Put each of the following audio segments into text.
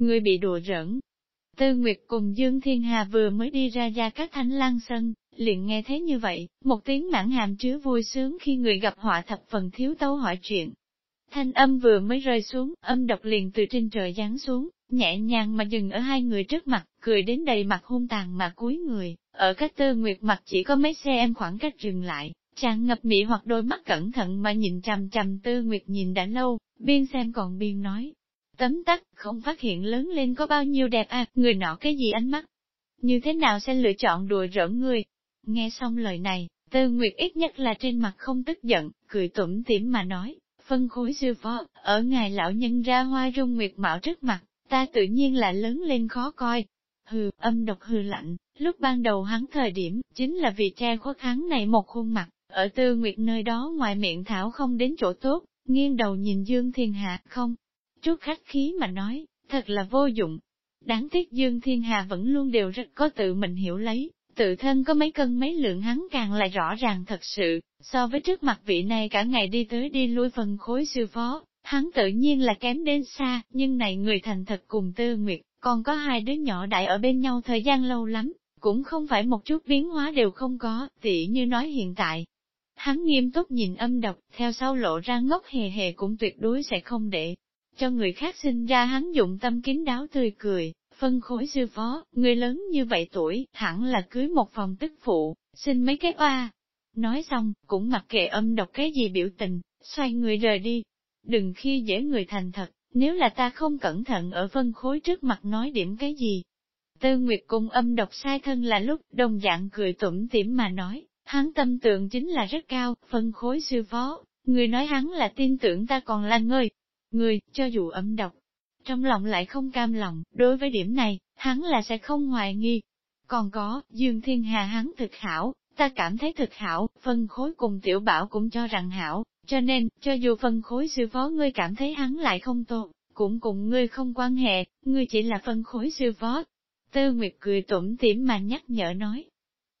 người bị đùa giỡn. Tư Nguyệt cùng Dương Thiên Hà vừa mới đi ra ra các thánh lang sân, liền nghe thấy như vậy, một tiếng mãn hàm chứa vui sướng khi người gặp họa thập phần thiếu tấu hỏi chuyện. Thanh âm vừa mới rơi xuống, âm độc liền từ trên trời giáng xuống, nhẹ nhàng mà dừng ở hai người trước mặt, cười đến đầy mặt hung tàn mà cúi người, ở các tư nguyệt mặt chỉ có mấy xe em khoảng cách dừng lại, chàng ngập mị hoặc đôi mắt cẩn thận mà nhìn chằm chằm tư nguyệt nhìn đã lâu, biên xem còn biên nói. Tấm tắc, không phát hiện lớn lên có bao nhiêu đẹp à, người nọ cái gì ánh mắt. Như thế nào sẽ lựa chọn đùa giỡn người? Nghe xong lời này, tư nguyệt ít nhất là trên mặt không tức giận, cười tủm tỉm mà nói, phân khối sư phó, ở ngài lão nhân ra hoa rung nguyệt mạo trước mặt, ta tự nhiên là lớn lên khó coi. Hừ, âm độc hừ lạnh, lúc ban đầu hắn thời điểm, chính là vì che khuất hắn này một khuôn mặt, ở tư nguyệt nơi đó ngoài miệng thảo không đến chỗ tốt, nghiêng đầu nhìn Dương Thiên Hạ, không. Chút khắc khí mà nói, thật là vô dụng. Đáng tiếc Dương Thiên Hà vẫn luôn đều rất có tự mình hiểu lấy, tự thân có mấy cân mấy lượng hắn càng lại rõ ràng thật sự, so với trước mặt vị này cả ngày đi tới đi lui phần khối sư phó, hắn tự nhiên là kém đến xa, nhưng này người thành thật cùng tư nguyệt, còn có hai đứa nhỏ đại ở bên nhau thời gian lâu lắm, cũng không phải một chút biến hóa đều không có, tỉ như nói hiện tại. Hắn nghiêm túc nhìn âm độc, theo sau lộ ra ngốc hề hề cũng tuyệt đối sẽ không để cho người khác sinh ra hắn dụng tâm kín đáo tươi cười, phân khối sư phó, người lớn như vậy tuổi, hẳn là cưới một phòng tức phụ, xin mấy cái oa. Nói xong, cũng mặc kệ âm đọc cái gì biểu tình, xoay người rời đi. Đừng khi dễ người thành thật, nếu là ta không cẩn thận ở phân khối trước mặt nói điểm cái gì. Tư Nguyệt cùng âm độc sai thân là lúc đồng dạng cười tủm tỉm mà nói, hắn tâm tượng chính là rất cao, phân khối sư phó, người nói hắn là tin tưởng ta còn là ngơi. Người, cho dù âm độc, trong lòng lại không cam lòng, đối với điểm này, hắn là sẽ không hoài nghi. Còn có, Dương Thiên Hà hắn thực hảo, ta cảm thấy thực hảo, phân khối cùng tiểu bảo cũng cho rằng hảo, cho nên, cho dù phân khối sư phó ngươi cảm thấy hắn lại không tốt, cũng cùng ngươi không quan hệ, ngươi chỉ là phân khối sư phó. Tư Nguyệt cười tủm tỉm mà nhắc nhở nói.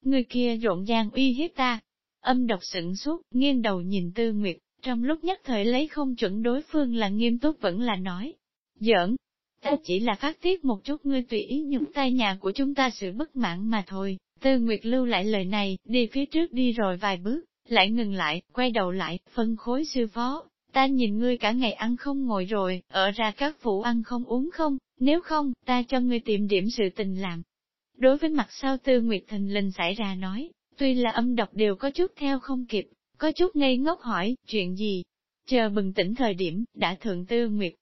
Người kia rộn ràng uy hiếp ta. Âm độc sửng suốt, nghiêng đầu nhìn Tư Nguyệt, trong lúc nhất thời lấy không chuẩn đối phương là nghiêm túc vẫn là nói. Giỡn, ta chỉ là phát tiết một chút ngươi tùy ý nhúng tay nhà của chúng ta sự bất mãn mà thôi. Tư Nguyệt lưu lại lời này, đi phía trước đi rồi vài bước, lại ngừng lại, quay đầu lại, phân khối sư phó, ta nhìn ngươi cả ngày ăn không ngồi rồi, ở ra các phủ ăn không uống không, nếu không, ta cho ngươi tìm điểm sự tình làm. Đối với mặt sau tư nguyệt thình lình xảy ra nói, tuy là âm độc đều có chút theo không kịp, có chút ngây ngốc hỏi, chuyện gì? Chờ bừng tỉnh thời điểm, đã thượng tư nguyệt,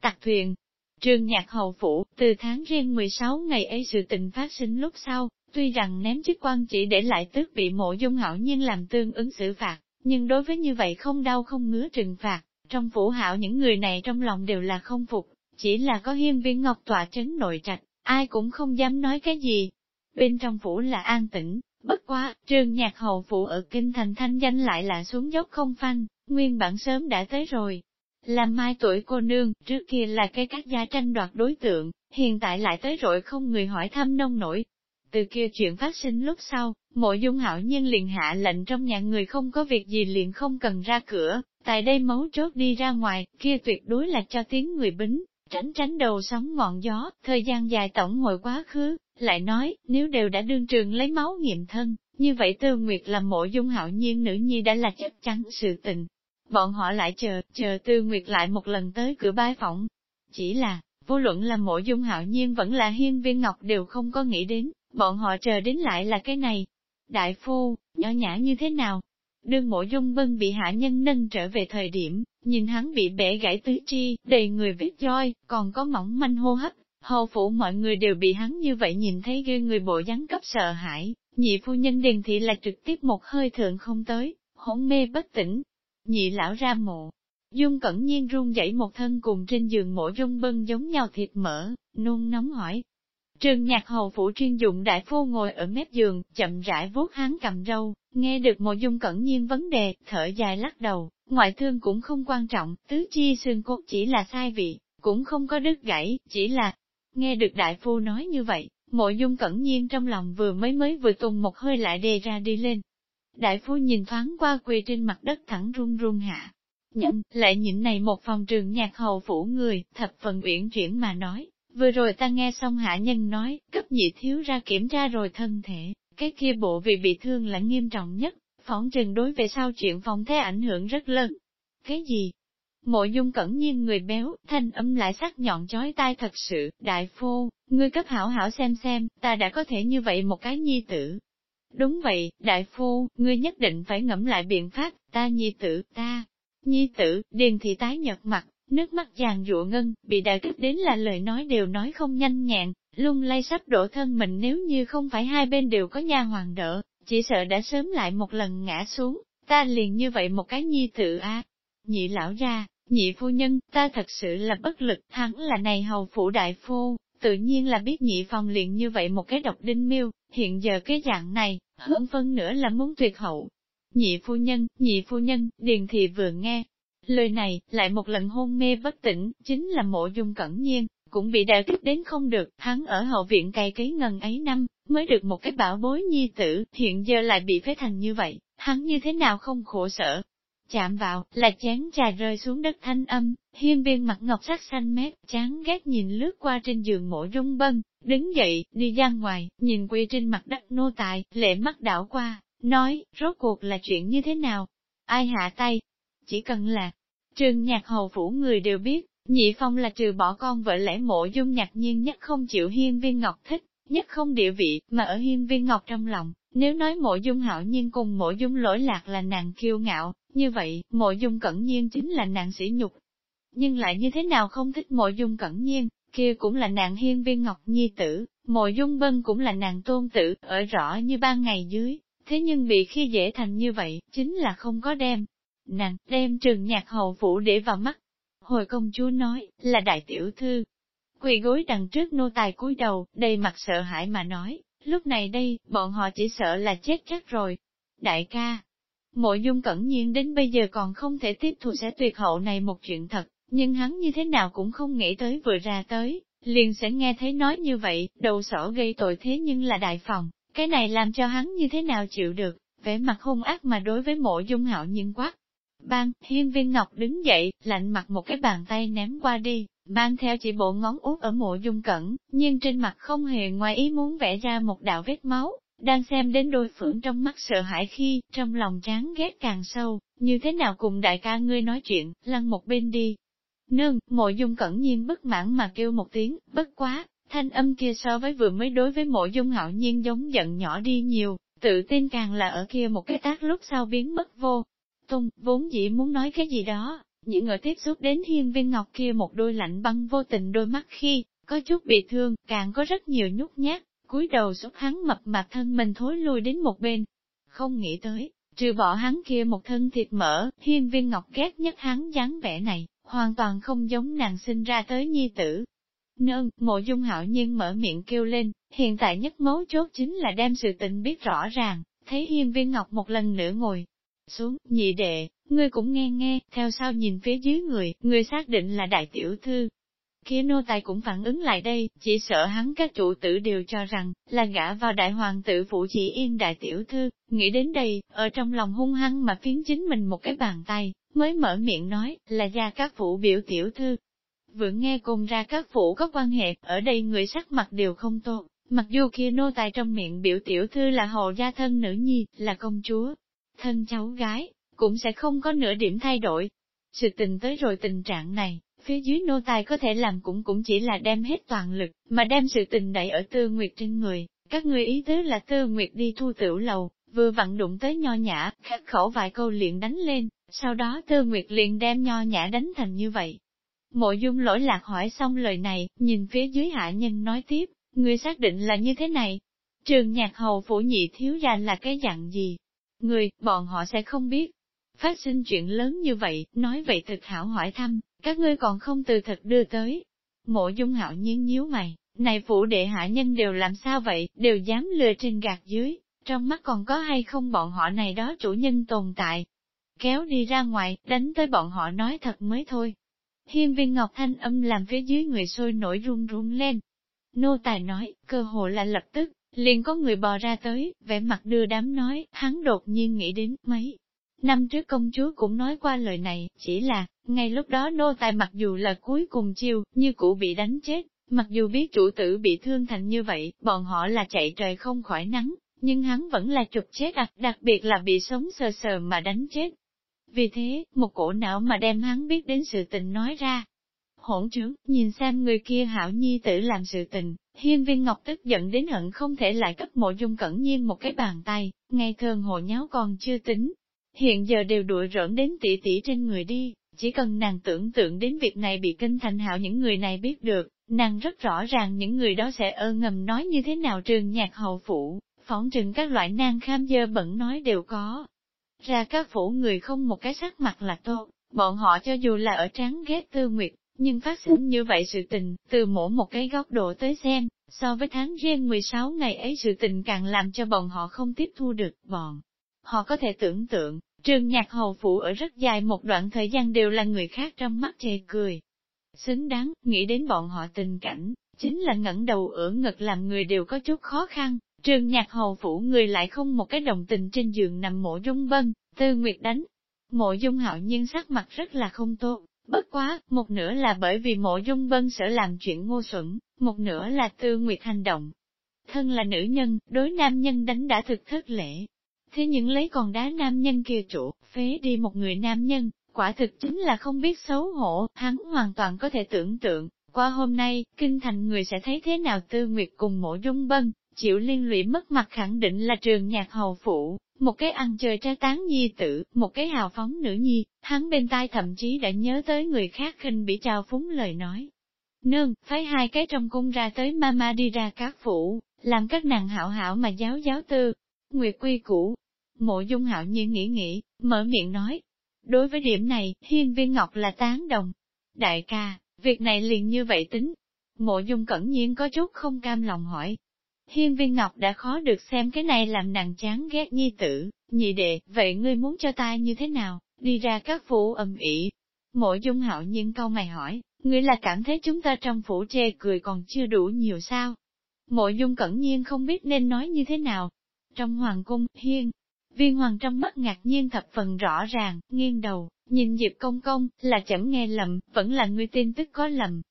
tạc thuyền. Trường nhạc hầu phủ, từ tháng riêng 16 ngày ấy sự tình phát sinh lúc sau, Tuy rằng ném chức quan chỉ để lại tước bị mộ dung hảo nhiên làm tương ứng xử phạt, nhưng đối với như vậy không đau không ngứa trừng phạt, trong phủ hạo những người này trong lòng đều là không phục, chỉ là có hiên viên ngọc tòa trấn nội trạch, ai cũng không dám nói cái gì. Bên trong phủ là an tĩnh, bất quá, trường nhạc hậu phụ ở kinh thành thanh danh lại là xuống dốc không phanh, nguyên bản sớm đã tới rồi. Làm mai tuổi cô nương, trước kia là cái các gia tranh đoạt đối tượng, hiện tại lại tới rồi không người hỏi thăm nông nổi, từ kia chuyện phát sinh lúc sau, mộ dung hảo nhân liền hạ lệnh trong nhà người không có việc gì liền không cần ra cửa, tại đây mấu chốt đi ra ngoài, kia tuyệt đối là cho tiếng người bính, tránh tránh đầu sóng ngọn gió, thời gian dài tổng hồi quá khứ, lại nói, nếu đều đã đương trường lấy máu nghiệm thân, như vậy tư nguyệt làm mộ dung hạo nhiên nữ nhi đã là chắc chắn sự tình. Bọn họ lại chờ, chờ tư nguyệt lại một lần tới cửa bái phỏng. Chỉ là, vô luận là mộ dung hạo nhiên vẫn là hiên viên ngọc đều không có nghĩ đến, Bọn họ chờ đến lại là cái này. Đại phu, nhỏ nhã như thế nào? Đương mộ dung bân bị hạ nhân nâng trở về thời điểm, nhìn hắn bị bẻ gãy tứ chi, đầy người vết roi, còn có mỏng manh hô hấp. Hầu phủ mọi người đều bị hắn như vậy nhìn thấy ghê người bộ dáng cấp sợ hãi, nhị phu nhân điền thị là trực tiếp một hơi thượng không tới, hỗn mê bất tỉnh. Nhị lão ra mộ, Dung cẩn nhiên run dậy một thân cùng trên giường mộ dung bân giống nhau thịt mỡ, nôn nóng hỏi, Trường nhạc hầu phủ chuyên dụng đại phu ngồi ở mép giường, chậm rãi vuốt hắn cầm râu, nghe được mộ dung cẩn nhiên vấn đề, thở dài lắc đầu, ngoại thương cũng không quan trọng, tứ chi xương cốt chỉ là sai vị, cũng không có đứt gãy, chỉ là, nghe được đại phu nói như vậy, mộ dung cẩn nhiên trong lòng vừa mới mới vừa tùng một hơi lại đề ra đi lên. Đại phu nhìn thoáng qua quỳ trên mặt đất thẳng run run hạ. Nhận, lại nhịn này một phòng trường nhạc hầu phủ người, thập phần uyển chuyển mà nói, Vừa rồi ta nghe xong hạ nhân nói, cấp nhị thiếu ra kiểm tra rồi thân thể, cái kia bộ vị bị thương là nghiêm trọng nhất, phỏng trừng đối về sau chuyện phòng thế ảnh hưởng rất lớn. Cái gì? Mộ dung cẩn nhiên người béo, thanh âm lại sắc nhọn chói tai thật sự, đại phu, ngươi cấp hảo hảo xem xem, ta đã có thể như vậy một cái nhi tử. Đúng vậy, đại phu, ngươi nhất định phải ngẫm lại biện pháp, ta nhi tử, ta, nhi tử, điền thị tái nhật mặt, nước mắt giàn dụa ngân, bị đại kích đến là lời nói đều nói không nhanh nhẹn, lung lay sắp đổ thân mình nếu như không phải hai bên đều có nha hoàng đỡ, chỉ sợ đã sớm lại một lần ngã xuống, ta liền như vậy một cái nhi tự a Nhị lão ra, nhị phu nhân, ta thật sự là bất lực, hắn là này hầu phủ đại phu, tự nhiên là biết nhị phòng liền như vậy một cái độc đinh miêu, hiện giờ cái dạng này, hơn phân nữa là muốn tuyệt hậu. Nhị phu nhân, nhị phu nhân, điền thị vừa nghe. Lời này, lại một lần hôn mê bất tỉnh, chính là mộ dung cẩn nhiên, cũng bị đả kích đến không được, hắn ở hậu viện cày cấy ngần ấy năm, mới được một cái bảo bối nhi tử, hiện giờ lại bị phế thành như vậy, hắn như thế nào không khổ sở. Chạm vào, là chén trà rơi xuống đất thanh âm, hiên viên mặt ngọc sắc xanh mét, chán ghét nhìn lướt qua trên giường mộ Dung bân, đứng dậy, đi ra ngoài, nhìn quy trên mặt đất nô tài, lệ mắt đảo qua, nói, rốt cuộc là chuyện như thế nào? Ai hạ tay? Chỉ cần là, trường nhạc hầu phủ người đều biết, Nhị phong là trừ bỏ con vợ lẽ mộ dung nhạc nhiên nhất không chịu hiên viên ngọc thích, nhất không địa vị, mà ở hiên viên ngọc trong lòng, nếu nói mộ dung hạo nhiên cùng mộ dung lỗi lạc là nàng kiêu ngạo, như vậy, mộ dung cẩn nhiên chính là nàng sỉ nhục. Nhưng lại như thế nào không thích mộ dung cẩn nhiên, kia cũng là nàng hiên viên ngọc nhi tử, mộ dung bân cũng là nàng tôn tử, ở rõ như ban ngày dưới, thế nhưng bị khi dễ thành như vậy, chính là không có đem. Nàng, đem trường nhạc hậu phủ để vào mắt, Hồi công chúa nói, là đại tiểu thư. Quỳ gối đằng trước nô tài cúi đầu, đầy mặt sợ hãi mà nói, lúc này đây, bọn họ chỉ sợ là chết chắc rồi. Đại ca, mộ dung cẩn nhiên đến bây giờ còn không thể tiếp thu sẽ tuyệt hậu này một chuyện thật, nhưng hắn như thế nào cũng không nghĩ tới vừa ra tới, liền sẽ nghe thấy nói như vậy, đầu sỏ gây tội thế nhưng là đại phòng, cái này làm cho hắn như thế nào chịu được, vẻ mặt hung ác mà đối với mộ dung hạo nhiên quát, Ban, hiên viên ngọc đứng dậy, lạnh mặt một cái bàn tay ném qua đi, mang theo chỉ bộ ngón út ở mộ dung cẩn, nhưng trên mặt không hề ngoài ý muốn vẽ ra một đạo vết máu, đang xem đến đôi phượng trong mắt sợ hãi khi, trong lòng chán ghét càng sâu, như thế nào cùng đại ca ngươi nói chuyện, lăn một bên đi. Nương, mộ dung cẩn nhiên bất mãn mà kêu một tiếng, bất quá, thanh âm kia so với vừa mới đối với mộ dung hạo nhiên giống giận nhỏ đi nhiều, tự tin càng là ở kia một cái tác lúc sau biến mất vô, Tung, vốn dĩ muốn nói cái gì đó, những người tiếp xúc đến hiên viên ngọc kia một đôi lạnh băng vô tình đôi mắt khi, có chút bị thương, càng có rất nhiều nhút nhát, cúi đầu xúc hắn mập mạp thân mình thối lui đến một bên. Không nghĩ tới, trừ bỏ hắn kia một thân thịt mỡ, hiên viên ngọc ghét nhất hắn dáng vẻ này, hoàn toàn không giống nàng sinh ra tới nhi tử. Nương, mộ dung hạo nhiên mở miệng kêu lên, hiện tại nhất mấu chốt chính là đem sự tình biết rõ ràng, thấy hiên viên ngọc một lần nữa ngồi, xuống, nhị đệ, ngươi cũng nghe nghe, theo sau nhìn phía dưới người, ngươi xác định là đại tiểu thư. Kia nô tài cũng phản ứng lại đây, chỉ sợ hắn các chủ tử đều cho rằng, là gã vào đại hoàng tử phụ chỉ yên đại tiểu thư, nghĩ đến đây, ở trong lòng hung hăng mà phiến chính mình một cái bàn tay, mới mở miệng nói, là gia các phụ biểu tiểu thư. Vừa nghe cùng ra các phụ có quan hệ, ở đây người sắc mặt đều không tốt, mặc dù kia nô tài trong miệng biểu tiểu thư là hồ gia thân nữ nhi, là công chúa, thân cháu gái, cũng sẽ không có nửa điểm thay đổi. Sự tình tới rồi tình trạng này, phía dưới nô tài có thể làm cũng cũng chỉ là đem hết toàn lực, mà đem sự tình đẩy ở tư nguyệt trên người. Các người ý tứ là tư nguyệt đi thu tiểu lầu, vừa vặn đụng tới nho nhã, khắc khẩu vài câu liền đánh lên, sau đó tư nguyệt liền đem nho nhã đánh thành như vậy. Mộ dung lỗi lạc hỏi xong lời này, nhìn phía dưới hạ nhân nói tiếp, người xác định là như thế này. Trường nhạc hầu phủ nhị thiếu gia là cái dạng gì, người, bọn họ sẽ không biết. Phát sinh chuyện lớn như vậy, nói vậy thực hảo hỏi thăm, các ngươi còn không từ thật đưa tới. Mộ dung hạo nhiên nhíu mày, này phủ đệ hạ nhân đều làm sao vậy, đều dám lừa trên gạt dưới, trong mắt còn có hay không bọn họ này đó chủ nhân tồn tại. Kéo đi ra ngoài, đánh tới bọn họ nói thật mới thôi. Hiên viên ngọc thanh âm làm phía dưới người sôi nổi run run lên. Nô tài nói, cơ hồ là lập tức, Liền có người bò ra tới, vẻ mặt đưa đám nói, hắn đột nhiên nghĩ đến mấy. Năm trước công chúa cũng nói qua lời này, chỉ là, ngay lúc đó nô tài mặc dù là cuối cùng chiêu, như cũ bị đánh chết, Mặc dù biết chủ tử bị thương thành như vậy, bọn họ là chạy trời không khỏi nắng, nhưng hắn vẫn là trục chết à, đặc biệt là bị sống sờ sờ mà đánh chết. Vì thế, một cổ não mà đem hắn biết đến sự tình nói ra. Hỗn trướng, nhìn xem người kia hảo nhi tử làm sự tình, hiên viên ngọc tức giận đến hận không thể lại cấp mộ dung cẩn nhiên một cái bàn tay, ngày thường hộ nháo còn chưa tính. Hiện giờ đều đuổi rỡn đến tỷ tỷ trên người đi, chỉ cần nàng tưởng tượng đến việc này bị kinh thành hạo những người này biết được, nàng rất rõ ràng những người đó sẽ ơ ngầm nói như thế nào trường nhạc hậu phủ, phỏng trừng các loại nang kham dơ bẩn nói đều có. Ra các phủ người không một cái sắc mặt là tốt, bọn họ cho dù là ở tráng ghét tư nguyệt, nhưng phát sinh như vậy sự tình, từ mỗi một cái góc độ tới xem, so với tháng riêng 16 ngày ấy sự tình càng làm cho bọn họ không tiếp thu được, bọn. Họ có thể tưởng tượng, trường nhạc hầu phủ ở rất dài một đoạn thời gian đều là người khác trong mắt chê cười. Xứng đáng, nghĩ đến bọn họ tình cảnh, chính là ngẩng đầu ở ngực làm người đều có chút khó khăn, Trường nhạc hầu phủ người lại không một cái đồng tình trên giường nằm mộ dung bân, tư nguyệt đánh. Mộ dung hạo nhiên sắc mặt rất là không tốt, bất quá, một nửa là bởi vì mộ dung bân sở làm chuyện ngu xuẩn, một nửa là tư nguyệt hành động. Thân là nữ nhân, đối nam nhân đánh đã thực thất lễ. Thế những lấy còn đá nam nhân kia chủ, phế đi một người nam nhân, quả thực chính là không biết xấu hổ, hắn hoàn toàn có thể tưởng tượng, qua hôm nay, kinh thành người sẽ thấy thế nào tư nguyệt cùng mộ dung bân, chịu liên lụy mất mặt khẳng định là trường nhạc hầu phụ, một cái ăn chơi trái tán nhi tử, một cái hào phóng nữ nhi, hắn bên tai thậm chí đã nhớ tới người khác khinh bị trao phúng lời nói. Nương, phái hai cái trong cung ra tới mama đi ra các phủ, làm các nàng hảo hảo mà giáo giáo tư. Nguyệt quy cũ, mộ dung hạo nhiên nghĩ nghĩ, mở miệng nói. Đối với điểm này, hiên viên ngọc là tán đồng. Đại ca, việc này liền như vậy tính. Mộ dung cẩn nhiên có chút không cam lòng hỏi, Hiên viên ngọc đã khó được xem cái này làm nàng chán ghét nhi tử, nhị đệ, vậy ngươi muốn cho ta như thế nào, đi ra các phủ ầm ĩ. Mộ dung hạo nhiên câu mày hỏi, ngươi là cảm thấy chúng ta trong phủ chê cười còn chưa đủ nhiều sao? Mộ dung cẩn nhiên không biết nên nói như thế nào. Trong hoàng cung, hiên, viên hoàng trong mắt ngạc nhiên thập phần rõ ràng, nghiêng đầu, nhìn Diệp công công, là chậm nghe lầm, vẫn là ngươi tin tức có lầm.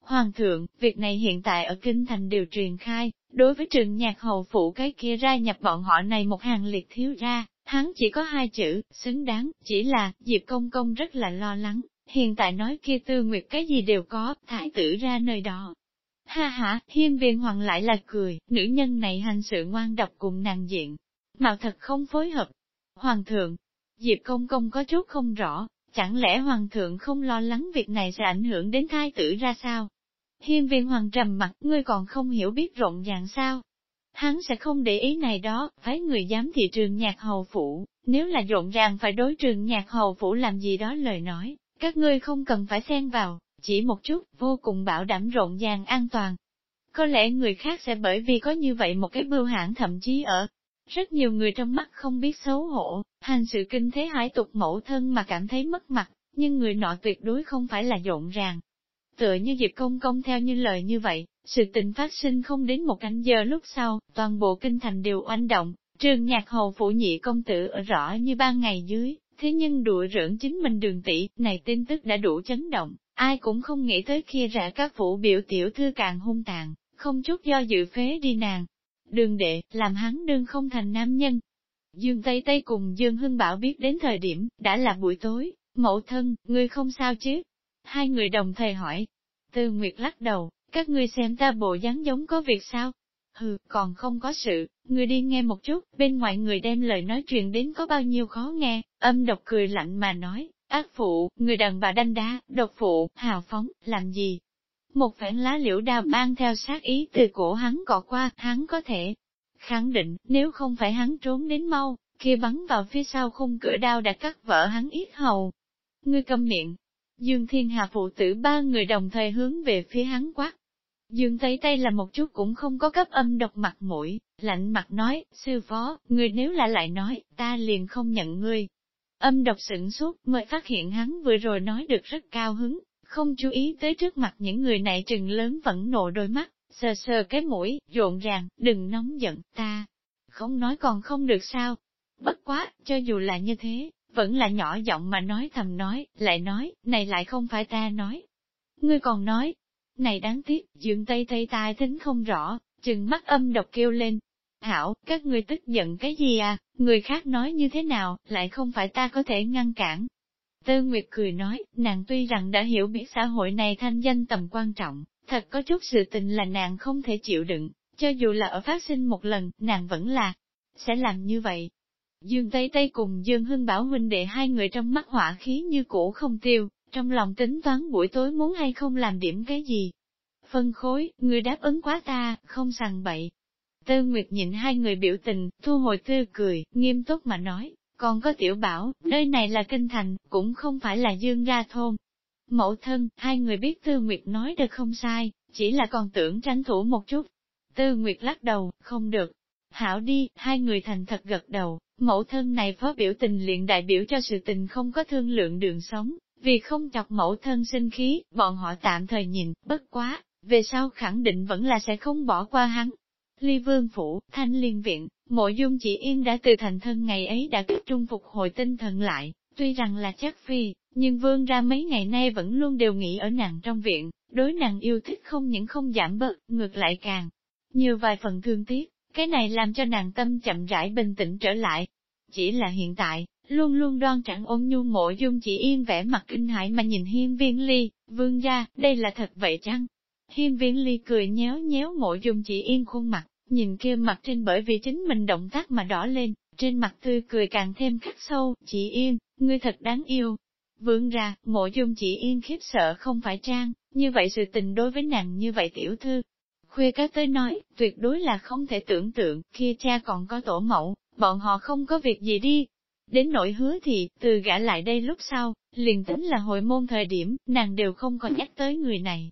Hoàng thượng, việc này hiện tại ở Kinh Thành đều truyền khai, Đối với trường nhạc hầu phụ cái kia ra nhập bọn họ này một hàng liệt thiếu ra, hắn chỉ có hai chữ, xứng đáng, chỉ là, Diệp Công Công rất là lo lắng, hiện tại nói kia tư nguyệt cái gì đều có, thái tử ra nơi đó. Ha ha, hiên viên hoàng lại là cười, nữ nhân này hành sự ngoan độc cùng nàng diện, mạo thật không phối hợp. Hoàng thượng, Diệp Công Công có chút không rõ, chẳng lẽ Hoàng thượng không lo lắng việc này sẽ ảnh hưởng đến thái tử ra sao? Hiên viên hoàng trầm mặt, ngươi còn không hiểu biết rộng ràng sao. Hắn sẽ không để ý này đó, phải người dám thị trường nhạc hầu phủ, nếu là rộn ràng phải đối trường nhạc hầu phủ làm gì đó lời nói, các ngươi không cần phải xen vào, chỉ một chút, vô cùng bảo đảm rộn ràng an toàn. Có lẽ người khác sẽ bởi vì có như vậy một cái bưu hãng thậm chí ở rất nhiều người trong mắt không biết xấu hổ, hành sự kinh thế hải tục mẫu thân mà cảm thấy mất mặt, nhưng người nọ tuyệt đối không phải là rộn ràng, Tựa như Diệp Công Công theo như lời như vậy, sự tình phát sinh không đến một canh giờ lúc sau, toàn bộ kinh thành đều oanh động, trường nhạc hầu phủ nhị công tử ở rõ như ban ngày dưới, thế nhưng đùa rỡn chính mình đường tỷ, này tin tức đã đủ chấn động, ai cũng không nghĩ tới khi rã các phủ biểu tiểu thư càng hung tàn, không chút do dự phế đi nàng. Đường đệ, làm hắn đương không thành nam nhân. Dương Tây Tây cùng Dương Hưng Bảo biết đến thời điểm, đã là buổi tối, mẫu thân, ngươi không sao chứ, Hai người đồng thời hỏi. Tư Nguyệt lắc đầu, các ngươi xem ta bộ dáng giống có việc sao? Hừ, còn không có sự, người đi nghe một chút, bên ngoài người đem lời nói chuyện đến có bao nhiêu khó nghe, âm độc cười lạnh mà nói, ác phụ, người đàn bà đanh đá, độc phụ, hào phóng, làm gì? Một phản lá liễu đào mang theo sát ý từ cổ hắn cọ qua, hắn có thể khẳng định, nếu không phải hắn trốn đến mau, kia bắn vào phía sau khung cửa đao đã cắt vỡ hắn ít hầu. Ngươi câm miệng, Dương Thiên Hà phụ tử ba người đồng thời hướng về phía hắn quát. Dương Tây Tây là một chút cũng không có cấp âm độc mặt mũi, lạnh mặt nói, sư phó, người nếu là lại nói, ta liền không nhận ngươi. Âm độc sửng sốt mới phát hiện hắn vừa rồi nói được rất cao hứng, không chú ý tới trước mặt những người này trừng lớn vẫn nộ đôi mắt, sờ sờ cái mũi, rộn ràng, đừng nóng giận, ta. Không nói còn không được sao. Bất quá, cho dù là như thế, vẫn là nhỏ giọng mà nói thầm nói, lại nói, này lại không phải ta nói. Ngươi còn nói, Này đáng tiếc, dương tây tây tai thính không rõ, chừng mắt âm độc kêu lên. Hảo, các người tức giận cái gì à, người khác nói như thế nào, lại không phải ta có thể ngăn cản. Tư Nguyệt cười nói, nàng tuy rằng đã hiểu biết xã hội này thanh danh tầm quan trọng, thật có chút sự tình là nàng không thể chịu đựng, cho dù là ở phát sinh một lần, nàng vẫn là, sẽ làm như vậy. Dương Tây Tây cùng Dương Hưng Bảo huynh đệ hai người trong mắt hỏa khí như cũ không tiêu, trong lòng tính toán buổi tối muốn hay không làm điểm cái gì. Phân khối, người đáp ứng quá ta, không sằng bậy. Tư Nguyệt nhìn hai người biểu tình, thu hồi tư cười, nghiêm túc mà nói, còn có tiểu bảo, nơi này là kinh thành, cũng không phải là dương ra thôn. Mẫu thân, hai người biết Tư Nguyệt nói được không sai, chỉ là còn tưởng tranh thủ một chút. Tư Nguyệt lắc đầu, không được. Hảo đi, hai người thành thật gật đầu, mẫu thân này phó biểu tình liền đại biểu cho sự tình không có thương lượng đường sống, vì không chọc mẫu thân sinh khí, bọn họ tạm thời nhìn, bất quá, về sau khẳng định vẫn là sẽ không bỏ qua hắn. Ly Vương Phủ, Thanh Liên Viện, Mộ Dung chỉ yên đã từ thành thân ngày ấy đã kết trung phục hồi tinh thần lại, tuy rằng là chắc phi, nhưng Vương ra mấy ngày nay vẫn luôn đều nghĩ ở nàng trong viện, đối nàng yêu thích không những không giảm bớt, ngược lại càng nhiều vài phần thương tiếc, cái này làm cho nàng tâm chậm rãi bình tĩnh trở lại. Chỉ là hiện tại, luôn luôn đoan trạng ôn nhu mộ dung chỉ yên vẻ mặt kinh hãi mà nhìn hiên viên ly, vương gia, đây là thật vậy chăng? Hiên viên ly cười nhéo nhéo mộ dung chỉ yên khuôn mặt, nhìn kia mặt trên bởi vì chính mình động tác mà đỏ lên, trên mặt tươi cười càng thêm khắc sâu, chỉ yên, ngươi thật đáng yêu. Vương ra, mộ dung chỉ yên khiếp sợ không phải trang, như vậy sự tình đối với nàng như vậy tiểu thư. Khuya cá tới nói, tuyệt đối là không thể tưởng tượng, kia cha còn có tổ mẫu, bọn họ không có việc gì đi, Đến nỗi hứa thì, từ gã lại đây lúc sau, liền tính là hội môn thời điểm, nàng đều không còn nhắc tới người này.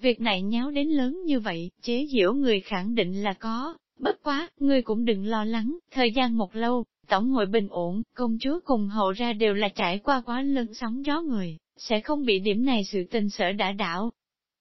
Việc này nháo đến lớn như vậy, chế giễu người khẳng định là có, bất quá, ngươi cũng đừng lo lắng, thời gian một lâu, tổng hội bình ổn, công chúa cùng hậu ra đều là trải qua quá lớn sóng gió người, sẽ không bị điểm này sự tình sở đã đảo.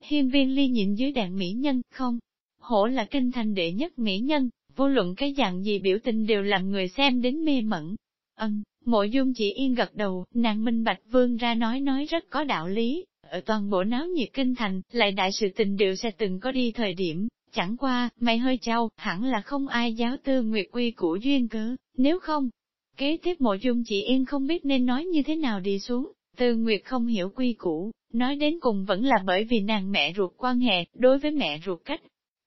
Hiên viên ly nhịn dưới đàn mỹ nhân, không, hổ là kinh thành đệ nhất mỹ nhân, vô luận cái dạng gì biểu tình đều làm người xem đến mê mẩn, Ân, mộ dung chỉ yên gật đầu, nàng minh bạch vương ra nói nói rất có đạo lý, ở toàn bộ náo nhiệt kinh thành, lại đại sự tình đều sẽ từng có đi thời điểm, chẳng qua, mày hơi trao, hẳn là không ai giáo tư nguyệt quy của duyên cớ, nếu không. Kế tiếp mộ dung chỉ yên không biết nên nói như thế nào đi xuống, tư nguyệt không hiểu quy củ, nói đến cùng vẫn là bởi vì nàng mẹ ruột quan hệ, đối với mẹ ruột cách.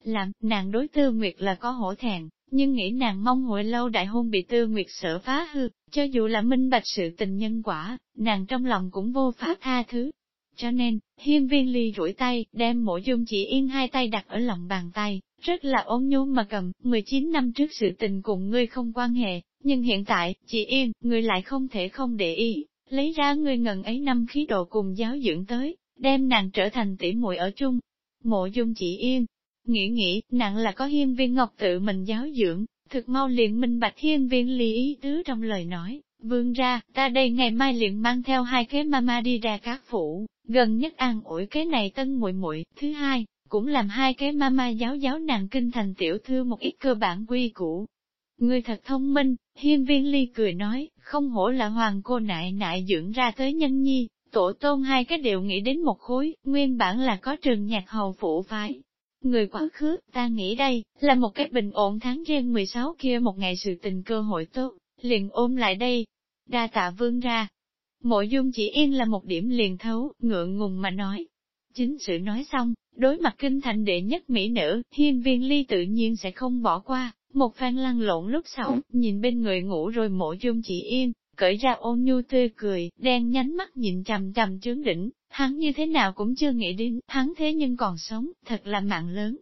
Làm, nàng đối tư nguyệt là có hổ thẹn, nhưng nghĩ nàng mong hồi lâu đại hôn bị tư nguyệt sở phá hư, cho dù là minh bạch sự tình nhân quả, nàng trong lòng cũng vô pháp tha thứ. Cho nên, hiên viên ly rủi tay, đem mộ dung chỉ yên hai tay đặt ở lòng bàn tay, rất là ôn nhu mà cầm, 19 năm trước sự tình cùng ngươi không quan hệ, nhưng hiện tại, chị yên, ngươi lại không thể không để ý, lấy ra người ngần ấy năm khí độ cùng giáo dưỡng tới, đem nàng trở thành tỷ muội ở chung. Mộ dung chỉ yên, Nghĩ nghĩ, nặng là có hiên viên ngọc tự mình giáo dưỡng, thực mau liền minh bạch hiên viên lý ý tứ trong lời nói, vương ra, ta đây ngày mai liền mang theo hai cái mama đi ra các phủ, gần nhất an ủi cái này tân muội muội thứ hai, cũng làm hai cái mama giáo giáo nàng kinh thành tiểu thư một ít cơ bản quy củ. Ngươi thật thông minh, hiên viên ly cười nói, không hổ là hoàng cô nại nại dưỡng ra tới nhân nhi, tổ tôn hai cái đều nghĩ đến một khối, nguyên bản là có trường nhạc hầu phụ phái, Người quá khứ, ta nghĩ đây, là một cái bình ổn tháng riêng 16 kia một ngày sự tình cơ hội tốt, liền ôm lại đây. Đa tạ vương ra. Mộ dung chỉ yên là một điểm liền thấu, ngượng ngùng mà nói. Chính sự nói xong, đối mặt kinh thành đệ nhất mỹ nữ, hiên viên ly tự nhiên sẽ không bỏ qua. Một phen lăn lộn lúc sau, nhìn bên người ngủ rồi mộ dung chỉ yên, cởi ra ôn nhu tươi cười, đen nhánh mắt nhìn chằm chằm trướng đỉnh, hắn như thế nào cũng chưa nghĩ đến, hắn thế nhưng còn sống, thật là mạng lớn.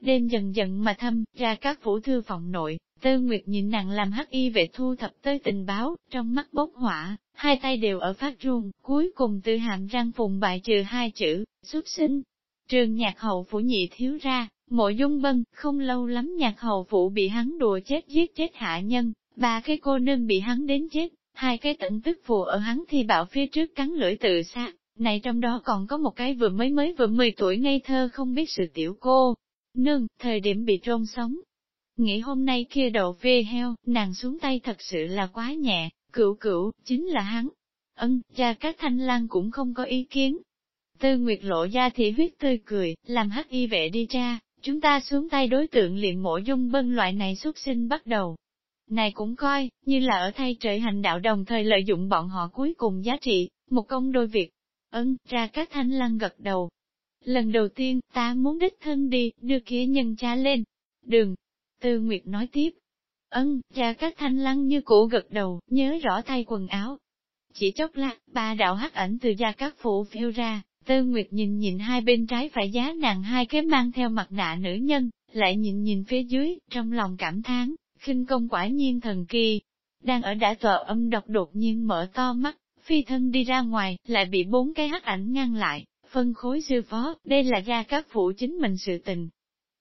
Đêm dần dần mà thâm, ra các phủ thư phòng nội, Tư Nguyệt nhìn nàng làm hắc y vệ thu thập tới tình báo, trong mắt bốc hỏa, hai tay đều ở phát run, cuối cùng từ hàm răng phùng bại trừ hai chữ, xuất sinh. Trường nhạc hậu phủ nhị thiếu ra, mộ dung bân, không lâu lắm nhạc hầu phụ bị hắn đùa chết giết chết hạ nhân, ba cái cô nương bị hắn đến chết, hai cái tận tức phù ở hắn thì bạo phía trước cắn lưỡi tự sát, này trong đó còn có một cái vừa mới mới vừa 10 tuổi ngây thơ không biết sự tiểu cô. Nương, thời điểm bị trôn sống. Nghĩ hôm nay kia đầu phê heo, nàng xuống tay thật sự là quá nhẹ, Cựu cựu chính là hắn. Ân, cha các thanh lang cũng không có ý kiến. Tư Nguyệt lộ ra thì huyết tươi cười, làm hắc y vệ đi ra, chúng ta xuống tay đối tượng liền mộ dung bân loại này xuất sinh bắt đầu. Này cũng coi, như là ở thay trời hành đạo đồng thời lợi dụng bọn họ cuối cùng giá trị, một công đôi việc. Ấn, ra các thanh lăng gật đầu. Lần đầu tiên, ta muốn đích thân đi, đưa kia nhân cha lên. Đường. Tư Nguyệt nói tiếp. Ân, ra các thanh lăng như cũ gật đầu, nhớ rõ thay quần áo. Chỉ chốc lát, ba đạo hắc ảnh từ gia các phủ phiêu ra, Tư Nguyệt nhìn nhìn hai bên trái phải giá nàng hai cái mang theo mặt nạ nữ nhân, lại nhìn nhìn phía dưới, trong lòng cảm thán, khinh công quả nhiên thần kỳ. Đang ở đã tòa âm độc đột nhiên mở to mắt, phi thân đi ra ngoài, lại bị bốn cái hắc ảnh ngăn lại, phân khối sư phó, đây là gia các phụ chính mình sự tình.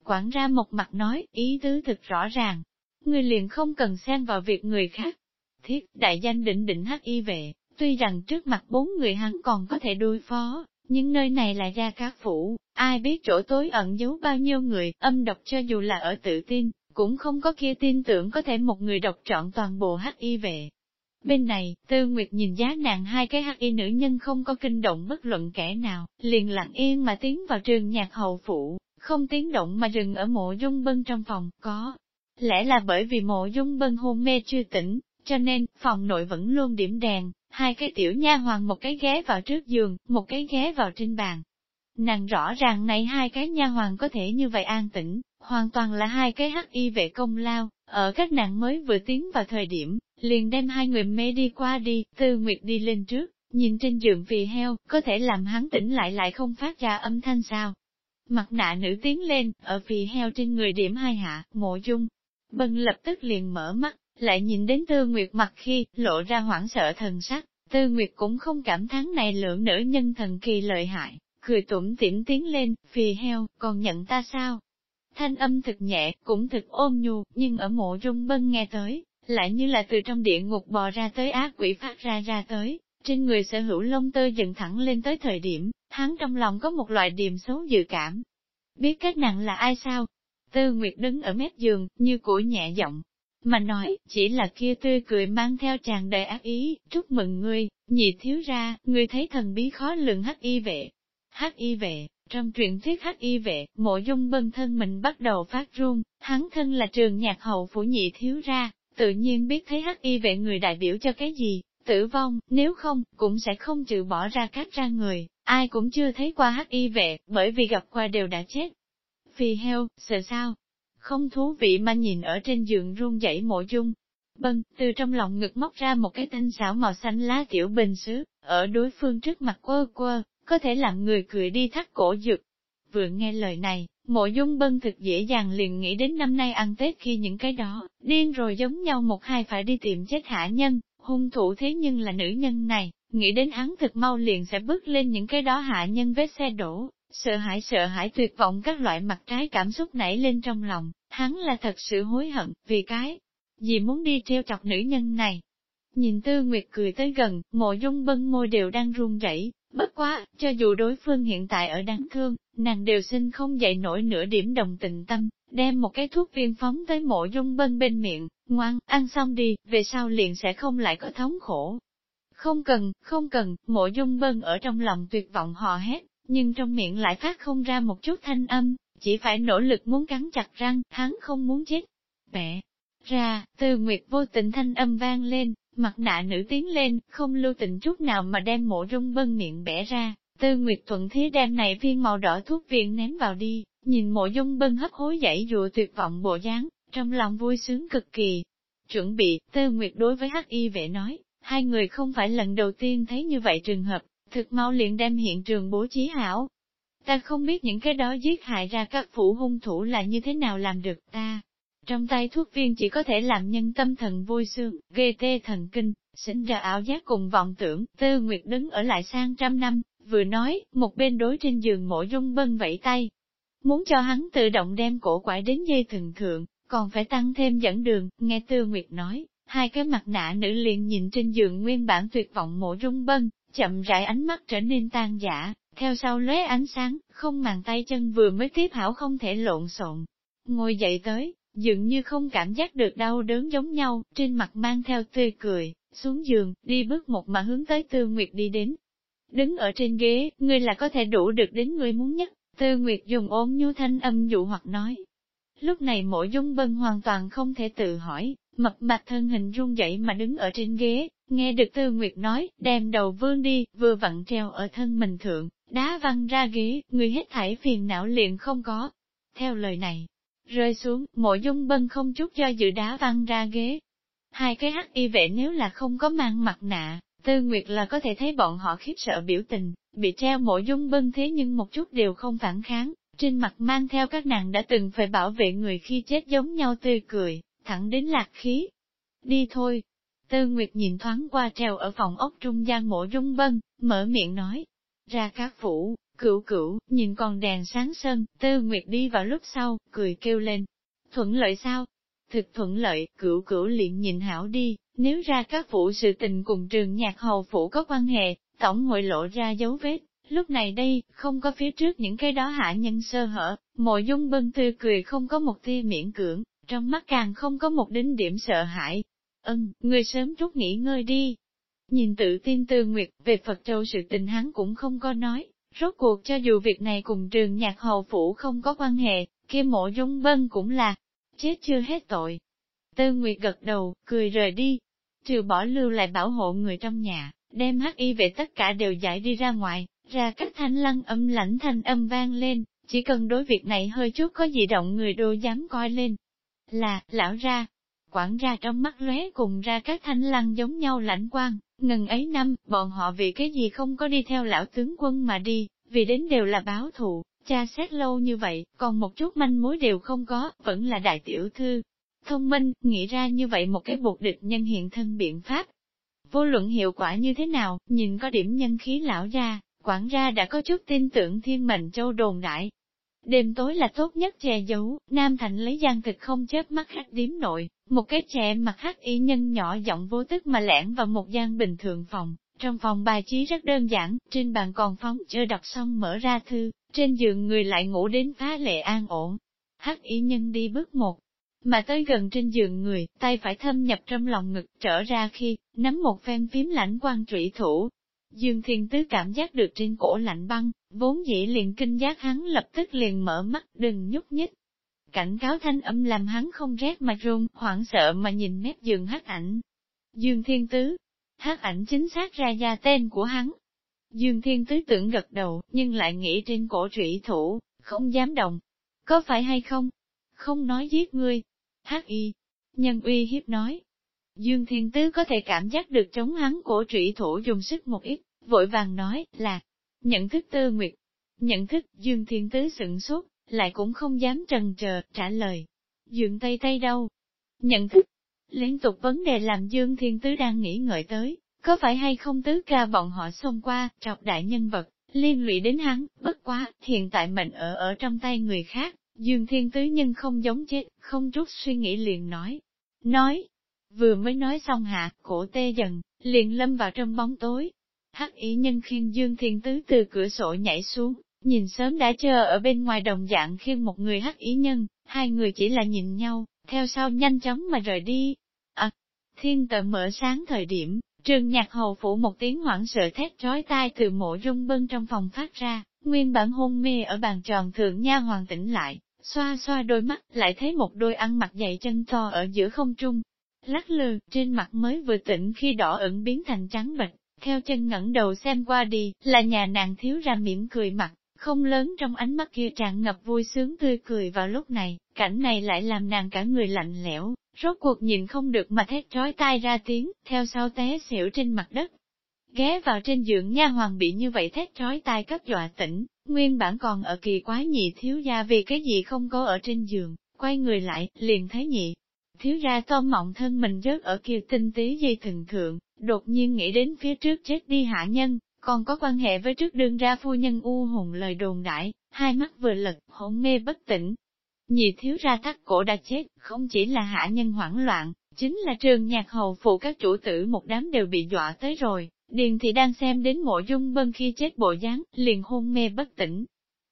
Quản ra một mặt nói, ý tứ thực rõ ràng, người liền không cần xen vào việc người khác. Thiết, đại danh định định hắc y vệ, tuy rằng trước mặt bốn người hắn còn có thể đối phó, nhưng nơi này là gia các phủ, ai biết chỗ tối ẩn giấu bao nhiêu người, âm độc cho dù là ở tự tin, cũng không có kia tin tưởng có thể một người độc trọn toàn bộ hắc y vệ. Bên này, Tư Nguyệt nhìn giá nàng hai cái hắc y nữ nhân không có kinh động bất luận kẻ nào, liền lặng yên mà tiến vào trường nhạc hậu phủ, không tiếng động mà dừng ở mộ dung bân trong phòng, có. Lẽ là bởi vì mộ dung bân hôn mê chưa tỉnh, cho nên, phòng nội vẫn luôn điểm đèn, hai cái tiểu nha hoàng một cái ghé vào trước giường, một cái ghé vào trên bàn. Nàng rõ ràng này hai cái nha hoàng có thể như vậy an tĩnh, hoàn toàn là hai cái hắc y vệ công lao, ở các nàng mới vừa tiến vào thời điểm, liền đem hai người mê đi qua đi, tư nguyệt đi lên trước, nhìn trên giường vì heo, có thể làm hắn tỉnh lại lại không phát ra âm thanh sao. Mặt nạ nữ tiến lên, ở vì heo trên người điểm hai hạ, mộ dung. Bân lập tức liền mở mắt, lại nhìn đến Tư Nguyệt mặt khi, lộ ra hoảng sợ thần sắc, Tư Nguyệt cũng không cảm thán này lượng nữ nhân thần kỳ lợi hại, cười tủm tỉm tiến lên, phì heo, còn nhận ta sao? Thanh âm thực nhẹ, cũng thực ôm nhu, nhưng ở mộ rung bân nghe tới, lại như là từ trong địa ngục bò ra tới ác quỷ phát ra ra tới, trên người sở hữu lông tơ dựng thẳng lên tới thời điểm, hắn trong lòng có một loại điềm xấu dự cảm. Biết các nàng là ai sao? Tư Nguyệt đứng ở mép giường, như củi nhẹ giọng, mà nói, chỉ là kia tươi cười mang theo tràn đầy ác ý, chúc mừng ngươi, nhị thiếu ra, ngươi thấy thần bí khó lường hắc y vệ. Hắc y vệ, trong truyện thuyết hắc y vệ, mộ dung bân thân mình bắt đầu phát run, hắn thân là trường nhạc hậu phủ nhị thiếu ra, tự nhiên biết thấy hắc y vệ người đại biểu cho cái gì, tử vong, nếu không, cũng sẽ không chịu bỏ ra cắt ra người, ai cũng chưa thấy qua hắc y vệ, bởi vì gặp qua đều đã chết. Phi heo, sợ sao, không thú vị mà nhìn ở trên giường run dậy mộ dung. Bân, từ trong lòng ngực móc ra một cái tinh xảo màu xanh lá tiểu bình sứ, ở đối phương trước mặt quơ quơ, có thể làm người cười đi thắt cổ dực. Vừa nghe lời này, mộ dung bân thực dễ dàng liền nghĩ đến năm nay ăn Tết khi những cái đó, điên rồi giống nhau một hai phải đi tìm chết hạ nhân, hung thủ thế nhưng là nữ nhân này, nghĩ đến hắn thực mau liền sẽ bước lên những cái đó hạ nhân vết xe đổ, Sợ hãi sợ hãi tuyệt vọng các loại mặt trái cảm xúc nảy lên trong lòng, hắn là thật sự hối hận, vì cái gì muốn đi treo chọc nữ nhân này. Nhìn Tư Nguyệt cười tới gần, mộ dung bân môi đều đang run rẩy, bất quá, cho dù đối phương hiện tại ở đáng thương, nàng đều xin không dậy nổi nửa điểm đồng tình tâm, đem một cái thuốc viên phóng tới mộ dung bân bên miệng, ngoan, ăn xong đi, về sau liền sẽ không lại có thống khổ. Không cần, không cần, mộ dung bân ở trong lòng tuyệt vọng hò hét, nhưng trong miệng lại phát không ra một chút thanh âm, chỉ phải nỗ lực muốn cắn chặt răng, hắn không muốn chết. Bẻ ra, từ nguyệt vô tình thanh âm vang lên, mặt nạ nữ tiến lên, không lưu tình chút nào mà đem mộ rung bân miệng bẻ ra, tư nguyệt thuận thế đem này viên màu đỏ thuốc viện ném vào đi, nhìn mộ dung bân hấp hối dãy dụa tuyệt vọng bộ dáng, trong lòng vui sướng cực kỳ. Chuẩn bị, tư nguyệt đối với hắc y vệ nói, hai người không phải lần đầu tiên thấy như vậy trường hợp, thực mau liền đem hiện trường bố trí hảo. Ta không biết những cái đó giết hại ra các phủ hung thủ là như thế nào làm được ta. Trong tay thuốc viên chỉ có thể làm nhân tâm thần vui sướng, ghê tê thần kinh, sinh ra ảo giác cùng vọng tưởng, tư nguyệt đứng ở lại sang trăm năm, vừa nói, một bên đối trên giường mộ dung bân vẫy tay. Muốn cho hắn tự động đem cổ quải đến dây thần thượng, còn phải tăng thêm dẫn đường, nghe tư nguyệt nói, hai cái mặt nạ nữ liền nhìn trên giường nguyên bản tuyệt vọng mộ dung bân, chậm rãi ánh mắt trở nên tan giả, theo sau lóe ánh sáng, không màng tay chân vừa mới tiếp hảo không thể lộn xộn. Ngồi dậy tới, dường như không cảm giác được đau đớn giống nhau, trên mặt mang theo tươi cười, xuống giường, đi bước một mà hướng tới Tư Nguyệt đi đến. đứng ở trên ghế, ngươi là có thể đủ được đến người muốn nhất, Tư Nguyệt dùng ốm nhu thanh âm dụ hoặc nói. Lúc này mộ dung bân hoàn toàn không thể tự hỏi, mập mặt thân hình run dậy mà đứng ở trên ghế, nghe được Tư Nguyệt nói, đem đầu vương đi, vừa vặn treo ở thân mình thượng, đá văng ra ghế, người hết thảy phiền não liền không có. Theo lời này, rơi xuống, mộ dung bân không chút do dự đá văng ra ghế. Hai cái hắc y vệ nếu là không có mang mặt nạ, Tư Nguyệt là có thể thấy bọn họ khiếp sợ biểu tình, bị treo mộ dung bân thế nhưng một chút đều không phản kháng, trên mặt mang theo các nàng đã từng phải bảo vệ người khi chết giống nhau tươi cười, thẳng đến lạc khí. Đi thôi. Tư Nguyệt nhìn thoáng qua treo ở phòng ốc trung gian mộ dung bân, mở miệng nói. Ra các phủ, cửu cửu, nhìn còn đèn sáng sân, Tư Nguyệt đi vào lúc sau, cười kêu lên. Thuận lợi sao? Thực thuận lợi, cửu cửu liền nhìn hảo đi, nếu ra các phủ sự tình cùng trường nhạc hầu phủ có quan hệ, tổng hội lộ ra dấu vết. Lúc này đây, không có phía trước những cái đó hạ nhân sơ hở, mộ dung bân tươi cười không có một tia miễn cưỡng, trong mắt càng không có một đính điểm sợ hãi. Ân, người sớm chút nghỉ ngơi đi. Nhìn tự tin tư nguyệt về Phật Châu sự tình hắn cũng không có nói, rốt cuộc cho dù việc này cùng trường nhạc hầu phủ không có quan hệ, kia mộ dung bân cũng là, chết chưa hết tội. Tư Nguyệt gật đầu, cười rời đi, trừ bỏ lưu lại bảo hộ người trong nhà, đem hắc y về tất cả đều giải đi ra ngoài, ra cách thanh lăng âm lãnh thanh âm vang lên, chỉ cần đối việc này hơi chút có gì động người đô dám coi lên. Là, lão ra, quản ra trong mắt lóe cùng ra các thanh lăng giống nhau lãnh quan, ngần ấy năm, bọn họ vì cái gì không có đi theo lão tướng quân mà đi, vì đến đều là báo thù, cha xét lâu như vậy, còn một chút manh mối đều không có, vẫn là đại tiểu thư. Thông minh, nghĩ ra như vậy một cái buộc địch nhân hiện thân biện pháp. Vô luận hiệu quả như thế nào, nhìn có điểm nhân khí lão ra, quản gia đã có chút tin tưởng thiên mệnh châu đồn đại. Đêm tối là tốt nhất che giấu, Nam Thành lấy gian thực không chớp mắt hát điếm nội, một cái trẻ mặt hát y nhân nhỏ giọng vô tức mà lẻn vào một gian bình thường phòng. Trong phòng bài trí rất đơn giản, trên bàn còn phóng chưa đọc xong mở ra thư, trên giường người lại ngủ đến phá lệ an ổn. Hắc y nhân đi bước một, mà tới gần trên giường người, tay phải thâm nhập trong lòng ngực trở ra khi, nắm một phen phím lãnh quan trụy thủ. Dương Thiên Tứ cảm giác được trên cổ lạnh băng, vốn dĩ liền kinh giác hắn lập tức liền mở mắt, đừng nhúc nhích. Cảnh cáo thanh âm làm hắn không rét mà run, hoảng sợ mà nhìn mép giường hắc ảnh. Dương Thiên Tứ, hắc ảnh chính xác ra ra tên của hắn. Dương Thiên Tứ tưởng gật đầu, nhưng lại nghĩ trên cổ trụy thủ, không dám động. Có phải hay không? Không nói giết ngươi, Hắc y, nhân uy hiếp nói. Dương Thiên Tứ có thể cảm giác được chống hắn cổ trụy thủ dùng sức một ít, vội vàng nói là, nhận thức tư nguyệt. Nhận thức, Dương Thiên Tứ sửng sốt, lại cũng không dám trần chờ, trả lời. Dương Tây Tây đâu? Nhận thức, liên tục vấn đề làm Dương Thiên Tứ đang nghĩ ngợi tới, có phải hay không tứ ca bọn họ xông qua, trọc đại nhân vật, liên lụy đến hắn, bất quá, hiện tại mệnh ở ở trong tay người khác, Dương Thiên Tứ nhân không giống chết, không chút suy nghĩ liền nói. Nói, vừa mới nói xong hạ, cổ tê dần, liền lâm vào trong bóng tối. Hắc ý nhân khiên Dương Thiên Tứ từ cửa sổ nhảy xuống, nhìn sớm đã chờ ở bên ngoài đồng dạng khiên một người hắc ý nhân, hai người chỉ là nhìn nhau, theo sau nhanh chóng mà rời đi. À, thiên tờ mở sáng thời điểm, trường nhạc hầu phủ một tiếng hoảng sợ thét trói tai từ mộ dung bân trong phòng phát ra, nguyên bản hôn mê ở bàn tròn thượng nha hoàng tỉnh lại, xoa xoa đôi mắt, lại thấy một đôi ăn mặc dày chân to ở giữa không trung. Lắc lư, trên mặt mới vừa tỉnh khi đỏ ẩn biến thành trắng bệch, theo chân ngẩng đầu xem qua đi, là nhà nàng thiếu ra mỉm cười mặt, không lớn trong ánh mắt kia tràn ngập vui sướng tươi cười vào lúc này, cảnh này lại làm nàng cả người lạnh lẽo, rốt cuộc nhìn không được mà thét trói tai ra tiếng, theo sau té xỉu trên mặt đất. Ghé vào trên giường nha hoàng bị như vậy thét trói tai cấp dọa tỉnh, Nguyên bản còn ở kỳ quái nhị thiếu gia vì cái gì không có ở trên giường, quay người lại, liền thấy nhị. Thiếu gia to mọng thân mình rớt ở kia tinh tế dây thừng thượng, đột nhiên nghĩ đến phía trước chết đi hạ nhân, còn có quan hệ với trước đương ra phu nhân u hùng lời đồn đại, hai mắt vừa lật, hôn mê bất tỉnh. Nhị thiếu gia thắt cổ đã chết, không chỉ là hạ nhân hoảng loạn, chính là trường nhạc hầu phụ các chủ tử một đám đều bị dọa tới rồi, Điền thị đang xem đến mộ dung bân khi chết bộ dáng, liền hôn mê bất tỉnh.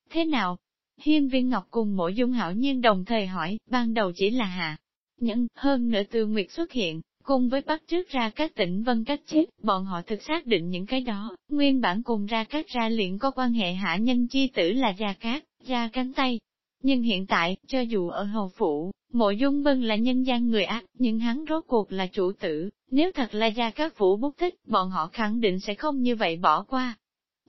Thế nào? Hiên viên ngọc cùng mộ dung hảo nhiên đồng thời hỏi, ban đầu chỉ là hạ. Nhẫn, hơn nữa từ nguyệt xuất hiện, cùng với bắt trước ra các tỉnh vân cách chết, bọn họ thực xác định những cái đó, nguyên bản cùng ra các ra liền có quan hệ hạ nhân chi tử là gia cát, gia cánh tay. Nhưng hiện tại, cho dù ở hầu phủ, mộ dung bân là nhân gian người ác, nhưng hắn rốt cuộc là chủ tử, nếu thật là gia các phủ bút thích, bọn họ khẳng định sẽ không như vậy bỏ qua.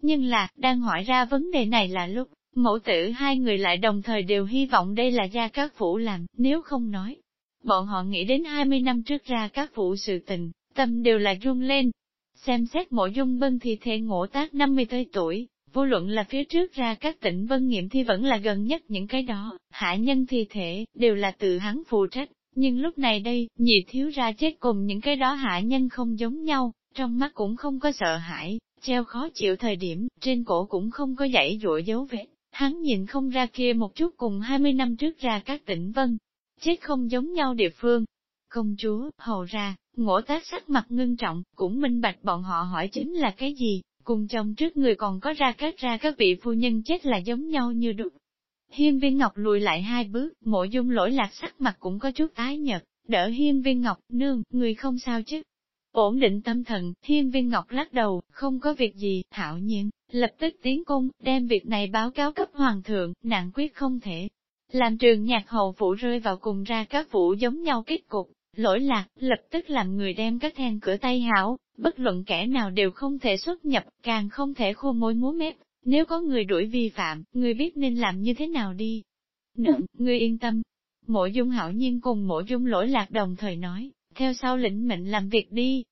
Nhưng là, đang hỏi ra vấn đề này là lúc, mẫu tử hai người lại đồng thời đều hy vọng đây là gia các phủ làm, nếu không nói. Bọn họ nghĩ đến 20 năm trước ra các vụ sự tình, tâm đều là run lên. Xem xét mộ dung bân thì thể ngộ tác 50 tới tuổi, vô luận là phía trước ra các tỉnh vân nghiệm thi vẫn là gần nhất những cái đó, hạ nhân thi thể, đều là tự hắn phụ trách. Nhưng lúc này đây, nhị thiếu ra chết cùng những cái đó hạ nhân không giống nhau, trong mắt cũng không có sợ hãi, treo khó chịu thời điểm, trên cổ cũng không có dãy dụa dấu vết. Hắn nhìn không ra kia một chút cùng 20 năm trước ra các tỉnh vân, chết không giống nhau địa phương. Công chúa, hầu ra, ngỗ tác sắc mặt ngưng trọng, cũng minh bạch bọn họ hỏi chính là cái gì, cùng chồng trước người còn có ra các ra các vị phu nhân chết là giống nhau như đúc. Hiên viên ngọc lùi lại hai bước, mộ dung lỗi lạc sắc mặt cũng có chút tái nhật, đỡ hiên viên ngọc, nương, người không sao chứ. Ổn định tâm thần, hiên viên ngọc lắc đầu, không có việc gì, thảo nhiên, lập tức tiến cung, đem việc này báo cáo cấp hoàng thượng, nạn quyết không thể. Làm trường nhạc hậu phụ rơi vào cùng ra các vụ giống nhau kết cục, lỗi lạc, lập tức làm người đem các then cửa tay hảo, bất luận kẻ nào đều không thể xuất nhập, càng không thể khô môi múa mép, nếu có người đuổi vi phạm, người biết nên làm như thế nào đi. Nựng, người yên tâm. Mộ dung hảo nhiên cùng mộ dung lỗi lạc đồng thời nói, theo sau lĩnh mệnh làm việc đi.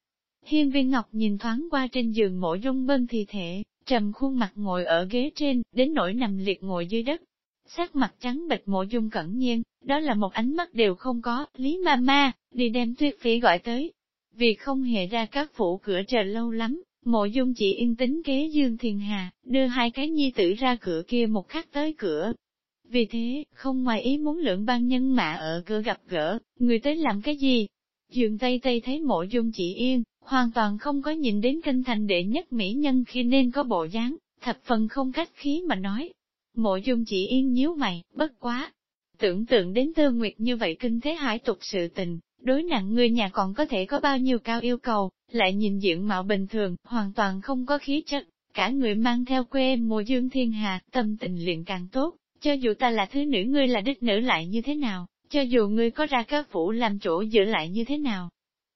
Hiên viên ngọc nhìn thoáng qua trên giường mộ dung bân thi thể, trầm khuôn mặt ngồi ở ghế trên, đến nỗi nằm liệt ngồi dưới đất. Sắc mặt trắng bệch mộ dung cẩn nhiên, đó là một ánh mắt đều không có, lý ma ma, đi đem tuyết phỉ gọi tới. Vì không hề ra các phủ cửa chờ lâu lắm, mộ dung chỉ yên tĩnh kế Dương Thiền Hà, đưa hai cái nhi tử ra cửa kia một khắc tới cửa. Vì thế, không ngoài ý muốn lượng ban nhân mạ ở cửa gặp gỡ, người tới làm cái gì? Dương Tây Tây thấy mộ dung chỉ yên, hoàn toàn không có nhìn đến kinh thành đệ nhất mỹ nhân khi nên có bộ dáng, thập phần không cách khí mà nói. Mộ dung chỉ yên nhíu mày, bất quá. Tưởng tượng đến tư nguyệt như vậy kinh thế hải tục sự tình, đối nặng người nhà còn có thể có bao nhiêu cao yêu cầu, lại nhìn diện mạo bình thường, hoàn toàn không có khí chất, cả người mang theo quê mùa dương thiên hà, tâm tình liền càng tốt, cho dù ta là thứ nữ ngươi là đích nữ lại như thế nào, cho dù ngươi có ra các phủ làm chỗ giữ lại như thế nào.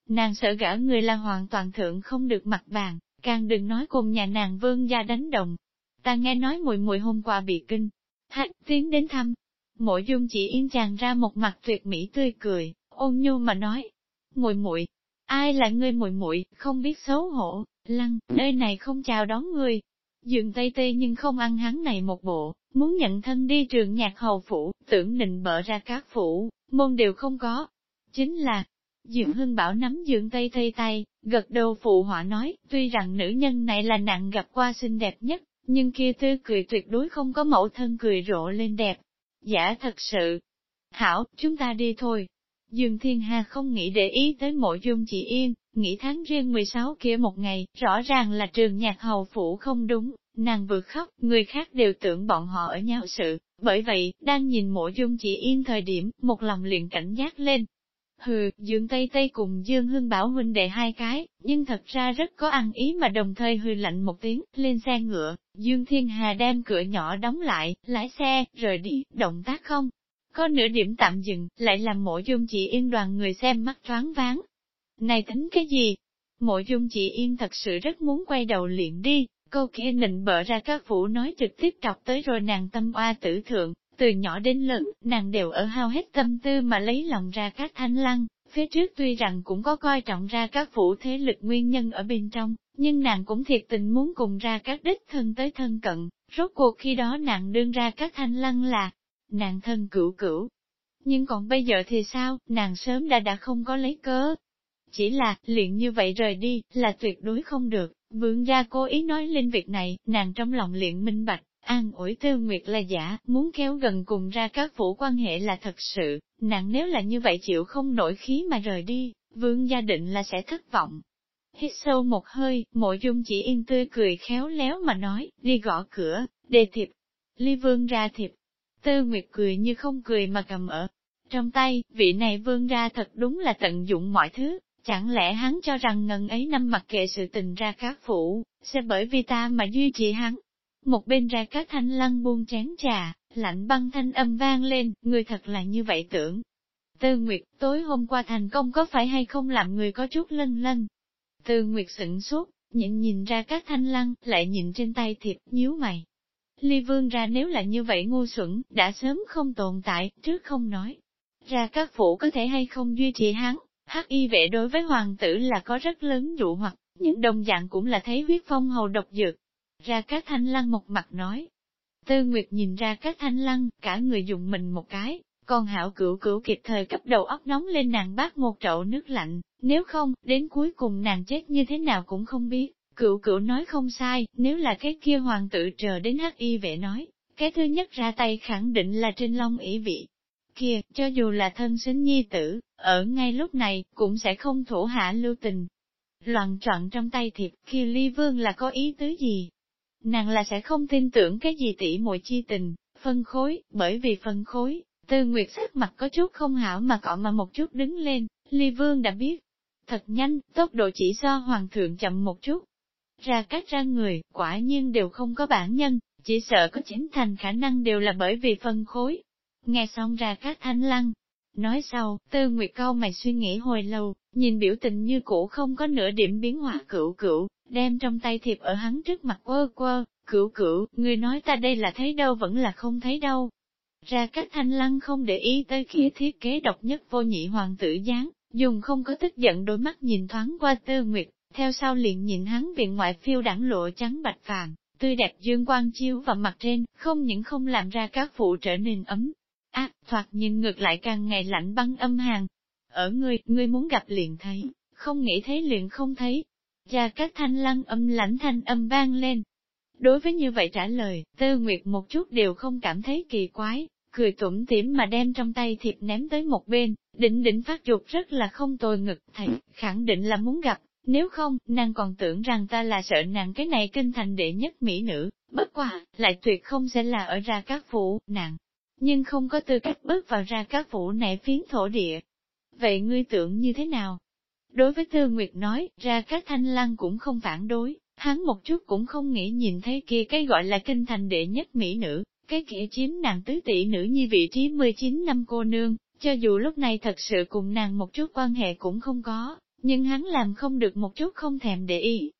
Nàng sợ gã người là hoàn toàn thượng không được mặt bàn, càng đừng nói cùng nhà nàng vương gia đánh đồng. Ta nghe nói mùi mùi hôm qua bị kinh, hạt tiến đến thăm. Mộ dung chỉ yên chàng ra một mặt tuyệt mỹ tươi cười, ôn nhu mà nói, muội muội, ai là ngươi muội muội, không biết xấu hổ, lăng, nơi này không chào đón ngươi. Dường tây tây nhưng không ăn hắn này một bộ, muốn nhận thân đi trường nhạc hầu phủ, tưởng định bợ ra các phủ, môn đều không có. Chính là, Dường Hưng Bảo nắm dường tây tây tay, gật đầu phụ họa nói, tuy rằng nữ nhân này là nặng gặp qua xinh đẹp nhất, nhưng kia tươi cười tuyệt đối không có mẫu thân cười rộ lên đẹp. Giả thật sự. Hảo, chúng ta đi thôi. Dương Thiên Hà không nghĩ để ý tới mộ dung chị Yên, nghĩ tháng riêng 16 kia một ngày, rõ ràng là trường nhạc hầu phủ không đúng, nàng vừa khóc, người khác đều tưởng bọn họ ở nhau sự, bởi vậy, đang nhìn mộ dung chị Yên thời điểm, một lòng liền cảnh giác lên. Hừ, Dương Tây Tây cùng Dương Hương Bảo huynh đệ hai cái, nhưng thật ra rất có ăn ý mà đồng thời hư lạnh một tiếng, lên xe ngựa, Dương Thiên Hà đem cửa nhỏ đóng lại, lái xe, rời đi, động tác không, có nửa điểm tạm dừng, lại làm mộ dung chị yên đoàn người xem mắt thoáng váng. Này tính cái gì? Mộ dung chị yên thật sự rất muốn quay đầu liền đi, câu kia nịnh bợ ra các phủ nói trực tiếp trọc tới rồi nàng tâm oa tử thượng, từ nhỏ đến lớn, nàng đều ở hao hết tâm tư mà lấy lòng ra các thanh lăng, phía trước tuy rằng cũng có coi trọng ra các phủ thế lực nguyên nhân ở bên trong, nhưng nàng cũng thiệt tình muốn cùng ra các đích thân tới thân cận, rốt cuộc khi đó nàng đương ra các thanh lăng là, nàng thân cửu cửu. Nhưng còn bây giờ thì sao, nàng sớm đã đã không có lấy cớ. Chỉ là, luyện như vậy rời đi, là tuyệt đối không được, vương gia cố ý nói lên việc này, nàng trong lòng luyện minh bạch, an ủi tư nguyệt là giả, muốn kéo gần cùng ra các phủ quan hệ là thật sự, nàng nếu là như vậy chịu không nổi khí mà rời đi, vương gia định là sẽ thất vọng. Hít sâu một hơi, mộ dung chỉ yên tươi cười khéo léo mà nói, đi gõ cửa, đề thiệp. Ly vương ra thiệp, Tư Nguyệt cười như không cười mà cầm ở trong tay, vị này vương ra thật đúng là tận dụng mọi thứ, Chẳng lẽ hắn cho rằng ngần ấy năm mặc kệ sự tình ra các phủ, sẽ bởi vì ta mà duy trì hắn. Một bên ra các thanh lăng buông chén trà, lạnh băng thanh âm vang lên, người thật là như vậy tưởng. Tư Nguyệt, tối hôm qua thành công có phải hay không làm người có chút lân lân? Tư Nguyệt sửng sốt, nhìn nhìn ra các thanh lăng, lại nhìn trên tay thiệp, nhíu mày. Ly Vương ra nếu là như vậy ngu xuẩn, đã sớm không tồn tại, trước không nói. Ra các phủ có thể hay không duy trì hắn, hắc y vệ đối với hoàng tử là có rất lớn dụ hoặc, những đồng dạng cũng là thấy huyết phong hầu độc dược. Ra các thanh lăng một mặt nói. Tư Nguyệt nhìn ra các thanh lăng, cả người dùng mình một cái, còn hảo cửu cửu kịp thời cấp đầu óc nóng lên nàng bát một chậu nước lạnh, nếu không, đến cuối cùng nàng chết như thế nào cũng không biết. Cửu cửu nói không sai, nếu là cái kia hoàng tử chờ đến hắc y vệ nói, cái thứ nhất ra tay khẳng định là trên long ỷ vị. Kia, cho dù là thân sinh nhi tử, ở ngay lúc này, cũng sẽ không thổ hạ lưu tình. Loạn trọn trong tay thiệp, kia ly vương là có ý tứ gì? Nàng là sẽ không tin tưởng cái gì tỷ muội chi tình, phân khối, bởi vì phân khối, Tư Nguyệt sắc mặt có chút không hảo mà cọ mà một chút đứng lên, Ly Vương đã biết. Thật nhanh, tốc độ chỉ do Hoàng thượng chậm một chút. Ra các ra người, quả nhiên đều không có bản nhân, chỉ sợ có chính thành khả năng đều là bởi vì phân khối. Nghe xong ra các thanh lăng. Nói sau, Tư Nguyệt câu mày suy nghĩ hồi lâu, nhìn biểu tình như cũ không có nửa điểm biến hóa cửu cửu, đem trong tay thiệp ở hắn trước mặt quơ quơ, cửu cửu, người nói ta đây là thấy đâu vẫn là không thấy đâu, ra các thanh lăng không để ý tới kia thiết kế độc nhất vô nhị hoàng tử dáng dùng không có tức giận đôi mắt nhìn thoáng qua tư nguyệt, theo sau liền nhìn hắn viện ngoại phiêu đẳng lộ trắng bạch vàng, tươi đẹp dương quang chiếu vào mặt trên, không những không làm ra các phụ trở nên ấm. Ác, thoạt nhìn ngược lại càng ngày lạnh băng âm hàng. Ở ngươi, ngươi muốn gặp liền thấy, không nghĩ thấy liền không thấy. Ra các thanh lăng âm lãnh thanh âm vang lên. Đối với như vậy trả lời, Tư Nguyệt một chút đều không cảm thấy kỳ quái, cười tủm tỉm mà đem trong tay thiệp ném tới một bên, định định phát dục rất là không tồi ngực thầy, khẳng định là muốn gặp, nếu không, nàng còn tưởng rằng ta là sợ nàng cái này kinh thành đệ nhất mỹ nữ, bất quả, lại tuyệt không sẽ là ở ra các phủ, nàng. Nhưng không có tư cách bước vào ra các phủ này phiến thổ địa. Vậy ngươi tưởng như thế nào? Đối với Tư Nguyệt nói, ra các thanh lăng cũng không phản đối, hắn một chút cũng không nghĩ nhìn thấy kia cái gọi là kinh thành đệ nhất mỹ nữ, cái kia chiếm nàng tứ tỷ nữ nhi vị trí 19 năm cô nương, cho dù lúc này thật sự cùng nàng một chút quan hệ cũng không có, nhưng hắn làm không được một chút không thèm để ý.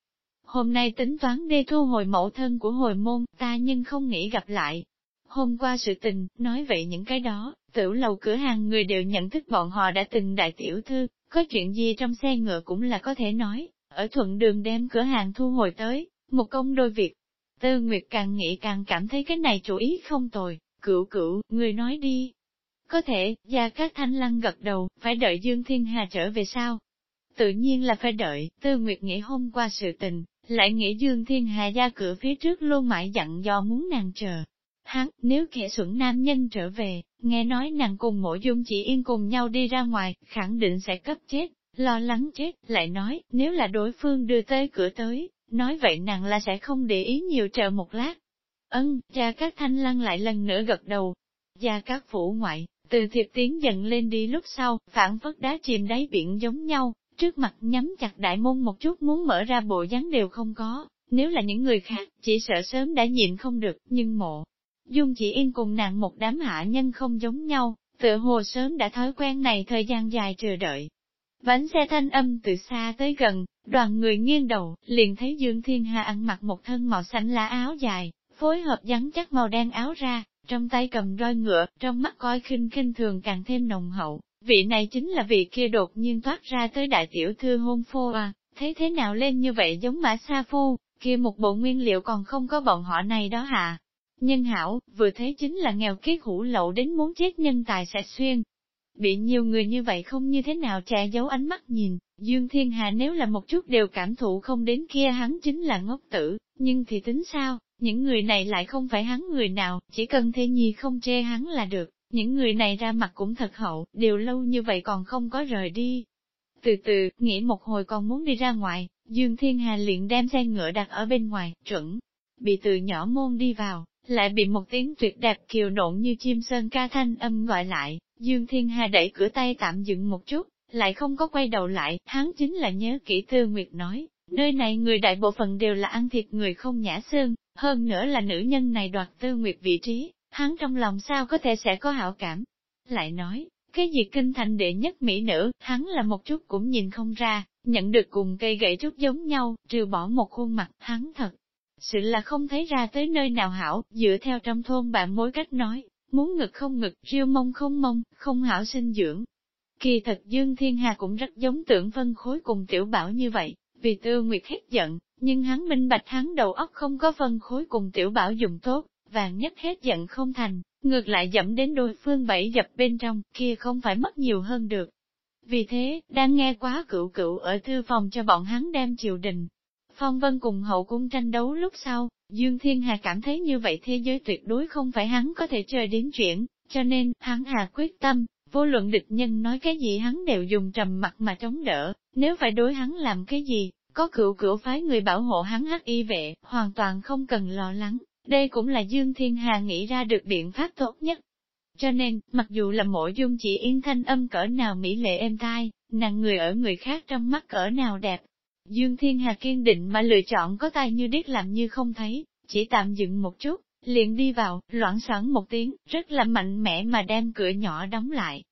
Hôm nay tính toán đê thu hồi mẫu thân của hồi môn, ta nhưng không nghĩ gặp lại. Hôm qua sự tình, nói vậy những cái đó, tiểu lầu cửa hàng người đều nhận thức bọn họ đã từng đại tiểu thư, có chuyện gì trong xe ngựa cũng là có thể nói, ở thuận đường đem cửa hàng thu hồi tới, một công đôi việc, Tư Nguyệt càng nghĩ càng cảm thấy cái này chủ ý không tồi, cửu cửu, người nói đi. Có thể, Gia các Thanh Lăng gật đầu, phải đợi Dương Thiên Hà trở về sao? Tự nhiên là phải đợi, Tư Nguyệt nghĩ hôm qua sự tình, lại nghĩ Dương Thiên Hà ra cửa phía trước luôn mãi dặn do muốn nàng chờ. Hắn, nếu kẻ xuẩn nam nhân trở về, nghe nói nàng cùng mỗi dung chỉ yên cùng nhau đi ra ngoài, khẳng định sẽ cấp chết, lo lắng chết, lại nói, nếu là đối phương đưa tới cửa tới, nói vậy nàng là sẽ không để ý nhiều chờ một lát. Ân, cha các thanh lăng lại lần nữa gật đầu. Gia các phủ ngoại, từ thiệp tiến dần lên đi lúc sau, phản phất đá chìm đáy biển giống nhau, trước mặt nhắm chặt đại môn một chút muốn mở ra bộ dáng đều không có, nếu là những người khác, chỉ sợ sớm đã nhịn không được, nhưng mộ. Dung chỉ yên cùng nàng một đám hạ nhân không giống nhau, tựa hồ sớm đã thói quen này thời gian dài chờ đợi, Vánh xe thanh âm từ xa tới gần, đoàn người nghiêng đầu, liền thấy Dương Thiên Hà ăn mặc một thân màu xanh lá áo dài, phối hợp rắn chắc màu đen áo ra, trong tay cầm roi ngựa, trong mắt coi khinh khinh thường càng thêm nồng hậu. Vị này chính là vị kia đột nhiên thoát ra tới đại tiểu thư hôn phô à, thấy thế nào lên như vậy giống mã sa phu, kia một bộ nguyên liệu còn không có bọn họ này đó hả? Nhân hảo, vừa thấy chính là nghèo kiết hủ lậu đến muốn chết nhân tài sẽ xuyên, Bị nhiều người như vậy không như thế nào che giấu ánh mắt nhìn, Dương Thiên Hà nếu là một chút đều cảm thụ không đến kia hắn chính là ngốc tử, nhưng thì tính sao, những người này lại không phải hắn người nào, chỉ cần thế nhi không chê hắn là được, những người này ra mặt cũng thật hậu, đều lâu như vậy còn không có rời đi. Từ từ, nghĩ một hồi còn muốn đi ra ngoài, Dương Thiên Hà liền đem xe ngựa đặt ở bên ngoài, chuẩn, bị từ nhỏ môn đi vào, lại bị một tiếng tuyệt đẹp kiều nộn như chim sơn ca thanh âm gọi lại, Dương Thiên Hà đẩy cửa tay tạm dừng một chút, lại không có quay đầu lại, hắn chính là nhớ kỹ Tư Nguyệt nói, nơi này người đại bộ phận đều là ăn thịt người không nhã xương, hơn nữa là nữ nhân này đoạt Tư Nguyệt vị trí, hắn trong lòng sao có thể sẽ có hảo cảm. Lại nói, cái gì kinh thành đệ nhất mỹ nữ, hắn là một chút cũng nhìn không ra, nhận được cùng cây gậy trúc giống nhau, trừ bỏ một khuôn mặt, hắn thật. Sự là không thấy ra tới nơi nào hảo, dựa theo trong thôn bạn mối cách nói, muốn ngực không ngực, riêu mông không mông, không hảo sinh dưỡng. Kỳ thật Dương Thiên Hà cũng rất giống tưởng vân khối cùng tiểu bảo như vậy, vì tư nguyệt hết giận, nhưng hắn minh bạch hắn đầu óc không có vân khối cùng tiểu bảo dùng tốt, vàng nhất hết giận không thành, ngược lại dẫm đến đôi phương bảy dập bên trong, kia không phải mất nhiều hơn được. Vì thế, đang nghe quá cựu cựu ở thư phòng cho bọn hắn đem triều đình. Phong Vân cùng hậu cung tranh đấu lúc sau, Dương Thiên Hà cảm thấy như vậy thế giới tuyệt đối không phải hắn có thể chơi đến chuyển, cho nên, hắn hà quyết tâm, vô luận địch nhân nói cái gì hắn đều dùng trầm mặt mà chống đỡ, nếu phải đối hắn làm cái gì, có cựu cựu phái người bảo hộ hắn hắc y vệ, hoàn toàn không cần lo lắng, đây cũng là Dương Thiên Hà nghĩ ra được biện pháp tốt nhất. Cho nên, mặc dù là mỗi dung chỉ yên thanh âm cỡ nào mỹ lệ êm tai, nàng người ở người khác trong mắt cỡ nào đẹp. Dương Thiên Hà kiên định mà lựa chọn có tay như điếc làm như không thấy, chỉ tạm dừng một chút, liền đi vào, loạn soạn một tiếng, rất là mạnh mẽ mà đem cửa nhỏ đóng lại.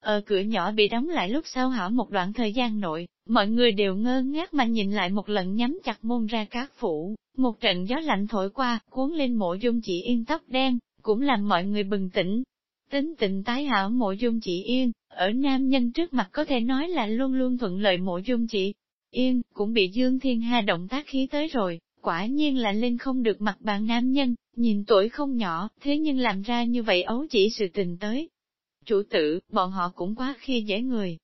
Ở cửa nhỏ bị đóng lại lúc sau hảo một đoạn thời gian nội, mọi người đều ngơ ngác mà nhìn lại một lần nhắm chặt môn ra các phủ, một trận gió lạnh thổi qua, cuốn lên mộ dung chỉ yên tóc đen, cũng làm mọi người bừng tỉnh. Tính tịnh tái hảo mộ dung chỉ yên, ở nam nhân trước mặt có thể nói là luôn luôn thuận lợi mộ dung chỉ yên, cũng bị Dương Thiên Hà động tác khí tới rồi, quả nhiên là lên không được mặt bạn nam nhân, nhìn tuổi không nhỏ, thế nhưng làm ra như vậy ấu chỉ sự tình tới. Chủ tử, bọn họ cũng quá khi dễ người.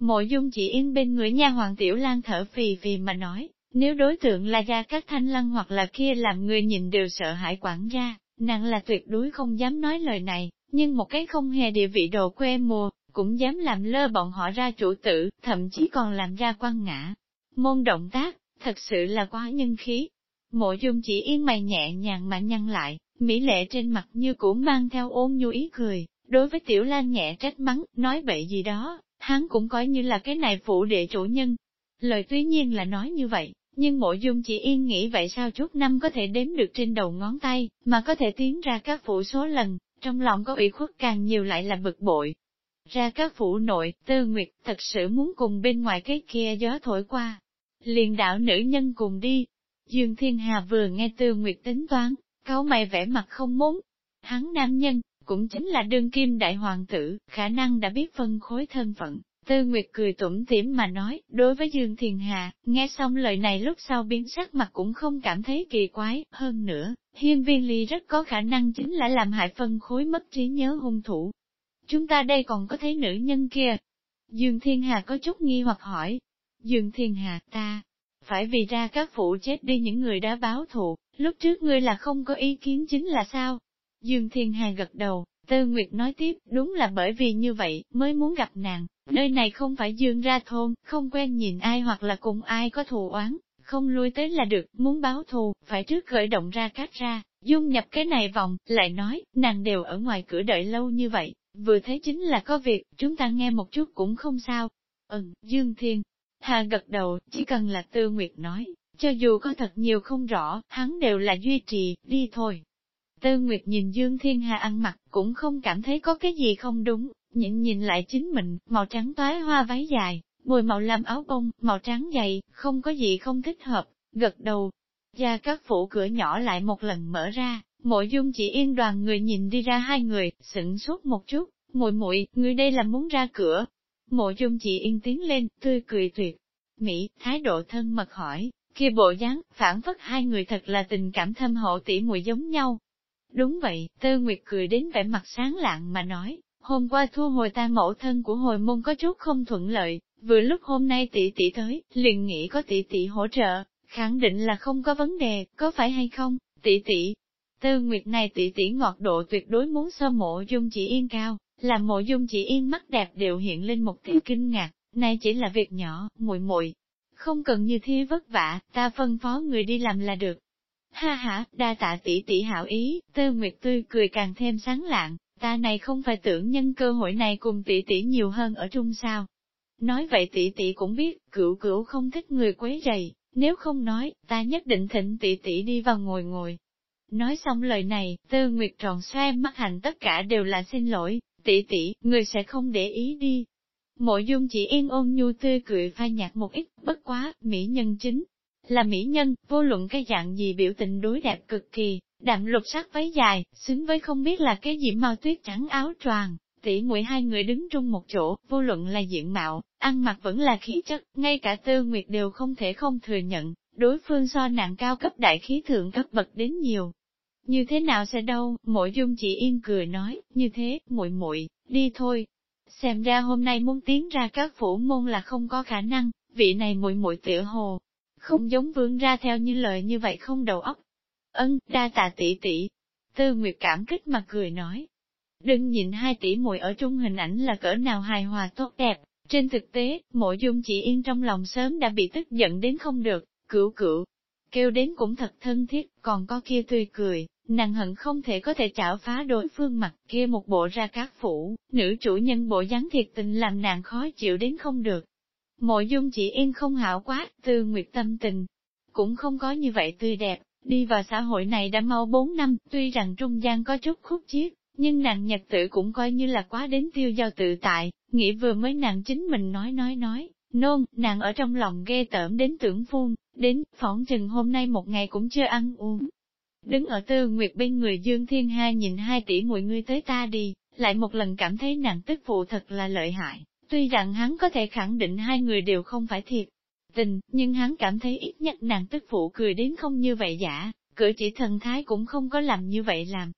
Mộ dung chỉ yên bên người nha hoàng tiểu lan thở phì phì mà nói, nếu đối tượng là gia các thanh lăng hoặc là kia làm người nhìn đều sợ hãi quản gia, nàng là tuyệt đối không dám nói lời này, nhưng một cái không hề địa vị đồ quê mùa, cũng dám làm lơ bọn họ ra chủ tử, thậm chí còn làm ra quan ngã. Môn động tác, thật sự là quá nhân khí. Mộ dung chỉ yên mày nhẹ nhàng mà nhăn lại, mỹ lệ trên mặt như cũng mang theo ôn nhu ý cười, đối với tiểu lan nhẹ trách mắng, nói bậy gì đó, hắn cũng coi như là cái này phụ địa chủ nhân. Lời tuy nhiên là nói như vậy, nhưng mộ dung chỉ yên nghĩ vậy sao chút năm có thể đếm được trên đầu ngón tay, mà có thể tiến ra các phủ số lần, trong lòng có ủy khuất càng nhiều lại là bực bội. Ra các phủ nội, tư nguyệt thật sự muốn cùng bên ngoài cái kia gió thổi qua. Liền đạo nữ nhân cùng đi. Dương Thiên Hà vừa nghe tư nguyệt tính toán, cáo mày vẻ mặt không muốn. Hắn nam nhân, cũng chính là đương kim đại hoàng tử, khả năng đã biết phân khối thân phận, Tư Nguyệt cười tủm tỉm mà nói, đối với Dương Thiền Hà, nghe xong lời này lúc sau biến sắc mặt cũng không cảm thấy kỳ quái, hơn nữa, hiên viên ly rất có khả năng chính là làm hại phân khối mất trí nhớ hung thủ. Chúng ta đây còn có thấy nữ nhân kia. Dương Thiên Hà có chút nghi hoặc hỏi. Dương Thiên Hà, ta, phải vì ra các phụ chết đi những người đã báo thù, lúc trước ngươi là không có ý kiến chính là sao? Dương Thiên Hà gật đầu, Tư Nguyệt nói tiếp, đúng là bởi vì như vậy, mới muốn gặp nàng, Nơi này không phải dương ra thôn, không quen nhìn ai hoặc là cùng ai có thù oán, không lui tới là được, muốn báo thù, phải trước khởi động ra cách ra, dung nhập cái này vòng, lại nói, nàng đều ở ngoài cửa đợi lâu như vậy, vừa thấy chính là có việc, chúng ta nghe một chút cũng không sao. Ừ, Dương Thiên, Hà gật đầu, chỉ cần là Tư Nguyệt nói, cho dù có thật nhiều không rõ, hắn đều là duy trì, đi thôi. Tư Nguyệt nhìn Dương Thiên Hà ăn mặc, cũng không cảm thấy có cái gì không đúng, Nhìn nhìn lại chính mình, màu trắng toái hoa váy dài, mùi màu lam áo bông, màu trắng dày, không có gì không thích hợp, gật đầu. Gia các phủ cửa nhỏ lại một lần mở ra, mộ dung chỉ yên đoàn người nhìn đi ra hai người, sững sốt một chút, muội muội người đây là muốn ra cửa. Mộ dung chỉ yên tiến lên, tươi cười tuyệt. Mỹ, thái độ thân mật hỏi, kia bộ dáng, phản phất hai người thật là tình cảm thâm hậu tỉ muội giống nhau. Đúng vậy, Tư Nguyệt cười đến vẻ mặt sáng lạng mà nói, Hôm qua thu hồi ta mẫu thân của hồi môn có chút không thuận lợi, vừa lúc hôm nay tỷ tỷ tới, liền nghĩ có tỷ tỷ hỗ trợ, khẳng định là không có vấn đề, có phải hay không, tỷ tỷ. Tư Nguyệt này tỷ tỷ ngọt độ tuyệt đối muốn so mộ dung chỉ yên cao, làm mộ dung chỉ yên mắt đẹp đều hiện lên một tia kinh ngạc, này chỉ là việc nhỏ, muội muội Không cần như thế vất vả, ta phân phó người đi làm là được. Ha ha, đa tạ tỷ tỷ hảo ý, tơ Nguyệt tươi cười càng thêm sáng lạng, Ta này không phải tưởng nhân cơ hội này cùng tỷ tỷ nhiều hơn ở trung sao. Nói vậy tỷ tỷ cũng biết, cửu cửu không thích người quấy rầy, nếu không nói, ta nhất định thỉnh tỷ tỷ đi vào ngồi ngồi. Nói xong lời này, tư nguyệt tròn xoe mắt hành tất cả đều là xin lỗi, tỷ tỷ, người sẽ không để ý đi. Mộ dung chỉ yên ôn nhu tươi cười phai nhạt một ít, bất quá, mỹ nhân chính. Là mỹ nhân, vô luận cái dạng gì biểu tình đối đẹp cực kỳ, đạm lục sắc váy dài, xứng với không biết là cái gì màu tuyết trắng áo choàng, tỷ muội hai người đứng chung một chỗ, vô luận là diện mạo, ăn mặc vẫn là khí chất, ngay cả tư nguyệt đều không thể không thừa nhận, đối phương so nàng cao cấp đại khí thượng cấp bậc đến nhiều. Như thế nào sẽ đâu, mỗi dung chỉ yên cười nói, như thế, muội muội đi thôi. Xem ra hôm nay muốn tiến ra các phủ môn là không có khả năng, vị này muội muội tiểu hồ. Không giống vương ra theo như lời như vậy không đầu óc. Ân, đa tạ tỷ tỷ. Tư Nguyệt cảm kích mà cười nói, Đừng nhìn hai tỷ muội ở trung hình ảnh là cỡ nào hài hòa tốt đẹp, trên thực tế, mộ dung chỉ yên trong lòng sớm đã bị tức giận đến không được, cửu cửu. Kêu đến cũng thật thân thiết, còn có kia tươi cười, nàng hận không thể có thể chảo phá đối phương mặt kia một bộ ra các phủ, nữ chủ nhân bộ dáng thiệt tình làm nàng khó chịu đến không được. Mộ dung chỉ yên không hảo quá, tư nguyệt tâm tình, cũng không có như vậy tươi đẹp, đi vào xã hội này đã mau 4 năm, tuy rằng trung gian có chút khúc chiết, nhưng nàng nhật tự cũng coi như là quá đến tiêu giao tự tại, nghĩ vừa mới nàng chính mình nói nói nói, nôn, nàng ở trong lòng ghê tởm đến tưởng phun, đến, phỏng chừng hôm nay một ngày cũng chưa ăn uống. Đứng ở tư nguyệt bên người Dương Thiên Hai nhìn hai tỷ muội ngươi tới ta đi, lại một lần cảm thấy nàng tức phụ thật là lợi hại, tuy rằng hắn có thể khẳng định hai người đều không phải thiệt tình, nhưng hắn cảm thấy ít nhất nàng tức phụ cười đến không như vậy giả, cử chỉ thần thái cũng không có làm như vậy làm,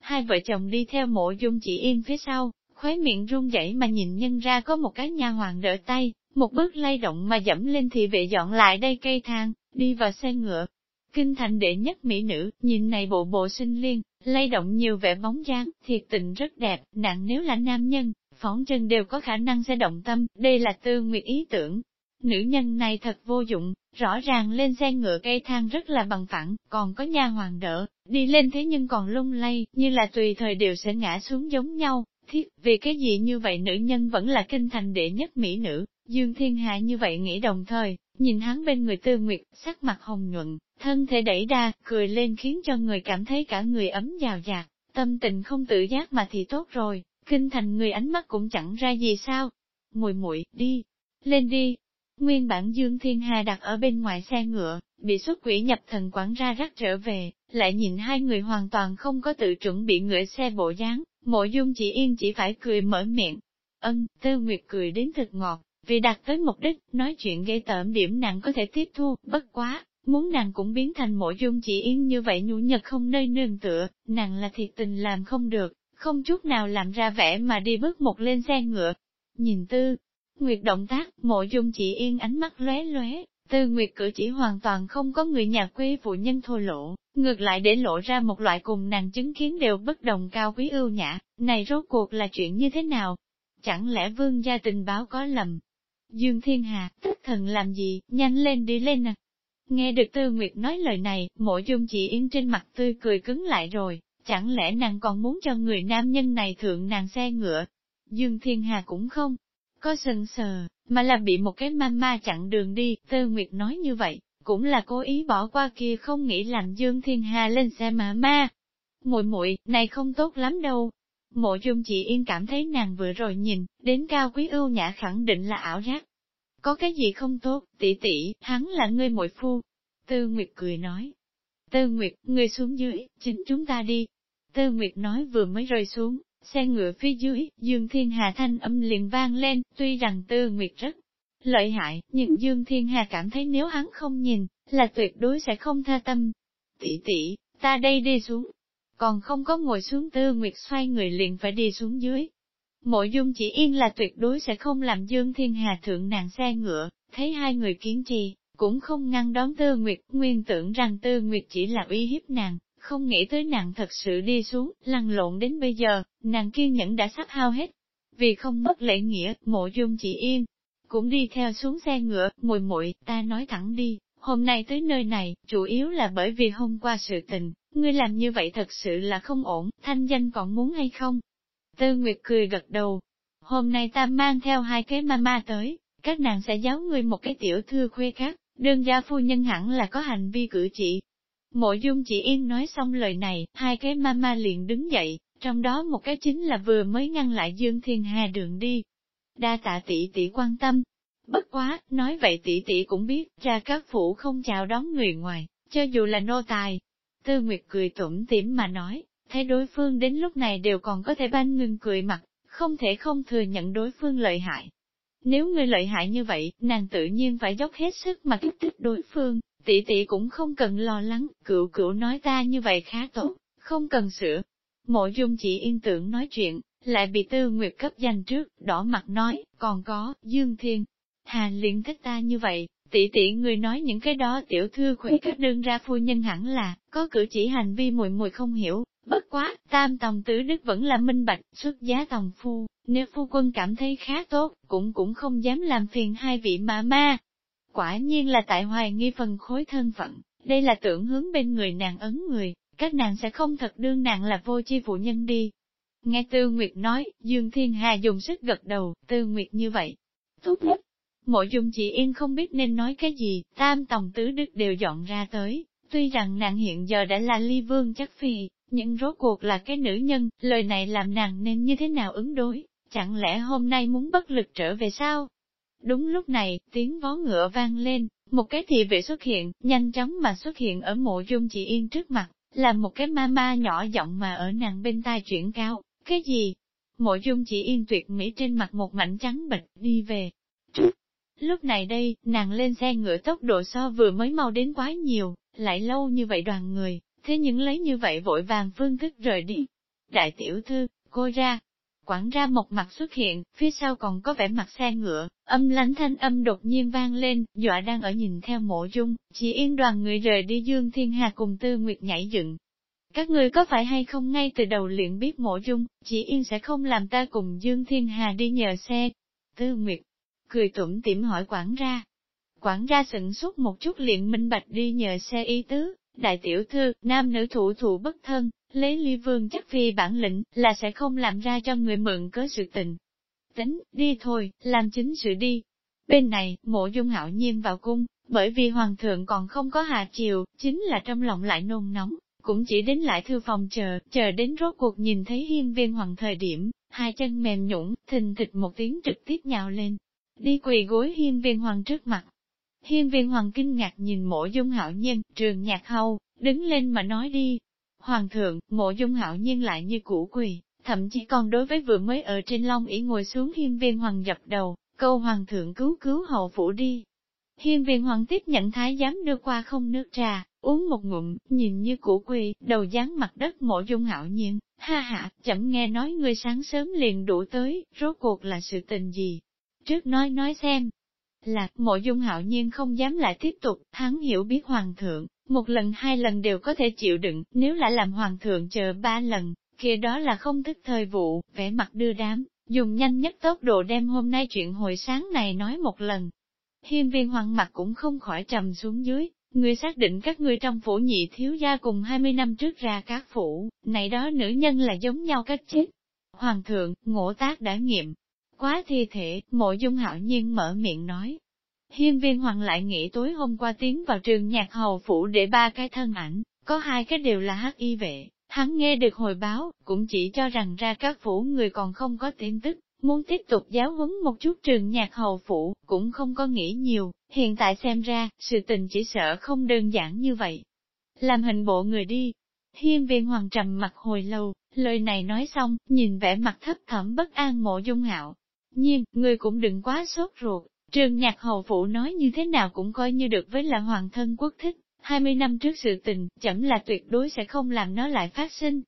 Hai vợ chồng đi theo mộ dung chỉ yên phía sau, khóe miệng run rẩy mà nhìn nhân ra có một cái nha hoàng đỡ tay, một bước lay động mà dẫm lên thì vệ dọn lại đây cây thang, đi vào xe ngựa. Kinh thành đệ nhất mỹ nữ, nhìn này bộ bộ sinh liên, lay động nhiều vẻ bóng dáng, thiệt tình rất đẹp, nặng nếu là nam nhân, phóng chân đều có khả năng sẽ động tâm, đây là tư nguyệt ý tưởng. Nữ nhân này thật vô dụng, rõ ràng lên xe ngựa cây thang rất là bằng phẳng, còn có nha hoàng đỡ, đi lên thế nhưng còn lung lay, như là tùy thời đều sẽ ngã xuống giống nhau, thiết, vì cái gì như vậy nữ nhân vẫn là kinh thành đệ nhất mỹ nữ, Dương Thiên Hạ như vậy nghĩ đồng thời, nhìn hắn bên người tư nguyệt, sắc mặt hồng nhuận, thân thể đẩy ra, cười lên khiến cho người cảm thấy cả người ấm dào dạt, tâm tình không tự giác mà thì tốt rồi, kinh thành người ánh mắt cũng chẳng ra gì sao. Mùi muội đi, lên đi, Nguyên bản Dương Thiên Hà đặt ở bên ngoài xe ngựa, bị xuất quỷ nhập thần quản ra rắc trở về, lại nhìn hai người hoàn toàn không có tự chuẩn bị ngựa xe bộ dáng, mộ dung chỉ yên chỉ phải cười mở miệng. Ân, Tư Nguyệt cười đến thật ngọt, vì đạt tới mục đích, nói chuyện gây tởm điểm nặng có thể tiếp thu, bất quá, muốn nàng cũng biến thành mộ dung chỉ yên như vậy nhũ nhật không nơi nương tựa, nàng là thiệt tình làm không được, không chút nào làm ra vẻ mà đi bước một lên xe ngựa. Nhìn Tư, Nguyệt động tác, mộ dung chỉ yên ánh mắt lóe lóe, tư Nguyệt cử chỉ hoàn toàn không có người nhà quê phụ nhân thô lỗ, ngược lại để lộ ra một loại cùng nàng chứng kiến đều bất đồng cao quý ưu nhã, này rốt cuộc là chuyện như thế nào? Chẳng lẽ vương gia tình báo có lầm? Dương Thiên Hà, tức thần làm gì, nhanh lên đi lên nè. Nghe được Tư Nguyệt nói lời này, mộ dung chỉ yên trên mặt tươi cười cứng lại rồi, chẳng lẽ nàng còn muốn cho người nam nhân này thượng nàng xe ngựa? Dương Thiên Hà cũng không, có sần sờ, mà là bị một cái mama chặn đường đi, Tư Nguyệt nói như vậy, cũng là cố ý bỏ qua kia không nghĩ làm Dương Thiên Hà lên xe mà ma. Muội muội, này không tốt lắm đâu. Mộ dung chị yên cảm thấy nàng vừa rồi nhìn, đến cao quý ưu nhã khẳng định là ảo giác. Có cái gì không tốt, tỷ tỷ, hắn là ngươi muội phu. Tư Nguyệt cười nói. Tư Nguyệt, ngươi xuống dưới, chính chúng ta đi. Tư Nguyệt nói vừa mới rơi xuống, Xe ngựa phía dưới, Dương Thiên Hà thanh âm liền vang lên, tuy rằng Tư Nguyệt rất lợi hại, nhưng Dương Thiên Hà cảm thấy nếu hắn không nhìn, là tuyệt đối sẽ không tha tâm. Tỷ tỷ, ta đây đi xuống. Còn không có ngồi xuống Tư Nguyệt xoay người liền phải đi xuống dưới. Mộ dung chỉ yên là tuyệt đối sẽ không làm Dương Thiên Hà thượng nàng xe ngựa, thấy hai người kiến trì, cũng không ngăn đón Tư Nguyệt, nguyên tưởng rằng Tư Nguyệt chỉ là uy hiếp nàng, không nghĩ tới nàng thật sự đi xuống, lăn lộn đến bây giờ, nàng kiên nhẫn đã sắp hao hết. Vì không mất lễ nghĩa, mộ dung chỉ yên, cũng đi theo xuống xe ngựa, mùi muội ta nói thẳng đi, hôm nay tới nơi này, chủ yếu là bởi vì hôm qua sự tình, ngươi làm như vậy thật sự là không ổn, thanh danh còn muốn hay không? Tư Nguyệt cười gật đầu, hôm nay ta mang theo hai cái mama tới, các nàng sẽ giáo ngươi một cái tiểu thư khuê khác, đương gia phu nhân hẳn là có hành vi cử chỉ. Mộ dung chỉ yên nói xong lời này, hai cái mama liền đứng dậy, trong đó một cái chính là vừa mới ngăn lại Dương Thiên Hà đường đi. Đa tạ tỷ tỷ quan tâm. Bất quá, nói vậy tỷ tỷ cũng biết, ra các phủ không chào đón người ngoài, cho dù là nô tài. Tư Nguyệt cười tủm tỉm mà nói, thấy đối phương đến lúc này đều còn có thể ban ngưng cười mặt, không thể không thừa nhận đối phương lợi hại. Nếu người lợi hại như vậy, nàng tự nhiên phải dốc hết sức mà kích thích đối phương, tỷ tỷ cũng không cần lo lắng, cựu cựu nói ta như vậy khá tốt, không cần sửa. Mộ dung chỉ yên tưởng nói chuyện, lại bị tư nguyệt cấp danh trước, đỏ mặt nói, còn có, Dương Thiên. Hà liền thích ta như vậy, tỷ tỷ người nói những cái đó tiểu thư khỏe các đương ra phu nhân hẳn là, có cử chỉ hành vi mùi mùi không hiểu, bất quá, tam tòng tứ đức vẫn là minh bạch, xuất giá tòng phu, nếu phu quân cảm thấy khá tốt, cũng cũng không dám làm phiền hai vị mà ma. Quả nhiên là tại hoài nghi phần khối thân phận, đây là tưởng hướng bên người nàng ấn người, các nàng sẽ không thật đương nàng là vô chi phụ nhân đi. Nghe Tư Nguyệt nói, Dương Thiên Hà dùng sức gật đầu, Tư Nguyệt như vậy. Tốt nhất, Mộ dung chỉ yên không biết nên nói cái gì, tam tòng tứ đức đều dọn ra tới, tuy rằng nàng hiện giờ đã là ly vương chắc phi, nhưng rốt cuộc là cái nữ nhân, lời này làm nàng nên như thế nào ứng đối, chẳng lẽ hôm nay muốn bất lực trở về sao? Đúng lúc này, tiếng vó ngựa vang lên, một cái thị vệ xuất hiện, nhanh chóng mà xuất hiện ở mộ dung chỉ yên trước mặt, là một cái ma ma nhỏ giọng mà ở nàng bên tai chuyển cao, cái gì? Mộ dung chỉ yên tuyệt mỹ trên mặt một mảnh trắng bệch đi về. Lúc này đây, nàng lên xe ngựa tốc độ so vừa mới mau đến quá nhiều, lại lâu như vậy đoàn người, thế nhưng lấy như vậy vội vàng phương thức rời đi. Đại tiểu thư, cô ra, quản ra một mặt xuất hiện, phía sau còn có vẻ mặt xe ngựa, âm lánh thanh âm đột nhiên vang lên, dọa đang ở nhìn theo mộ dung, chỉ yên đoàn người rời đi Dương Thiên Hà cùng Tư Nguyệt nhảy dựng. Các người có phải hay không ngay từ đầu luyện biết mộ dung, chỉ yên sẽ không làm ta cùng Dương Thiên Hà đi nhờ xe. Tư Nguyệt, cười tủm tỉm hỏi quản ra. Quản ra sửng suốt một chút liền minh bạch đi nhờ xe y tứ, đại tiểu thư, nam nữ thủ thủ bất thân, lấy ly vương chắc phi bản lĩnh, là sẽ không làm ra cho người mượn cớ sự tình. Tính, đi thôi, làm chính sự đi. Bên này, mộ dung hạo nhiên vào cung, bởi vì hoàng thượng còn không có hạ chiều, chính là trong lòng lại nôn nóng, cũng chỉ đến lại thư phòng chờ, chờ đến rốt cuộc nhìn thấy hiên viên hoàng thời điểm, hai chân mềm nhũng, thình thịch một tiếng trực tiếp nhào lên, đi quỳ gối hiên viên hoàng trước mặt. Hiên viên hoàng kinh ngạc nhìn mộ dung hạo nhiên, trường nhạc hầu, đứng lên mà nói đi. Hoàng thượng, mộ dung hạo nhiên lại như cũ quỳ, thậm chí còn đối với vừa mới ở trên long ỷ ngồi xuống hiên viên hoàng dập đầu, câu hoàng thượng cứu cứu hậu phủ đi. Hiên viên hoàng tiếp nhận thái giám đưa qua không nước trà, uống một ngụm, nhìn như củ quỳ, đầu dán mặt đất mộ dung hạo nhiên, ha ha, chậm nghe nói người sáng sớm liền đủ tới, rốt cuộc là sự tình gì, trước nói nói xem. Lạc mộ dung hạo nhiên không dám lại tiếp tục, hắn hiểu biết hoàng thượng, một lần hai lần đều có thể chịu đựng, nếu lại làm hoàng thượng chờ ba lần, kia đó là không thức thời vụ, vẻ mặt đưa đám, dùng nhanh nhất tốc độ đem hôm nay chuyện hồi sáng này nói một lần. Hiên viên hoàng mặt cũng không khỏi trầm xuống dưới, người xác định các ngươi trong phủ nhị thiếu gia cùng 20 năm trước ra các phủ, này đó nữ nhân là giống nhau cách chết. Hoàng thượng, ngộ tác đã nghiệm, Quá thi thể, mộ dung hạo nhiên mở miệng nói. Hiên viên hoàng lại nghĩ tối hôm qua tiến vào trường nhạc hầu phủ để ba cái thân ảnh, có hai cái đều là hắc y vệ. Hắn nghe được hồi báo, cũng chỉ cho rằng ra các phủ người còn không có tin tức, muốn tiếp tục giáo huấn một chút trường nhạc hầu phủ, cũng không có nghĩ nhiều, hiện tại xem ra, sự tình chỉ sợ không đơn giản như vậy. Làm hình bộ người đi. Hiên viên hoàng trầm mặt hồi lâu, lời này nói xong, nhìn vẻ mặt thấp thẩm bất an mộ dung hạo, nhiên, người cũng đừng quá sốt ruột, trường nhạc hầu phụ nói như thế nào cũng coi như được với là hoàng thân quốc thích, 20 năm trước sự tình, chẳng là tuyệt đối sẽ không làm nó lại phát sinh.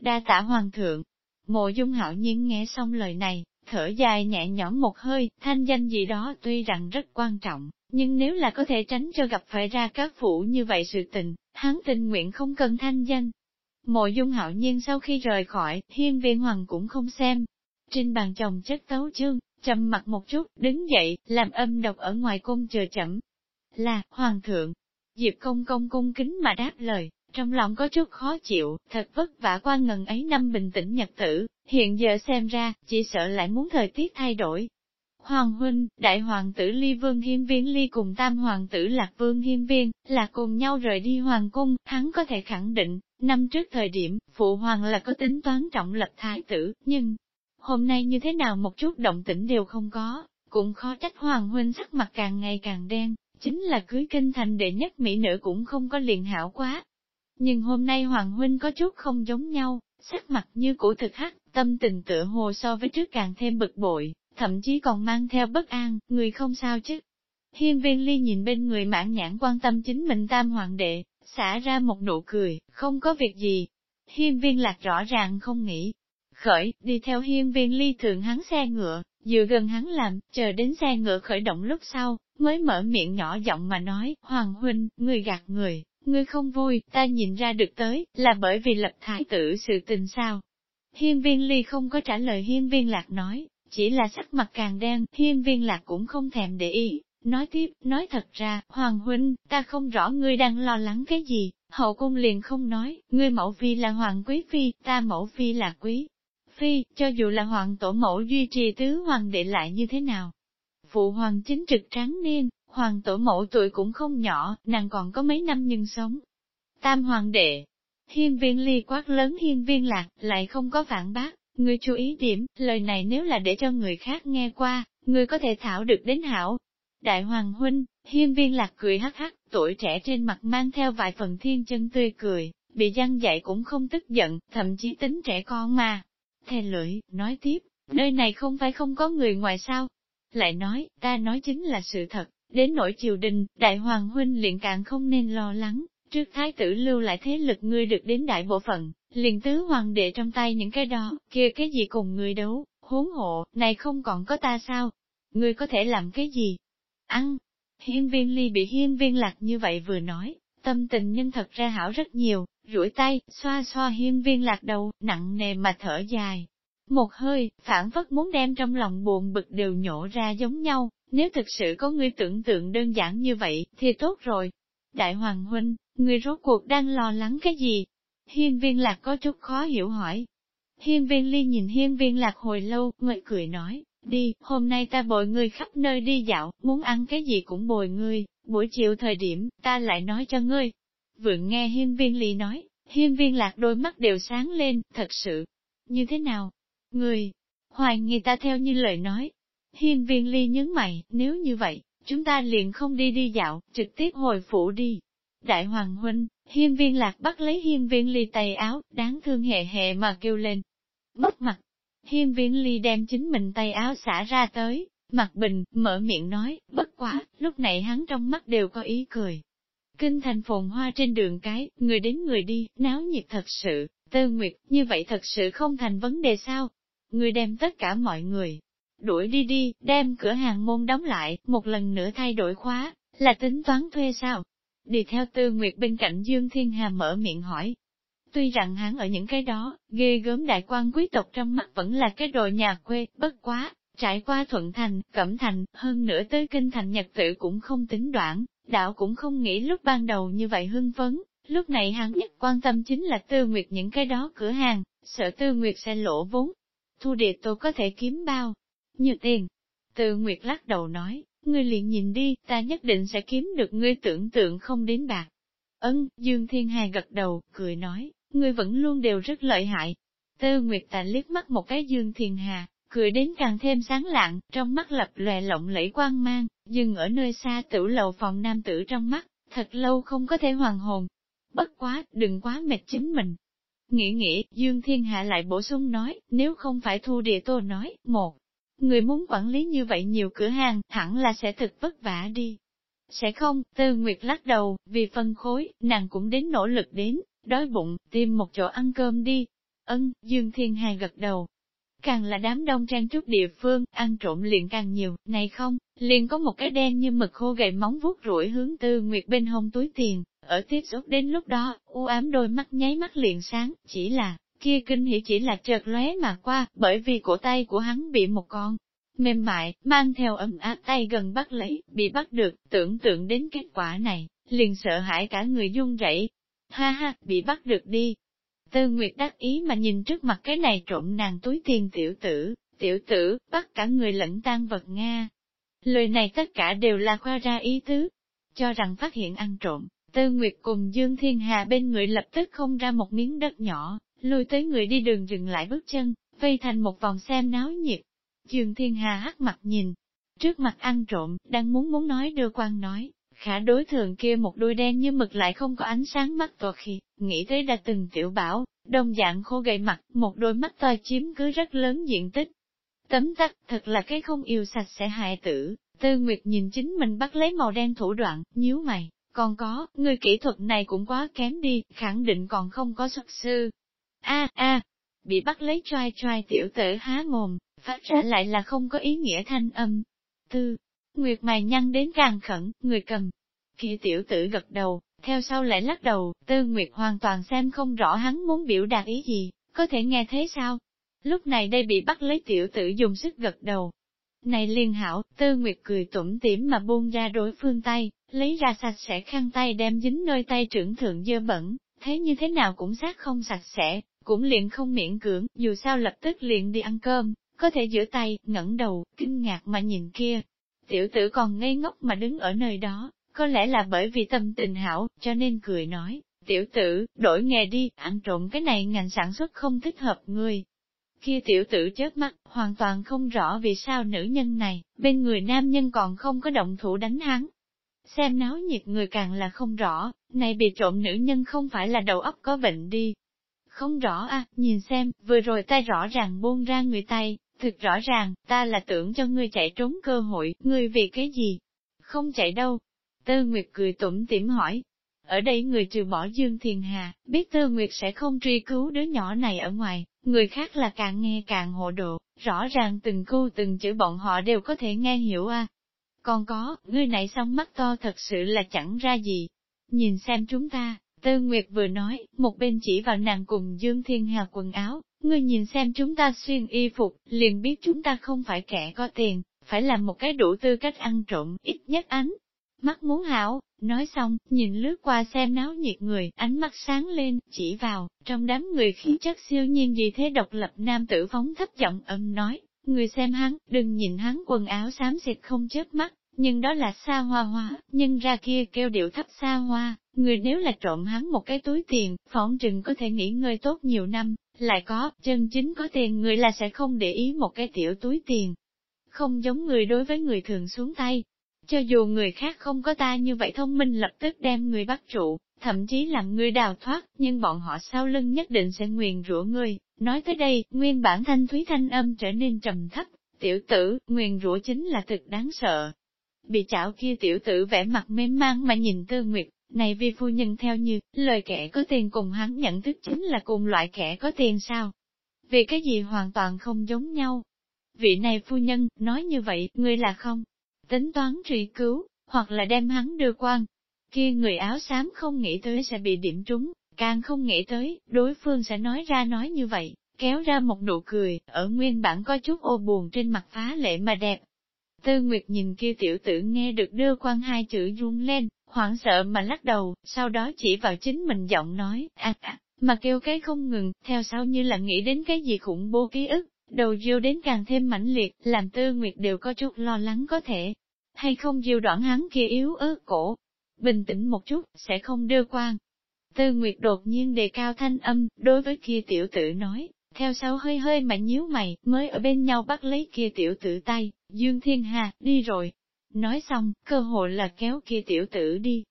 Đa tạ hoàng thượng, mộ dung hạo nhiên nghe xong lời này, thở dài nhẹ nhõm một hơi, thanh danh gì đó tuy rằng rất quan trọng, nhưng nếu là có thể tránh cho gặp phải ra các phụ như vậy sự tình, hắn tình nguyện không cần thanh danh. Mộ dung hạo nhiên sau khi rời khỏi, thiên viên hoàng cũng không xem, trên bàn chồng chất tấu chương, chậm mặt một chút, đứng dậy, làm âm độc ở ngoài cung chờ chậm. Là, Hoàng thượng. Diệp công công cung kính mà đáp lời, trong lòng có chút khó chịu, thật vất vả qua ngần ấy năm bình tĩnh nhật tử, hiện giờ xem ra, chỉ sợ lại muốn thời tiết thay đổi. Hoàng huynh, đại hoàng tử ly vương hiên viên ly cùng tam hoàng tử lạc vương hiên viên, là cùng nhau rời đi hoàng cung, hắn có thể khẳng định, năm trước thời điểm, phụ hoàng là có tính toán trọng lập thái tử, nhưng, hôm nay như thế nào một chút động tĩnh đều không có, cũng khó trách hoàng huynh sắc mặt càng ngày càng đen, chính là cưới kinh thành đệ nhất mỹ nữ cũng không có liền hảo quá. Nhưng hôm nay hoàng huynh có chút không giống nhau, sắc mặt như cũ thực hắc, tâm tình tựa hồ so với trước càng thêm bực bội, thậm chí còn mang theo bất an, người không sao chứ. Hiên viên ly nhìn bên người mãn nhãn quan tâm chính mình tam hoàng đệ, xả ra một nụ cười, không có việc gì. Hiên viên lạc rõ ràng không nghĩ. Khởi, đi theo hiên viên ly thượng hắn xe ngựa, dựa gần hắn làm, chờ đến xe ngựa khởi động lúc sau, mới mở miệng nhỏ giọng mà nói, Hoàng huynh, người gạt người, người không vui, ta nhìn ra được tới, là bởi vì lập thái tử sự tình sao. Hiên viên ly không có trả lời hiên viên lạc nói, chỉ là sắc mặt càng đen, hiên viên lạc cũng không thèm để ý. Nói tiếp, nói thật ra, Hoàng Huynh, ta không rõ ngươi đang lo lắng cái gì, hậu cung liền không nói, ngươi mẫu phi là Hoàng Quý Phi, ta mẫu phi là Quý Phi, cho dù là Hoàng Tổ Mẫu duy trì tứ Hoàng đệ lại như thế nào. Phụ Hoàng chính trực tráng niên, Hoàng Tổ Mẫu tuổi cũng không nhỏ, nàng còn có mấy năm nhưng sống. Tam Hoàng đệ, hiên viên ly quát lớn hiên viên lạc, lại không có phản bác, Ngươi chú ý điểm, lời này nếu là để cho người khác nghe qua, ngươi có thể thảo được đến hảo. Đại Hoàng Huynh, hiên viên lạc cười hắc hắc, tuổi trẻ trên mặt mang theo vài phần thiên chân tươi cười, bị giăng dạy cũng không tức giận, thậm chí tính trẻ con mà. Thè lưỡi, nói tiếp, nơi này không phải không có người ngoài sao. Lại nói, ta nói chính là sự thật, đến nỗi triều đình, đại hoàng huynh liền càng không nên lo lắng, Trước thái tử lưu lại thế lực ngươi được đến đại bộ phận, liền tứ hoàng đệ trong tay những cái đó, kia cái gì cùng ngươi đấu, huống hộ, này không còn có ta sao? Ngươi có thể làm cái gì? Ăn! Hiên viên ly bị hiên viên lạc như vậy vừa nói, tâm tình nhân thật ra hảo rất nhiều, Rũi tay, xoa xoa hiên viên lạc đầu, nặng nề mà thở dài. Một hơi, phản phất muốn đem trong lòng buồn bực đều nhổ ra giống nhau, nếu thực sự có ngươi tưởng tượng đơn giản như vậy, thì tốt rồi. Đại Hoàng Huynh, Người rốt cuộc đang lo lắng cái gì? Hiên viên lạc có chút khó hiểu hỏi. Hiên viên ly nhìn hiên viên lạc hồi lâu, ngợi cười nói, đi, hôm nay ta bồi ngươi khắp nơi đi dạo, muốn ăn cái gì cũng bồi ngươi, buổi chiều thời điểm, ta lại nói cho ngươi. Vượng nghe hiên viên ly nói, hiên viên lạc đôi mắt đều sáng lên, thật sự. Như thế nào? Người hoài nghi ta theo như lời nói. Hiên viên ly nhấn mày, nếu như vậy, chúng ta liền không đi đi dạo, trực tiếp hồi phủ đi. Đại hoàng huynh, hiên viên lạc bắt lấy hiên viên ly tay áo, đáng thương hệ hệ mà kêu lên. Mất mặt, hiên viên ly đem chính mình tay áo xả ra tới, mặt bình, mở miệng nói, bất quá, lúc này hắn trong mắt đều có ý cười. Kinh thành phồn hoa trên đường cái, người đến người đi, náo nhiệt thật sự, tơ nguyệt, như vậy thật sự không thành vấn đề sao? Người đem tất cả mọi người, đuổi đi đi, đem cửa hàng môn đóng lại, một lần nữa thay đổi khóa, là tính toán thuê sao? Đi theo tư nguyệt bên cạnh Dương Thiên Hà mở miệng hỏi. Tuy rằng hắn ở những cái đó, ghê gớm đại quan quý tộc trong mặt vẫn là cái đồ nhà quê, bất quá, trải qua thuận thành, cẩm thành, hơn nữa tới kinh thành nhật tự cũng không tính đoạn, đạo cũng không nghĩ lúc ban đầu như vậy hưng phấn, lúc này hắn nhất quan tâm chính là tư nguyệt những cái đó cửa hàng, sợ tư nguyệt sẽ lỗ vốn. Thu địa tôi có thể kiếm bao nhiêu tiền? Tư nguyệt lắc đầu nói, ngươi liền nhìn đi, ta nhất định sẽ kiếm được ngươi tưởng tượng không đến bạc. Ấn, Dương Thiên Hà gật đầu, cười nói, ngươi vẫn luôn đều rất lợi hại. Tư Nguyệt Tà liếc mắt một cái Dương Thiên Hà, cười đến càng thêm sáng lạng, trong mắt lập lòe lộng lẫy quang mang, dừng ở nơi xa tử lầu phòng nam tử trong mắt, thật lâu không có thể hoàn hồn. Bất quá, đừng quá mệt chính mình. Nghĩ nghĩ, Dương Thiên Hạ lại bổ sung nói, nếu không phải thu địa tô nói, một, Người muốn quản lý như vậy nhiều cửa hàng, hẳn là sẽ thực vất vả đi. Sẽ không, Tư Nguyệt lắc đầu, vì phân khối, nàng cũng đến nỗ lực đến, đói bụng, tìm một chỗ ăn cơm đi. Ân, Dương Thiên Hà gật đầu. Càng là đám đông trang trước địa phương, ăn trộm liền càng nhiều, này không, liền có một cái đen như mực khô gầy móng vuốt rủi hướng Tư Nguyệt bên hông túi tiền, ở tiếp xúc đến lúc đó, u ám đôi mắt nháy mắt liền sáng, chỉ là, kia kinh hỉ chỉ là chợt lóe mà qua, bởi vì cổ tay của hắn bị một con mềm mại, mang theo ấm áp tay gần bắt lấy, bị bắt được, tưởng tượng đến kết quả này, liền sợ hãi cả người run rẩy. Ha ha, bị bắt được đi. Tư Nguyệt đắc ý mà nhìn trước mặt cái này trộm nàng túi tiền tiểu tử, tiểu tử, bắt cả người lẫn tan vật Nga. Lời này tất cả đều là khoa ra ý tứ, cho rằng phát hiện ăn trộm. Tư Nguyệt cùng Dương Thiên Hà bên người lập tức không ra một miếng đất nhỏ, lùi tới người đi đường dừng lại bước chân, vây thành một vòng xem náo nhiệt. Dương Thiên Hà hắc mặt nhìn, trước mặt ăn trộm, đang muốn muốn nói đưa quan nói, khả đối thường kia một đôi đen như mực lại không có ánh sáng mắt to khi, nghĩ tới đã từng tiểu bảo, đồng dạng khô gầy mặt, một đôi mắt to chiếm cứ rất lớn diện tích. Tấm tắc, thật là cái không yêu sạch sẽ hại tử, tư nguyệt nhìn chính mình bắt lấy màu đen thủ đoạn, nhíu mày, còn có, người kỹ thuật này cũng quá kém đi, khẳng định còn không có xuất sư. a a bị bắt lấy trai trai tiểu tử há mồm, phát ra lại là không có ý nghĩa thanh âm. Tư, Nguyệt mày nhăn đến càng khẩn, người cầm. Khi tiểu tử gật đầu, theo sau lại lắc đầu, Tư Nguyệt hoàn toàn xem không rõ hắn muốn biểu đạt ý gì, có thể nghe thế sao? Lúc này đây bị bắt lấy tiểu tử dùng sức gật đầu. Này liên hảo, Tư Nguyệt cười tủm tỉm mà buông ra đối phương tay, lấy ra sạch sẽ khăn tay đem dính nơi tay trưởng thượng dơ bẩn, thế như thế nào cũng xác không sạch sẽ, cũng liền không miễn cưỡng, dù sao lập tức liền đi ăn cơm, có thể giữa tay, ngẩng đầu, kinh ngạc mà nhìn kia. Tiểu tử còn ngây ngốc mà đứng ở nơi đó, có lẽ là bởi vì tâm tình hảo, cho nên cười nói, tiểu tử, đổi nghề đi, ăn trộm cái này ngành sản xuất không thích hợp người. Kia tiểu tử chớp mắt, hoàn toàn không rõ vì sao nữ nhân này, bên người nam nhân còn không có động thủ đánh hắn. Xem náo nhiệt người càng là không rõ, này bị trộm nữ nhân không phải là đầu óc có bệnh đi. Không rõ à, nhìn xem, vừa rồi tay rõ ràng buông ra người tay, thực rõ ràng, ta là tưởng cho ngươi chạy trốn cơ hội, ngươi vì cái gì? Không chạy đâu, Tư Nguyệt cười tủm tỉm hỏi. Ở đây người trừ bỏ Dương Thiền Hà, biết Tư Nguyệt sẽ không truy cứu đứa nhỏ này ở ngoài, người khác là càng nghe càng hộ độ, rõ ràng từng câu từng chữ bọn họ đều có thể nghe hiểu à. Còn có, người này song mắt to thật sự là chẳng ra gì. Nhìn xem chúng ta, Tư Nguyệt vừa nói, một bên chỉ vào nàng cùng Dương Thiên Hà quần áo, ngươi nhìn xem chúng ta xuyên y phục, liền biết chúng ta không phải kẻ có tiền, phải làm một cái đủ tư cách ăn trộm, ít nhất ánh, mắt muốn hảo, nói xong, nhìn lướt qua xem náo nhiệt người, ánh mắt sáng lên, chỉ vào, trong đám người khí chất siêu nhiên gì thế độc lập nam tử phóng thấp giọng âm nói, người xem hắn, đừng nhìn hắn quần áo xám xịt không chớp mắt, nhưng đó là xa hoa hoa, nhưng ra kia kêu điệu thấp xa hoa, người nếu là trộm hắn một cái túi tiền, phỏng trừng có thể nghỉ ngơi tốt nhiều năm, lại có, chân chính có tiền người là sẽ không để ý một cái tiểu túi tiền. Không giống người đối với người thường xuống tay, cho dù người khác không có ta như vậy thông minh lập tức đem người bắt trụ, thậm chí làm người đào thoát, nhưng bọn họ sau lưng nhất định sẽ nguyền rủa người. Nói tới đây, nguyên bản thanh thúy thanh âm trở nên trầm thấp, tiểu tử, nguyền rủa chính là thực đáng sợ. Bị chảo kia tiểu tử vẻ mặt mềm mang mà nhìn tư nguyệt, này vi phu nhân theo như, lời kẻ có tiền cùng hắn nhận thức chính là cùng loại kẻ có tiền sao? Vì cái gì hoàn toàn không giống nhau? Vị này phu nhân, nói như vậy, ngươi là không? tính toán truy cứu, hoặc là đem hắn đưa quan. Kia người áo xám không nghĩ tới sẽ bị điểm trúng, càng không nghĩ tới, đối phương sẽ nói ra nói như vậy, kéo ra một nụ cười, ở nguyên bản có chút ô buồn trên mặt phá lệ mà đẹp. Tư Nguyệt nhìn kia tiểu tử nghe được đưa quan hai chữ run lên, hoảng sợ mà lắc đầu, sau đó chỉ vào chính mình giọng nói, à, à, mà kêu cái không ngừng, theo sau như là nghĩ đến cái gì khủng bố ký ức, đầu diêu đến càng thêm mãnh liệt, làm Tư Nguyệt đều có chút lo lắng có thể, hay không diêu đoạn hắn kia yếu ớt cổ. Bình tĩnh một chút, sẽ không đưa quan. Tư Nguyệt đột nhiên đề cao thanh âm, đối với kia tiểu tử nói, theo sau hơi hơi mà nhíu mày, mới ở bên nhau bắt lấy kia tiểu tử tay, Dương Thiên Hà, đi rồi. Nói xong, cơ hội là kéo kia tiểu tử đi.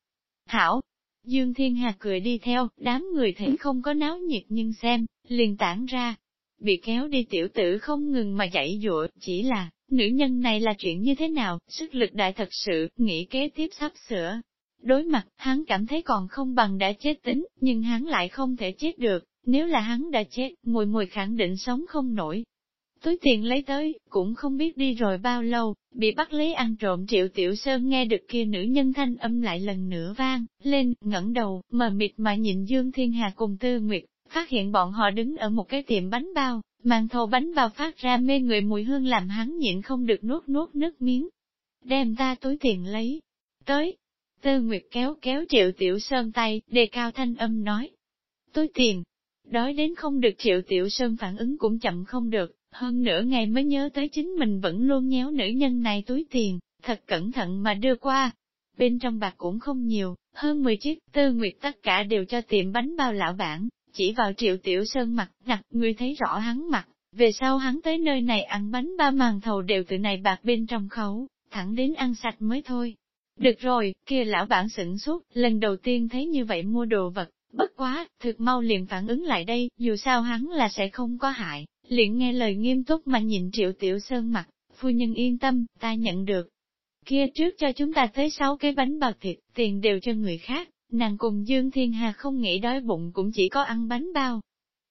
Hảo! Dương Thiên Hà cười đi theo, đám người thấy không có náo nhiệt nhưng xem, liền tản ra. Bị kéo đi tiểu tử không ngừng mà dãy dụa, chỉ là, Nữ nhân này là chuyện như thế nào, sức lực đại thật sự, nghĩ kế tiếp sắp sửa. Đối mặt, hắn cảm thấy còn không bằng đã chết tính, nhưng hắn lại không thể chết được, nếu là hắn đã chết, mùi mùi khẳng định sống không nổi. Túi tiền lấy tới, cũng không biết đi rồi bao lâu, bị bắt lấy ăn trộm triệu tiểu sơn nghe được kia nữ nhân thanh âm lại lần nữa vang, lên, ngẩng đầu, mờ mịt mà nhìn Dương Thiên Hà cùng Tư Nguyệt, phát hiện bọn họ đứng ở một cái tiệm bánh bao, Màn thầu bánh bao phát ra mê người mùi hương làm hắn nhịn không được nuốt nuốt nước miếng. Đem ta túi tiền lấy. Tới. Tư Nguyệt kéo kéo triệu tiểu sơn tay, đề cao thanh âm nói. Túi tiền. Đói đến không được triệu tiểu sơn phản ứng cũng chậm không được, hơn nửa ngày mới nhớ tới chính mình vẫn luôn nhéo nữ nhân này túi tiền, thật cẩn thận mà đưa qua. Bên trong bạc cũng không nhiều, hơn 10 chiếc, tư nguyệt tất cả đều cho tiệm bánh bao lão bản, chỉ vào triệu tiểu sơn mặt, ngặt, người thấy rõ hắn mặt, về sau hắn tới nơi này ăn bánh ba màn thầu đều từ này bạc bên trong khấu, thẳng đến ăn sạch mới thôi. Được rồi, kia lão bản sửng suốt, lần đầu tiên thấy như vậy mua đồ vật, bất quá, thực mau liền phản ứng lại đây, dù sao hắn là sẽ không có hại, liền nghe lời nghiêm túc mà nhìn triệu tiểu sơn mặt, phu nhân yên tâm, ta nhận được. Kia trước cho chúng ta tới sáu cái bánh bao thịt, tiền đều cho người khác, nàng cùng Dương Thiên Hà không nghĩ đói bụng cũng chỉ có ăn bánh bao.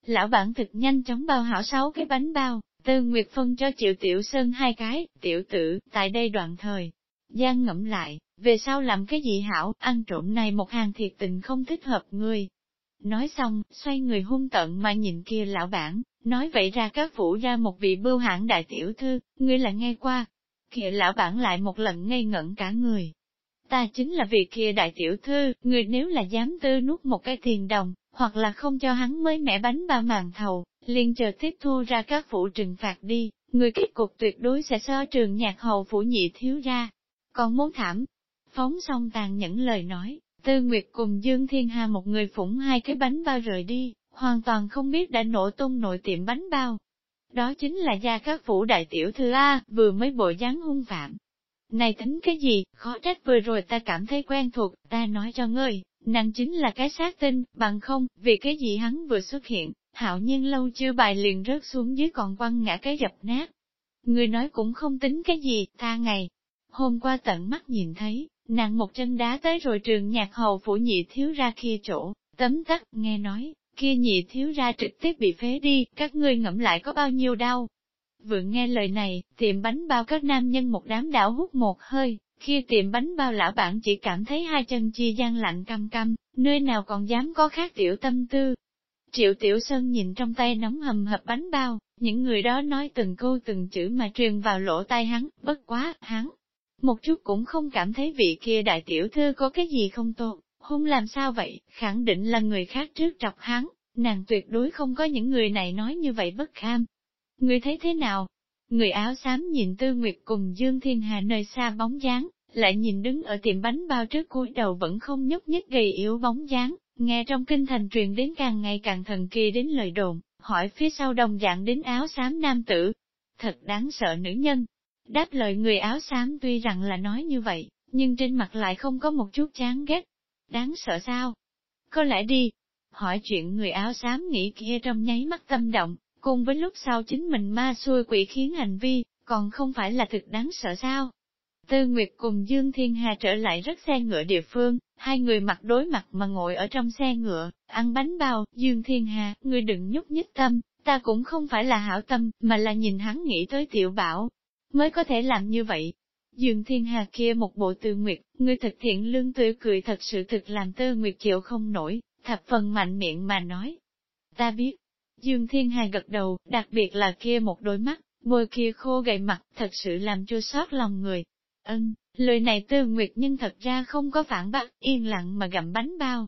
Lão bản thực nhanh chóng bao hảo sáu cái bánh bao, Tư Nguyệt phân cho Triệu Tiểu Sơn hai cái, tiểu tử, tại đây đoạn thời. Giang ngẫm lại, về sau làm cái gì hảo, ăn trộm này một hàng thiệt tình không thích hợp người. Nói xong, xoay người hung tận mà nhìn kia lão bản, nói vậy ra các phủ ra một vị bưu hãng đại tiểu thư, ngươi là nghe qua. Kia lão bản lại một lần ngây ngẩn cả người. Ta chính là vị kia đại tiểu thư, người nếu là dám tư nuốt một cái thiền đồng, hoặc là không cho hắn mới mẻ bánh ba màn thầu, liền chờ tiếp thu ra các phủ trừng phạt đi, người kết cục tuyệt đối sẽ so trường nhạc hầu phủ nhị thiếu ra. Còn muốn thảm, phóng xong tàn nhẫn lời nói, Tư Nguyệt cùng Dương Thiên Hà một người phủng hai cái bánh bao rời đi, hoàn toàn không biết đã nổ tung nội tiệm bánh bao. Đó chính là gia các phủ đại tiểu thư A, vừa mới bộ dáng hung phạm. Này tính cái gì, khó trách vừa rồi ta cảm thấy quen thuộc, ta nói cho ngươi, nàng chính là cái xác tinh, bằng không, vì cái gì hắn vừa xuất hiện, hạo nhiên lâu chưa bài liền rớt xuống dưới còn quăng ngã cái dập nát. Người nói cũng không tính cái gì, ta ngày. Hôm qua tận mắt nhìn thấy, nàng một chân đá tới rồi trường nhạc hầu phủ nhị thiếu ra kia chỗ, tấm tắc, nghe nói, kia nhị thiếu ra trực tiếp bị phế đi, các ngươi ngẫm lại có bao nhiêu đau. Vừa nghe lời này, tiệm bánh bao các nam nhân một đám đảo hút một hơi, khi tiệm bánh bao lão bản chỉ cảm thấy hai chân chia gian lạnh căm căm, nơi nào còn dám có khác tiểu tâm tư. Triệu Tiểu Sơn nhìn trong tay nóng hầm hập bánh bao, những người đó nói từng câu từng chữ mà truyền vào lỗ tai hắn, bất quá, hắn. Một chút cũng không cảm thấy vị kia đại tiểu thư có cái gì không tốt, hôn làm sao vậy, khẳng định là người khác trước trọc hắn, nàng tuyệt đối không có những người này nói như vậy bất kham. Người thấy thế nào? Người áo xám nhìn Tư Nguyệt cùng Dương Thiên Hà nơi xa bóng dáng, lại nhìn đứng ở tiệm bánh bao trước cúi đầu vẫn không nhúc nhích gầy yếu bóng dáng, nghe trong kinh thành truyền đến càng ngày càng thần kỳ đến lời đồn, hỏi phía sau đồng dạng đến áo xám nam tử. Thật đáng sợ nữ nhân. Đáp lời người áo xám tuy rằng là nói như vậy, nhưng trên mặt lại không có một chút chán ghét. Đáng sợ sao? Có lẽ đi. Hỏi chuyện người áo xám nghĩ kia trong nháy mắt tâm động, cùng với lúc sau chính mình ma xuôi quỷ khiến hành vi, còn không phải là thực đáng sợ sao? Tư Nguyệt cùng Dương Thiên Hà trở lại rất xe ngựa địa phương, hai người mặt đối mặt mà ngồi ở trong xe ngựa, ăn bánh bao, Dương Thiên Hà, người đừng nhúc nhích tâm, ta cũng không phải là hảo tâm, mà là nhìn hắn nghĩ tới tiểu bảo, mới có thể làm như vậy. Dương Thiên Hà kia một bộ Tư Nguyệt, người thực thiện lương tươi cười thật sự thực làm Tư Nguyệt chịu không nổi, thập phần mạnh miệng mà nói. Ta biết, Dương Thiên Hà gật đầu, đặc biệt là kia một đôi mắt, môi kia khô gầy mặt, thật sự làm chua xót lòng người, Ân, lời này tư nguyệt nhưng thật ra không có phản bác, yên lặng mà gặm bánh bao.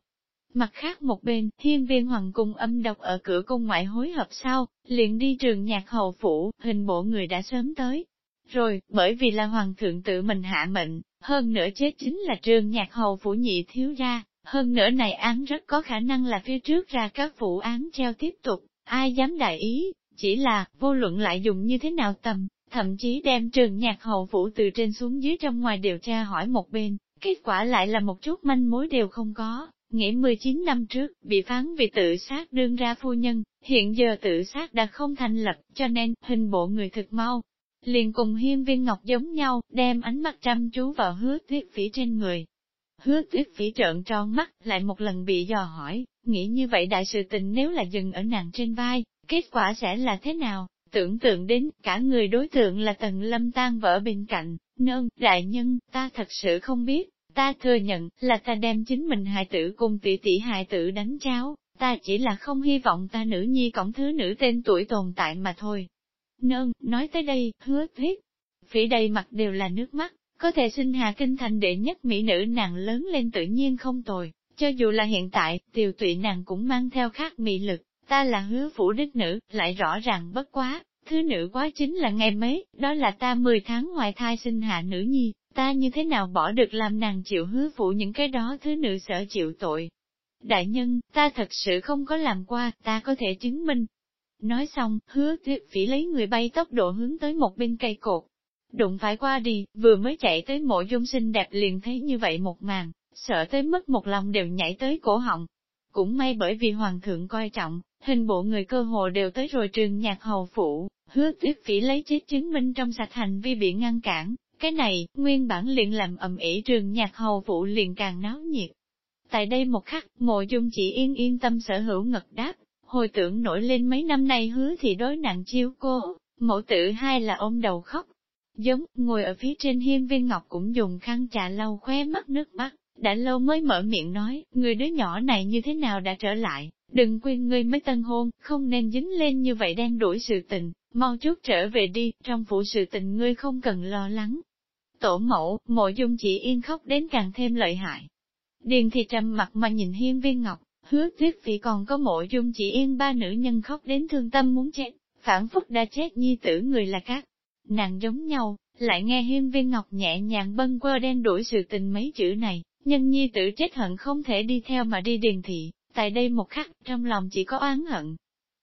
Mặt khác một bên, thiên viên hoàng cung âm độc ở cửa cung ngoại hối hợp sau, liền đi trường nhạc hầu phủ, hình bộ người đã sớm tới. Rồi, bởi vì là hoàng thượng tự mình hạ mệnh, hơn nữa chết chính là trương nhạc hầu phủ nhị thiếu ra, hơn nữa này án rất có khả năng là phía trước ra các vụ án treo tiếp tục, ai dám đại ý, chỉ là, vô luận lại dùng như thế nào tầm, thậm chí đem trường nhạc hậu phủ từ trên xuống dưới trong ngoài điều tra hỏi một bên, kết quả lại là một chút manh mối đều không có. Nghĩ 19 năm trước, bị phán vì tự sát đương ra phu nhân, hiện giờ tự sát đã không thành lập, cho nên, hình bộ người thực mau. Liền cùng hiên viên ngọc giống nhau, đem ánh mắt chăm chú vào hứa tuyết phỉ trên người. Hứa tuyết phỉ trợn tròn mắt, lại một lần bị dò hỏi, nghĩ như vậy đại sự tình nếu là dừng ở nàng trên vai, kết quả sẽ là thế nào? Tưởng tượng đến, cả người đối tượng là tần lâm tan vỡ bên cạnh, nương, đại nhân, ta thật sự không biết, ta thừa nhận, là ta đem chính mình hài tử cùng tỷ tỷ hài tử đánh cháo, ta chỉ là không hy vọng ta nữ nhi cổng thứ nữ tên tuổi tồn tại mà thôi. Nơn nói tới đây, hứa thuyết, phỉ đầy mặt đều là nước mắt, có thể sinh hà kinh thành đệ nhất mỹ nữ nàng lớn lên tự nhiên không tồi, cho dù là hiện tại, tiều tụy nàng cũng mang theo khác mỹ lực, ta là hứa phủ đích nữ, lại rõ ràng bất quá, thứ nữ quá chính là ngày mấy, đó là ta 10 tháng ngoài thai sinh hạ nữ nhi, ta như thế nào bỏ được làm nàng chịu hứa phụ những cái đó thứ nữ sợ chịu tội. Đại nhân, ta thật sự không có làm qua, ta có thể chứng minh. Nói xong, hứa tuyết phỉ lấy người bay tốc độ hướng tới một bên cây cột. Đụng phải qua đi, vừa mới chạy tới mộ dung sinh đẹp liền thấy như vậy một màn, sợ tới mất một lòng đều nhảy tới cổ họng. Cũng may bởi vì hoàng thượng coi trọng, hình bộ người cơ hồ đều tới rồi trường nhạc hầu phủ, hứa tuyết phỉ lấy chết chứng minh trong sạch hành vi bị ngăn cản, cái này, nguyên bản liền làm ầm ĩ trường nhạc hầu phụ liền càng náo nhiệt. Tại đây một khắc, mộ dung chỉ yên yên tâm sở hữu ngật đáp, hồi tưởng nổi lên mấy năm nay hứa thì đối nặng chiêu cô, mẫu tử hai là ôm đầu khóc. Giống, ngồi ở phía trên hiên viên ngọc cũng dùng khăn trà lau khóe mắt nước mắt, đã lâu mới mở miệng nói, người đứa nhỏ này như thế nào đã trở lại, đừng quên ngươi mới tân hôn, không nên dính lên như vậy đang đuổi sự tình, mau chút trở về đi, trong vụ sự tình ngươi không cần lo lắng, tổ mẫu, mộ dung chỉ yên khóc đến càng thêm lợi hại. Điền thì trầm mặt mà nhìn hiên viên ngọc, hứa thuyết phỉ còn có mộ dung chỉ yên ba nữ nhân khóc đến thương tâm muốn chết, phản phúc đã chết nhi tử người là các. Nàng giống nhau, lại nghe hiên viên ngọc nhẹ nhàng bâng quơ đen đuổi sự tình mấy chữ này, nhân nhi tử chết hận không thể đi theo mà đi điền thị, tại đây một khắc, trong lòng chỉ có oán hận.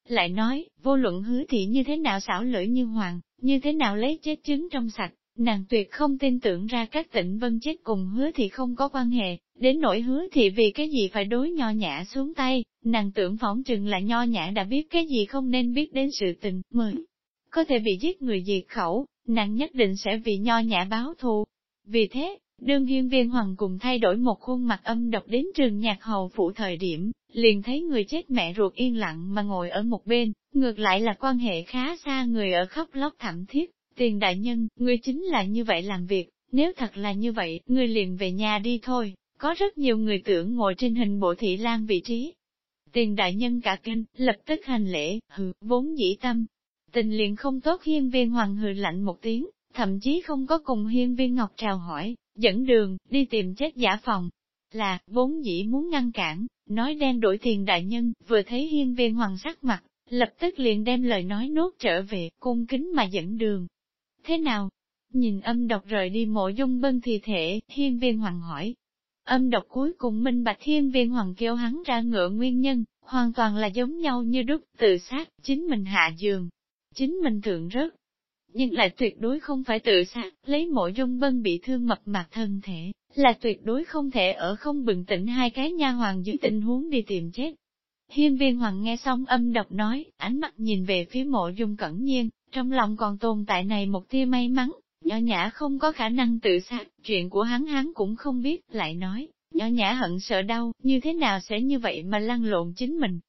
Lại nói, vô luận hứa thị như thế nào xảo lưỡi như hoàng, như thế nào lấy chết trứng trong sạch, Nàng tuyệt không tin tưởng ra các tỉnh vân chết cùng hứa thị không có quan hệ, đến nỗi hứa thì vì cái gì phải đối nho nhã xuống tay, nàng tưởng phỏng chừng là nho nhã đã biết cái gì không nên biết đến sự tình, mới có thể bị giết người diệt khẩu, nàng nhất định sẽ vì nho nhã báo thù. Vì thế, đương hiên viên hoàng cùng thay đổi một khuôn mặt âm độc đến trường nhạc hầu phụ thời điểm, liền thấy người chết mẹ ruột yên lặng mà ngồi ở một bên, ngược lại là quan hệ khá xa người ở khóc lóc thảm thiết. Tiền đại nhân, ngươi chính là như vậy làm việc, nếu thật là như vậy, ngươi liền về nhà đi thôi, có rất nhiều người tưởng ngồi trên hình bộ thị lan vị trí. Tiền đại nhân cả kinh, lập tức hành lễ, hừ, vốn dĩ tâm. Tình liền không tốt hiên viên hoàng hừ lạnh một tiếng, thậm chí không có cùng hiên viên ngọc chào hỏi, dẫn đường, đi tìm chết giả phòng. Là, vốn dĩ muốn ngăn cản, nói đen đổi thiền đại nhân, vừa thấy hiên viên hoàng sắc mặt, lập tức liền đem lời nói nốt trở về, cung kính mà dẫn đường, Thế nào? Nhìn âm độc rời đi mộ dung bân thi thể, hiên viên hoàng hỏi. Âm độc cuối cùng minh bạch thiên viên hoàng kêu hắn ra ngựa nguyên nhân, hoàn toàn là giống nhau như đúc, tự sát, chính mình hạ giường, chính mình thượng rớt. Nhưng lại tuyệt đối không phải tự sát, lấy mộ dung bân bị thương mập mạc thân thể, là tuyệt đối không thể ở không bừng tỉnh hai cái nha hoàng dưới tình huống đi tìm chết. Hiên viên hoàng nghe xong âm độc nói, ánh mắt nhìn về phía mộ dung cẩn nhiên, trong lòng còn tồn tại này một tia may mắn, nhỏ nhã không có khả năng tự sát, chuyện của hắn hắn cũng không biết, lại nói, nhỏ nhã hận sợ đau, như thế nào sẽ như vậy mà lăn lộn chính mình.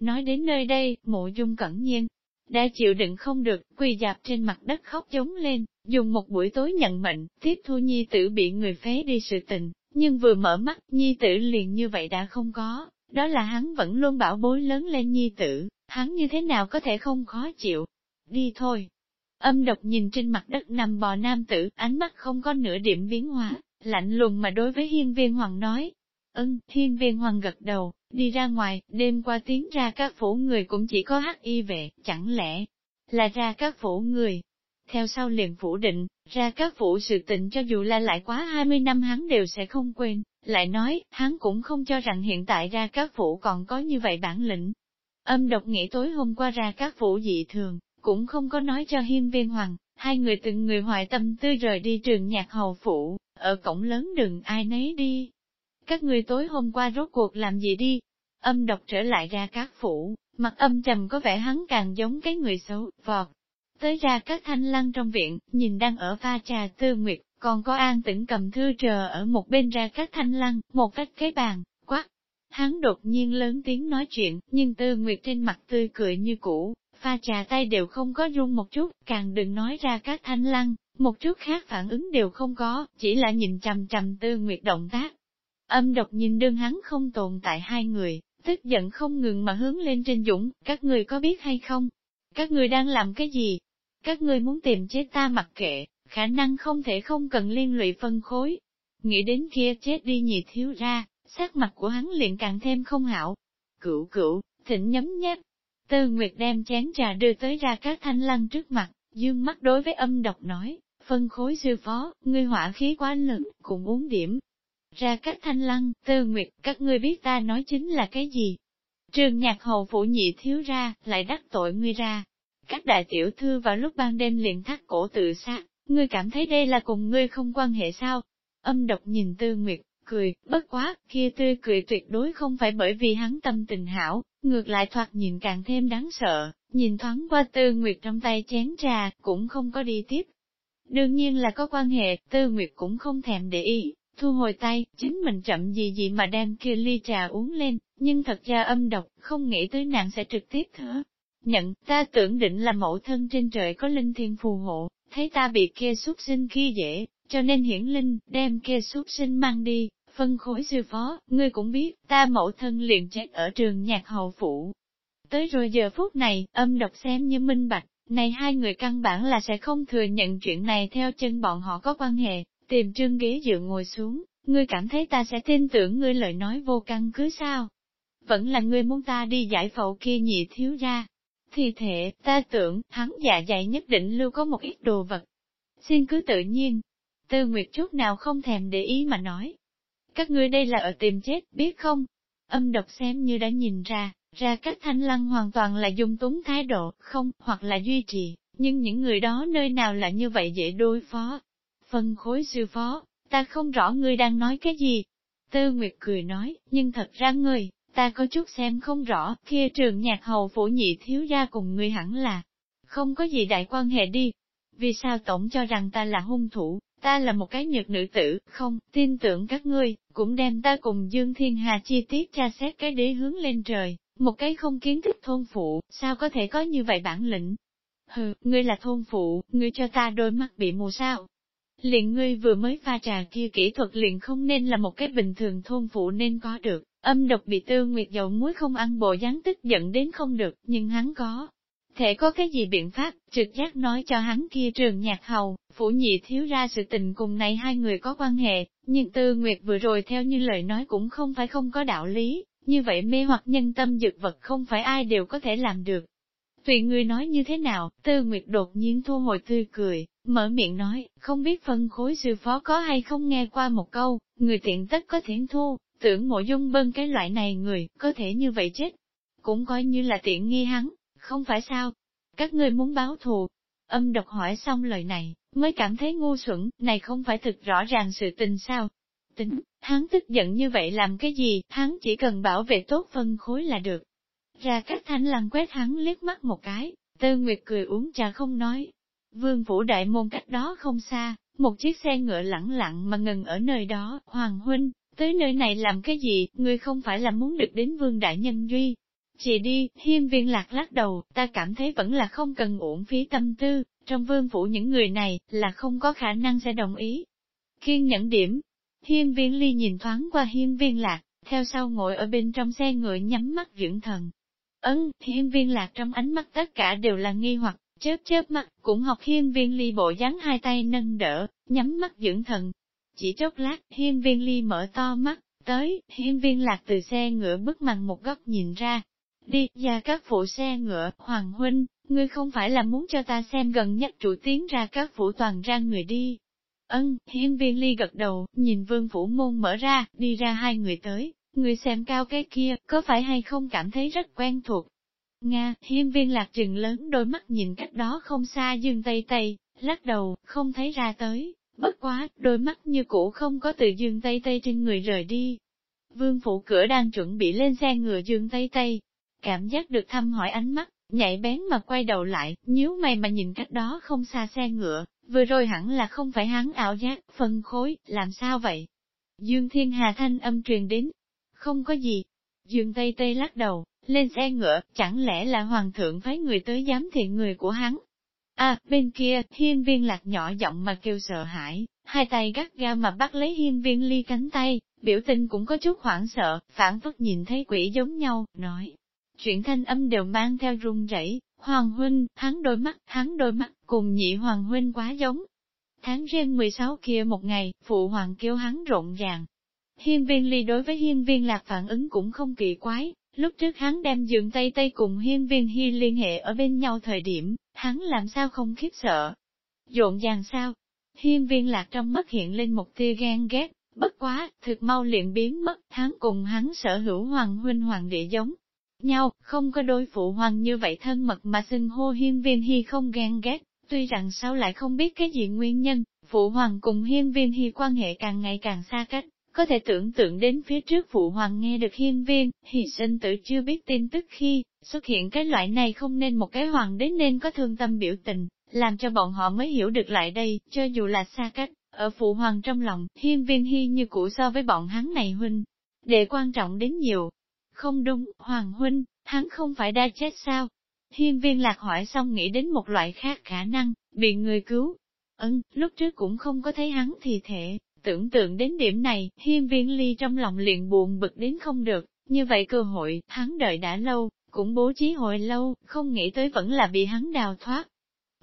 Nói đến nơi đây, mộ dung cẩn nhiên, đã chịu đựng không được, quỳ dạp trên mặt đất khóc chống lên, dùng một buổi tối nhận mệnh, tiếp thu nhi tử bị người phế đi sự tình, nhưng vừa mở mắt, nhi tử liền như vậy đã không có, đó là hắn vẫn luôn bảo bối lớn lên nhi tử, hắn như thế nào có thể không khó chịu, đi thôi. Âm độc nhìn trên mặt đất nằm bò nam tử, ánh mắt không có nửa điểm biến hóa, lạnh lùng mà đối với hiên viên hoàng nói. Ân, hiên viên hoàng gật đầu, đi ra ngoài, đêm qua tiến ra các phủ người cũng chỉ có hắc y vệ, chẳng lẽ là ra các phủ người. Theo sau liền phủ định, ra các phủ sự tình cho dù là lại quá 20 năm hắn đều sẽ không quên, lại nói, hắn cũng không cho rằng hiện tại ra các phủ còn có như vậy bản lĩnh. Âm độc nghĩ tối hôm qua ra các phủ dị thường, cũng không có nói cho hiên viên hoàng, hai người từng người hoài tâm tư rời đi trường nhạc hầu phủ, ở cổng lớn đừng ai nấy đi. Các người tối hôm qua rốt cuộc làm gì đi? Âm độc trở lại ra các phủ, mặt âm trầm có vẻ hắn càng giống cái người xấu, vọt. Tới ra các thanh lăng trong viện, nhìn đang ở pha trà tư nguyệt, còn có an tĩnh cầm thư chờ ở một bên ra các thanh lăng, một cách cái bàn. Hắn đột nhiên lớn tiếng nói chuyện, nhưng tư nguyệt trên mặt tươi cười như cũ, pha trà tay đều không có run một chút, càng đừng nói ra các thanh lăng, một chút khác phản ứng đều không có, chỉ là nhìn chằm chằm tư nguyệt động tác. Âm độc nhìn đương hắn không tồn tại hai người, tức giận không ngừng mà hướng lên trên dũng, các người có biết hay không? Các người đang làm cái gì? Các người muốn tìm chết ta mặc kệ, khả năng không thể không cần liên lụy phân khối. Nghĩ đến kia chết đi nhị thiếu ra, sắc mặt của hắn liền càng thêm không hảo. Cửu cửu, thỉnh nhấm nháp. Tư Nguyệt đem chén trà đưa tới ra các thanh lăng trước mặt, dương mắt đối với âm độc nói, phân khối sư phó, ngươi hỏa khí quá lực, cùng uống điểm. Ra các thanh lăng, Tư Nguyệt, các ngươi biết ta nói chính là cái gì? Trường nhạc hầu phủ nhị thiếu ra, lại đắc tội ngươi ra. Các đại tiểu thư vào lúc ban đêm liền thắt cổ tự sát, ngươi cảm thấy đây là cùng ngươi không quan hệ sao? Âm độc nhìn Tư Nguyệt, cười, bất quá, kia tươi cười tuyệt đối không phải bởi vì hắn tâm tình hảo, ngược lại thoạt nhìn càng thêm đáng sợ, nhìn thoáng qua Tư Nguyệt trong tay chén trà, cũng không có đi tiếp. Đương nhiên là có quan hệ, Tư Nguyệt cũng không thèm để ý, thu hồi tay, chính mình chậm gì gì mà đem kia ly trà uống lên, nhưng thật ra âm độc, không nghĩ tới nàng sẽ trực tiếp thở. Nhận, ta tưởng định là mẫu thân trên trời có linh thiên phù hộ, thấy ta bị kia xuất sinh khi dễ, cho nên hiển linh, đem kia xuất sinh mang đi, phân khối sư phó, ngươi cũng biết, ta mẫu thân liền chết ở trường nhạc hậu phủ. Tới rồi giờ phút này, âm độc xem như minh bạch, này hai người căn bản là sẽ không thừa nhận chuyện này theo chân bọn họ có quan hệ, tìm trương ghế dựa ngồi xuống, ngươi cảm thấy ta sẽ tin tưởng ngươi lời nói vô căn cứ sao? Vẫn là ngươi muốn ta đi giải phẫu kia nhị thiếu ra. Thì thể, ta tưởng, hắn dạ dày nhất định lưu có một ít đồ vật. Xin cứ tự nhiên. Tư Nguyệt chút nào không thèm để ý mà nói. Các ngươi đây là ở tìm chết, biết không? Âm độc xem như đã nhìn ra, ra các thanh lăng hoàn toàn là dung túng thái độ, không, hoặc là duy trì, nhưng những người đó nơi nào là như vậy dễ đối phó. Phân khối sư phó, ta không rõ ngươi đang nói cái gì. Tư Nguyệt cười nói, nhưng thật ra ngươi, ta có chút xem không rõ, kia trường nhạc hầu phủ nhị thiếu gia cùng ngươi hẳn là, không có gì đại quan hệ đi. Vì sao tổng cho rằng ta là hung thủ, ta là một cái nhược nữ tử, không, tin tưởng các ngươi, cũng đem ta cùng Dương Thiên Hà chi tiết tra xét cái đế hướng lên trời, một cái không kiến thức thôn phụ, sao có thể có như vậy bản lĩnh? Hừ, ngươi là thôn phụ, ngươi cho ta đôi mắt bị mù sao? Liền ngươi vừa mới pha trà kia kỹ thuật liền không nên là một cái bình thường thôn phụ nên có được, âm độc bị tư nguyệt dầu muối không ăn bộ dáng tức giận đến không được, nhưng hắn có. Thể có cái gì biện pháp, trực giác nói cho hắn kia trường nhạc hầu, phủ nhị thiếu ra sự tình cùng này hai người có quan hệ, nhưng tư nguyệt vừa rồi theo như lời nói cũng không phải không có đạo lý, như vậy mê hoặc nhân tâm dược vật không phải ai đều có thể làm được. Tùy người nói như thế nào, tư nguyệt đột nhiên thu hồi tươi cười, mở miệng nói, không biết phân khối sư phó có hay không nghe qua một câu, người tiện tất có thiện thu, tưởng mộ dung bân cái loại này người, có thể như vậy chết. Cũng coi như là tiện nghi hắn, không phải sao? Các ngươi muốn báo thù. Âm độc hỏi xong lời này, mới cảm thấy ngu xuẩn, này không phải thực rõ ràng sự tình sao? Tính, hắn tức giận như vậy làm cái gì, hắn chỉ cần bảo vệ tốt phân khối là được. Ra các thanh lăng quét hắn liếc mắt một cái, tư nguyệt cười uống trà không nói. Vương phủ đại môn cách đó không xa, một chiếc xe ngựa lẳng lặng mà ngừng ở nơi đó, Hoàng Huynh, tới nơi này làm cái gì, ngươi không phải là muốn được đến vương đại nhân duy. Chị đi, hiên viên lạc lắc đầu, ta cảm thấy vẫn là không cần uổng phí tâm tư, trong vương phủ những người này, là không có khả năng sẽ đồng ý. Kiên nhẫn điểm, hiên viên ly nhìn thoáng qua hiên viên lạc, theo sau ngồi ở bên trong xe ngựa nhắm mắt dưỡng thần. Ấn, hiên viên lạc trong ánh mắt tất cả đều là nghi hoặc, chớp chớp mắt, cũng học hiên viên ly bộ dáng hai tay nâng đỡ, nhắm mắt dưỡng thần. Chỉ chốc lát, hiên viên ly mở to mắt, tới, hiên viên lạc từ xe ngựa bước màn một góc nhìn ra. Đi, ra các phụ xe ngựa, Hoàng Huynh, ngươi không phải là muốn cho ta xem gần nhất trụ tiến ra các phủ toàn ra người đi. Ân, hiên viên ly gật đầu, nhìn vương phủ môn mở ra, đi ra hai người tới, người xem cao cái kia, có phải hay không cảm thấy rất quen thuộc. Nga, hiên viên lạc trừng lớn đôi mắt nhìn cách đó không xa dương tây tây, lắc đầu, không thấy ra tới, bất quá, đôi mắt như cũ không có từ dương tây tây trên người rời đi. Vương phủ cửa đang chuẩn bị lên xe ngựa dương tây tây, cảm giác được thăm hỏi ánh mắt, nhạy bén mà quay đầu lại, nhíu mày mà nhìn cách đó không xa xe ngựa, vừa rồi hẳn là không phải hắn ảo giác, phân khối, làm sao vậy? Dương Thiên Hà thanh âm truyền đến, không có gì. Dương Tây Tây lắc đầu, lên xe ngựa, chẳng lẽ là hoàng thượng phái người tới giám thị người của hắn? À, bên kia, hiên viên lạc nhỏ giọng mà kêu sợ hãi, hai tay gắt ga mà bắt lấy hiên viên ly cánh tay, biểu tình cũng có chút hoảng sợ, phản phất nhìn thấy quỷ giống nhau, nói. Chuyện thanh âm đều mang theo run rẩy. Hoàng huynh, hắn đôi mắt, hắn đôi mắt, cùng nhị hoàng huynh quá giống. Tháng riêng 16 kia một ngày, phụ hoàng kêu hắn rộn ràng. Hiên viên ly đối với hiên viên lạc phản ứng cũng không kỳ quái, Lúc trước hắn đem dường Tây Tây cùng hiên viên hy liên hệ ở bên nhau thời điểm, hắn làm sao không khiếp sợ. Rộn ràng sao? Hiên viên lạc trong mắt hiện lên một tia ghen ghét, bất quá, thực mau liền biến mất, hắn cùng hắn sở hữu hoàng huynh hoàng địa giống nhau, không có đôi phụ hoàng như vậy thân mật mà xưng hô hiên viên hy không ghen ghét, tuy rằng sao lại không biết cái gì nguyên nhân, phụ hoàng cùng hiên viên hy quan hệ càng ngày càng xa cách, có thể tưởng tượng đến phía trước phụ hoàng nghe được hiên viên, hy sinh tử chưa biết tin tức khi, xuất hiện cái loại này không nên một cái hoàng đế nên có thương tâm biểu tình, làm cho bọn họ mới hiểu được lại đây, cho dù là xa cách, ở phụ hoàng trong lòng, hiên viên hy như cũ so với bọn hắn này huynh, để quan trọng đến nhiều. Không đúng, hoàng huynh, hắn không phải đã chết sao? Hiên viên lạc hỏi xong nghĩ đến một loại khác khả năng, bị người cứu. Ấn, lúc trước cũng không có thấy hắn thì thể, tưởng tượng đến điểm này, hiên viên ly trong lòng liền buồn bực đến không được, như vậy cơ hội, hắn đợi đã lâu, cũng bố trí hồi lâu, không nghĩ tới vẫn là bị hắn đào thoát.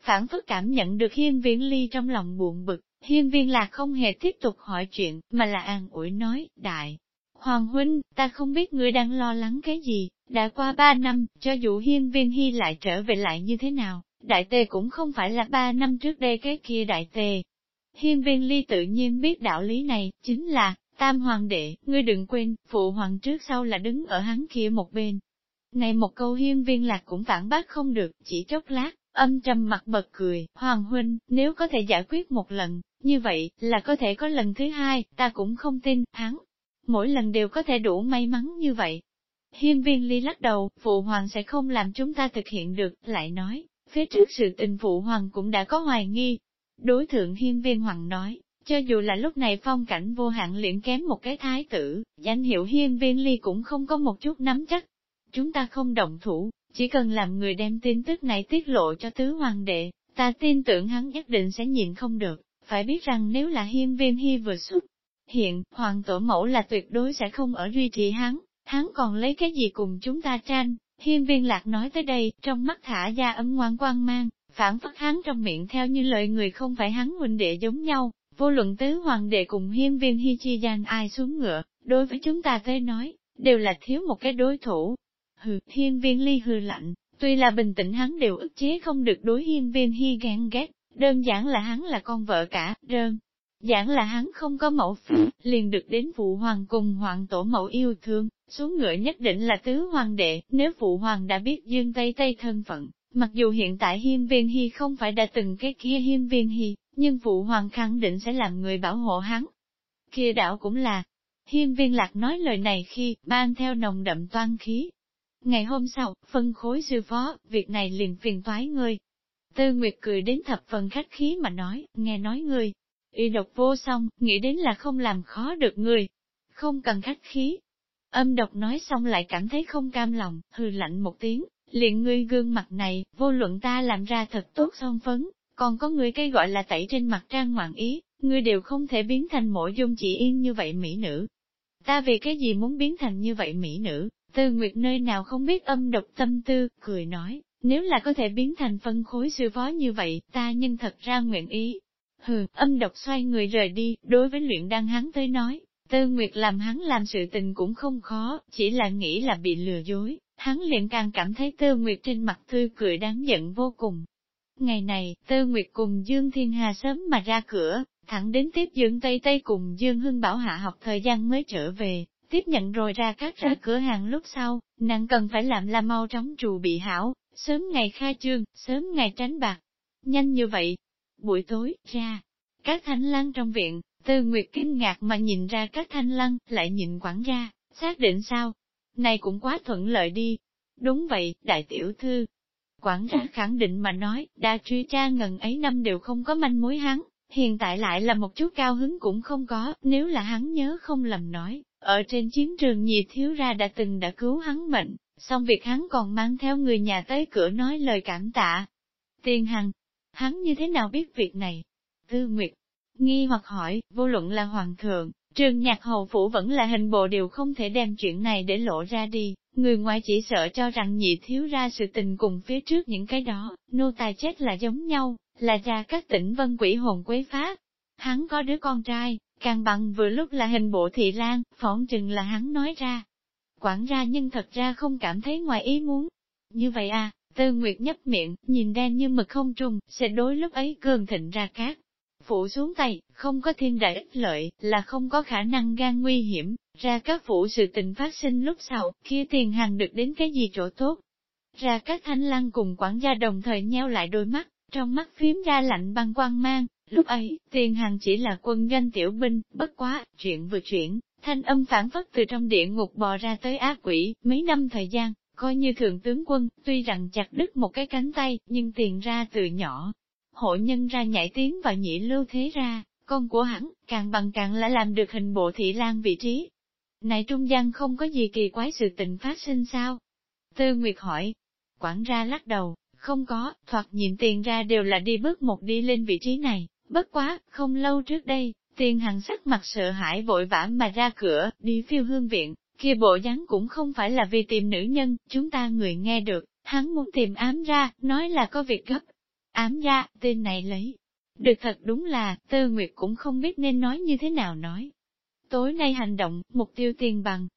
Phản phất cảm nhận được hiên viên ly trong lòng buồn bực, hiên viên lạc không hề tiếp tục hỏi chuyện, mà là an ủi nói, đại. Hoàng huynh, ta không biết ngươi đang lo lắng cái gì, đã qua ba năm, cho dù hiên viên hy lại trở về lại như thế nào, đại tề cũng không phải là ba năm trước đây cái kia đại tề. Hiên viên ly tự nhiên biết đạo lý này, chính là, tam hoàng đệ, ngươi đừng quên, phụ hoàng trước sau là đứng ở hắn kia một bên. Này một câu hiên viên lạc cũng phản bác không được, chỉ chốc lát, âm trầm mặt bật cười, hoàng huynh, nếu có thể giải quyết một lần, như vậy, là có thể có lần thứ hai, ta cũng không tin, hắn, mỗi lần đều có thể đủ may mắn như vậy. Hiên viên ly lắc đầu, phụ hoàng sẽ không làm chúng ta thực hiện được, lại nói, phía trước sự tình phụ hoàng cũng đã có hoài nghi. Đối thượng hiên viên hoàng nói, cho dù là lúc này phong cảnh vô hạn liễn kém một cái thái tử, danh hiệu hiên viên ly cũng không có một chút nắm chắc. Chúng ta không động thủ, chỉ cần làm người đem tin tức này tiết lộ cho tứ hoàng đệ, ta tin tưởng hắn nhất định sẽ nhìn không được, phải biết rằng nếu là hiên viên hy vừa xuất hiện, hoàng tổ mẫu là tuyệt đối sẽ không ở duy trì hắn, hắn còn lấy cái gì cùng chúng ta tranh. Hiên viên lạc nói tới đây, trong mắt thả ra ấm ngoan quan mang, phản phất hắn trong miệng theo như lời người không phải hắn huynh đệ giống nhau, vô luận tứ hoàng đệ cùng hiên viên hy chi gian ai xuống ngựa, đối với chúng ta tới nói, đều là thiếu một cái đối thủ. Hừ, hiên viên ly hừ lạnh, tuy là bình tĩnh hắn đều ức chế không được đối hiên viên hy ghen ghét, đơn giản là hắn là con vợ cả, đơn. Giảng là hắn không có mẫu phi, liền được đến phụ hoàng cùng hoàng tổ mẫu yêu thương, xuống ngựa nhất định là tứ hoàng đệ, nếu phụ hoàng đã biết dương tây tây thân phận, mặc dù hiện tại hiên viên hy không phải đã từng cái kia hiên viên hy, nhưng phụ hoàng khẳng định sẽ làm người bảo hộ hắn. Kia đảo cũng là, hiên viên lạc nói lời này khi mang theo nồng đậm toan khí. Ngày hôm sau, phân khối sư phó, việc này liền phiền toái ngươi. Tư Nguyệt cười đến thập phần khách khí mà nói, nghe nói ngươi, y độc vô song, nghĩ đến là không làm khó được người. Không cần khách khí. Âm độc nói xong lại cảm thấy không cam lòng, hư lạnh một tiếng, liền ngươi gương mặt này, vô luận ta làm ra thật tốt son phấn, còn có người cây gọi là tẩy trên mặt trang ngoạn ý, ngươi đều không thể biến thành mỗi dung chỉ yên như vậy mỹ nữ. Ta vì cái gì muốn biến thành như vậy mỹ nữ, tư nguyệt nơi nào không biết âm độc tâm tư, cười nói, nếu là có thể biến thành phân khối sư phó như vậy, ta nhân thật ra nguyện ý, Hừ, âm độc xoay người rời đi, đối với luyện đăng hắn tới nói, Tư Nguyệt làm hắn làm sự tình cũng không khó, chỉ là nghĩ là bị lừa dối, hắn liền càng cảm thấy Tư Nguyệt trên mặt tươi cười đáng giận vô cùng. Ngày này, Tư Nguyệt cùng Dương Thiên Hà sớm mà ra cửa, thẳng đến tiếp Dương Tây Tây cùng Dương Hưng Bảo hạ học thời gian mới trở về, tiếp nhận rồi ra các ra cửa hàng lúc sau, nàng cần phải làm là mau chóng trù bị hảo, sớm ngày khai trương, sớm ngày tránh bạc. Nhanh như vậy, Buổi tối, ra, các thanh lăng trong viện, Tư Nguyệt kinh ngạc mà nhìn ra các thanh lăng, lại nhìn quản gia, xác định sao? Này cũng quá thuận lợi đi. Đúng vậy, đại tiểu thư. Quản gia khẳng định mà nói, đa truy cha ngần ấy năm đều không có manh mối hắn, hiện tại lại là một chút cao hứng cũng không có, nếu là hắn nhớ không lầm nói, ở trên chiến trường nhị thiếu ra đã từng đã cứu hắn mệnh, xong việc hắn còn mang theo người nhà tới cửa nói lời cảm tạ. Tiên Hằng, Hắn như thế nào biết việc này? Tư Nguyệt, nghi hoặc hỏi, vô luận là hoàng thượng, trường nhạc hầu phủ vẫn là hình bộ đều không thể đem chuyện này để lộ ra đi, người ngoài chỉ sợ cho rằng nhị thiếu ra sự tình cùng phía trước những cái đó, nô tài chết là giống nhau, là ra các tỉnh vân quỷ hồn quấy phá. Hắn có đứa con trai, càng bằng vừa lúc là hình bộ thị lan, phỏng chừng là hắn nói ra. quản gia nhân thật ra không cảm thấy ngoài ý muốn. Như vậy à, Tư Nguyệt nhấp miệng, nhìn đen như mực không trùng, sẽ đối lúc ấy cường thịnh ra cát. Phủ xuống tay, không có thiên đại ích lợi, là không có khả năng gan nguy hiểm, ra các phủ sự tình phát sinh lúc sau, kia tiền hàng được đến cái gì chỗ tốt. Ra các thanh lăng cùng quản gia đồng thời nheo lại đôi mắt, trong mắt phím ra lạnh băng quang mang, lúc ấy, tiền hàng chỉ là quân doanh tiểu binh, bất quá, chuyện vừa chuyển, thanh âm phản phất từ trong địa ngục bò ra tới ác quỷ, mấy năm thời gian, coi như thượng tướng quân, tuy rằng chặt đứt một cái cánh tay, nhưng tiền ra từ nhỏ. Hộ nhân ra nhảy tiếng vào nhị lưu thế ra, con của hắn, càng bằng càng là làm được hình bộ thị lan vị trí. Này trung gian không có gì kỳ quái sự tình phát sinh sao? Tư Nguyệt hỏi. Quản ra lắc đầu, không có, thoạt nhìn tiền ra đều là đi bước một đi lên vị trí này, bất quá, không lâu trước đây, tiền hằng sắc mặt sợ hãi vội vã mà ra cửa, đi phiêu hương viện, kia bộ dáng cũng không phải là vì tìm nữ nhân, chúng ta người nghe được, hắn muốn tìm ám ra, nói là có việc gấp. Ám ra, tên này lấy. Được thật đúng là, Tư Nguyệt cũng không biết nên nói như thế nào nói. Tối nay hành động, mục tiêu tiền bằng.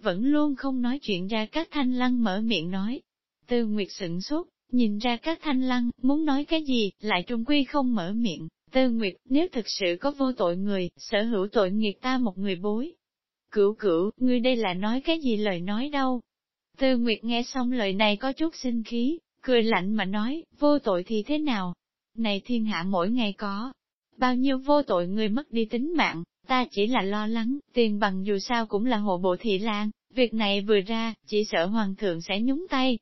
Vẫn luôn không nói chuyện ra các thanh lăng mở miệng nói. Tư Nguyệt sửng sốt, nhìn ra các thanh lăng, muốn nói cái gì, lại trung quy không mở miệng. Tư Nguyệt, nếu thực sự có vô tội người, sở hữu tội nghiệt ta một người bối, Cửu cửu, ngươi đây là nói cái gì lời nói đâu? Tư Nguyệt nghe xong lời này có chút sinh khí, cười lạnh mà nói, vô tội thì thế nào? Này thiên hạ mỗi ngày có, bao nhiêu vô tội người mất đi tính mạng, ta chỉ là lo lắng, tiền bằng dù sao cũng là hộ bộ thị lan, việc này vừa ra, chỉ sợ hoàng thượng sẽ nhúng tay.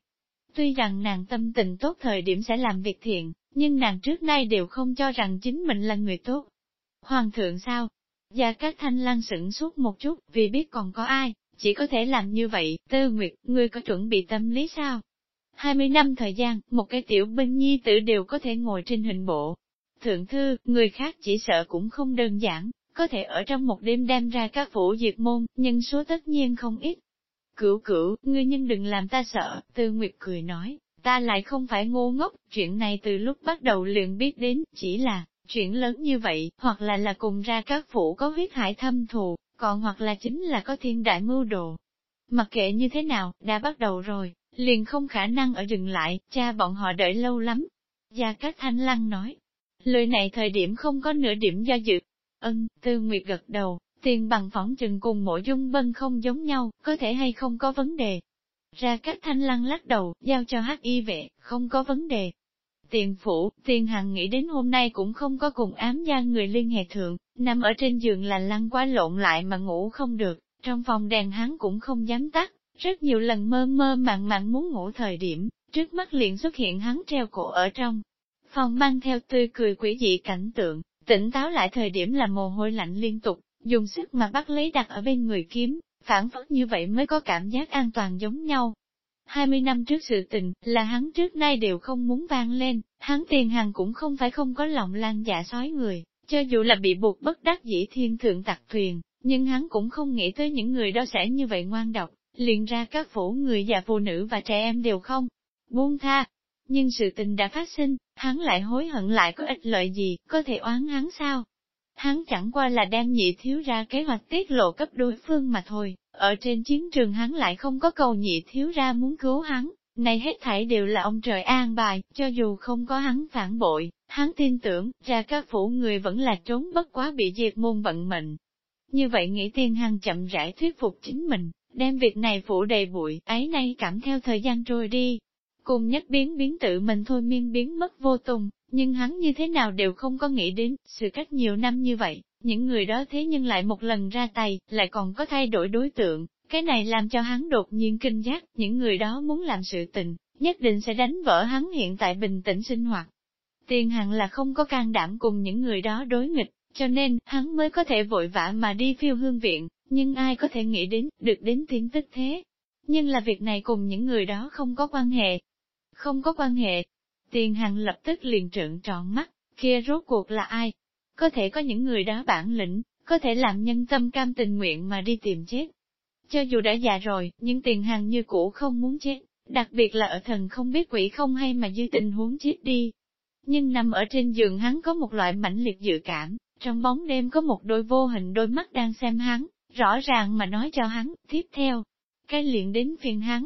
Tuy rằng nàng tâm tình tốt thời điểm sẽ làm việc thiện, nhưng nàng trước nay đều không cho rằng chính mình là người tốt. Hoàng thượng sao, Gia Cát Thanh Lăng sửng suốt một chút, vì biết còn có ai, chỉ có thể làm như vậy, Tư Nguyệt, ngươi có chuẩn bị tâm lý sao? 20 năm thời gian, một cái tiểu binh nhi tử đều có thể ngồi trên hình bộ. Thượng thư, người khác chỉ sợ cũng không đơn giản, có thể ở trong một đêm đem ra các phủ diệt môn, nhưng số tất nhiên không ít. Cửu cửu, ngươi nhân đừng làm ta sợ, Tư Nguyệt cười nói, ta lại không phải ngu ngốc, chuyện này từ lúc bắt đầu liền biết đến, chỉ là, Chuyện lớn như vậy, hoặc là là cùng ra các phủ có huyết hải thâm thù, còn hoặc là chính là có thiên đại mưu đồ. Mặc kệ như thế nào, đã bắt đầu rồi, liền không khả năng ở dừng lại, cha bọn họ đợi lâu lắm. Gia Cát Thanh Lăng nói, lời này thời điểm không có nửa điểm do dự. Ân, Tư Nguyệt gật đầu, tiền bằng phỏng chừng cùng mỗi dung bân không giống nhau, có thể hay không có vấn đề. Ra Cát Thanh Lăng lắc đầu, giao cho hắc y vệ, không có vấn đề, Tiền phủ, tiền hằng nghĩ đến hôm nay cũng không có cùng ám gia người liên hệ thượng, nằm ở trên giường là lăn quá lộn lại mà ngủ không được, trong phòng đèn hắn cũng không dám tắt, rất nhiều lần mơ mơ màng màng muốn ngủ thời điểm, trước mắt liền xuất hiện hắn treo cổ ở trong. Phòng mang theo tươi cười quỷ dị cảnh tượng, tỉnh táo lại thời điểm là mồ hôi lạnh liên tục, dùng sức mà bắt lấy đặt ở bên người kiếm, phản phất như vậy mới có cảm giác an toàn giống nhau, 20 năm trước sự tình, là hắn trước nay đều không muốn vang lên, hắn tiền hàng cũng không phải không có lòng lan dạ sói người, cho dù là bị buộc bất đắc dĩ thiên thượng tặc thuyền, nhưng hắn cũng không nghĩ tới những người đó sẽ như vậy ngoan độc, liền ra các phủ người già phụ nữ và trẻ em đều không buông tha. Nhưng sự tình đã phát sinh, hắn lại hối hận lại có ích lợi gì, có thể oán hắn sao? Hắn chẳng qua là đem nhị thiếu ra kế hoạch tiết lộ cấp đối phương mà thôi, ở trên chiến trường hắn lại không có cầu nhị thiếu ra muốn cứu hắn, này hết thảy đều là ông trời an bài, cho dù không có hắn phản bội, hắn tin tưởng, ra các phủ người vẫn là trốn bất quá bị diệt môn vận mệnh. Như vậy nghĩ tiên hằng chậm rãi thuyết phục chính mình, đem việc này phủ đầy bụi, ấy nay cảm theo thời gian trôi đi. Cùng nhất biến biến tự mình thôi miên biến mất vô tung, nhưng hắn như thế nào đều không có nghĩ đến, sự cách nhiều năm như vậy, những người đó thế nhưng lại một lần ra tay, lại còn có thay đổi đối tượng, cái này làm cho hắn đột nhiên kinh giác, những người đó muốn làm sự tình, nhất định sẽ đánh vỡ hắn hiện tại bình tĩnh sinh hoạt. Tiền hẳn là không có can đảm cùng những người đó đối nghịch, cho nên, hắn mới có thể vội vã mà đi phiêu hương viện, nhưng ai có thể nghĩ đến, được đến tiếng tức thế. Nhưng là việc này cùng những người đó không có quan hệ. Không có quan hệ. Tiền hằng lập tức liền trợn tròn mắt, kia rốt cuộc là ai, có thể có những người đó bản lĩnh, có thể làm nhân tâm cam tình nguyện mà đi tìm chết. Cho dù đã già rồi, nhưng tiền hàng như cũ không muốn chết, đặc biệt là ở thần không biết quỷ không hay mà dư tình huống chết đi. Nhưng nằm ở trên giường hắn có một loại mãnh liệt dự cảm, trong bóng đêm có một đôi vô hình đôi mắt đang xem hắn, rõ ràng mà nói cho hắn, tiếp theo. cái liền đến phiền hắn.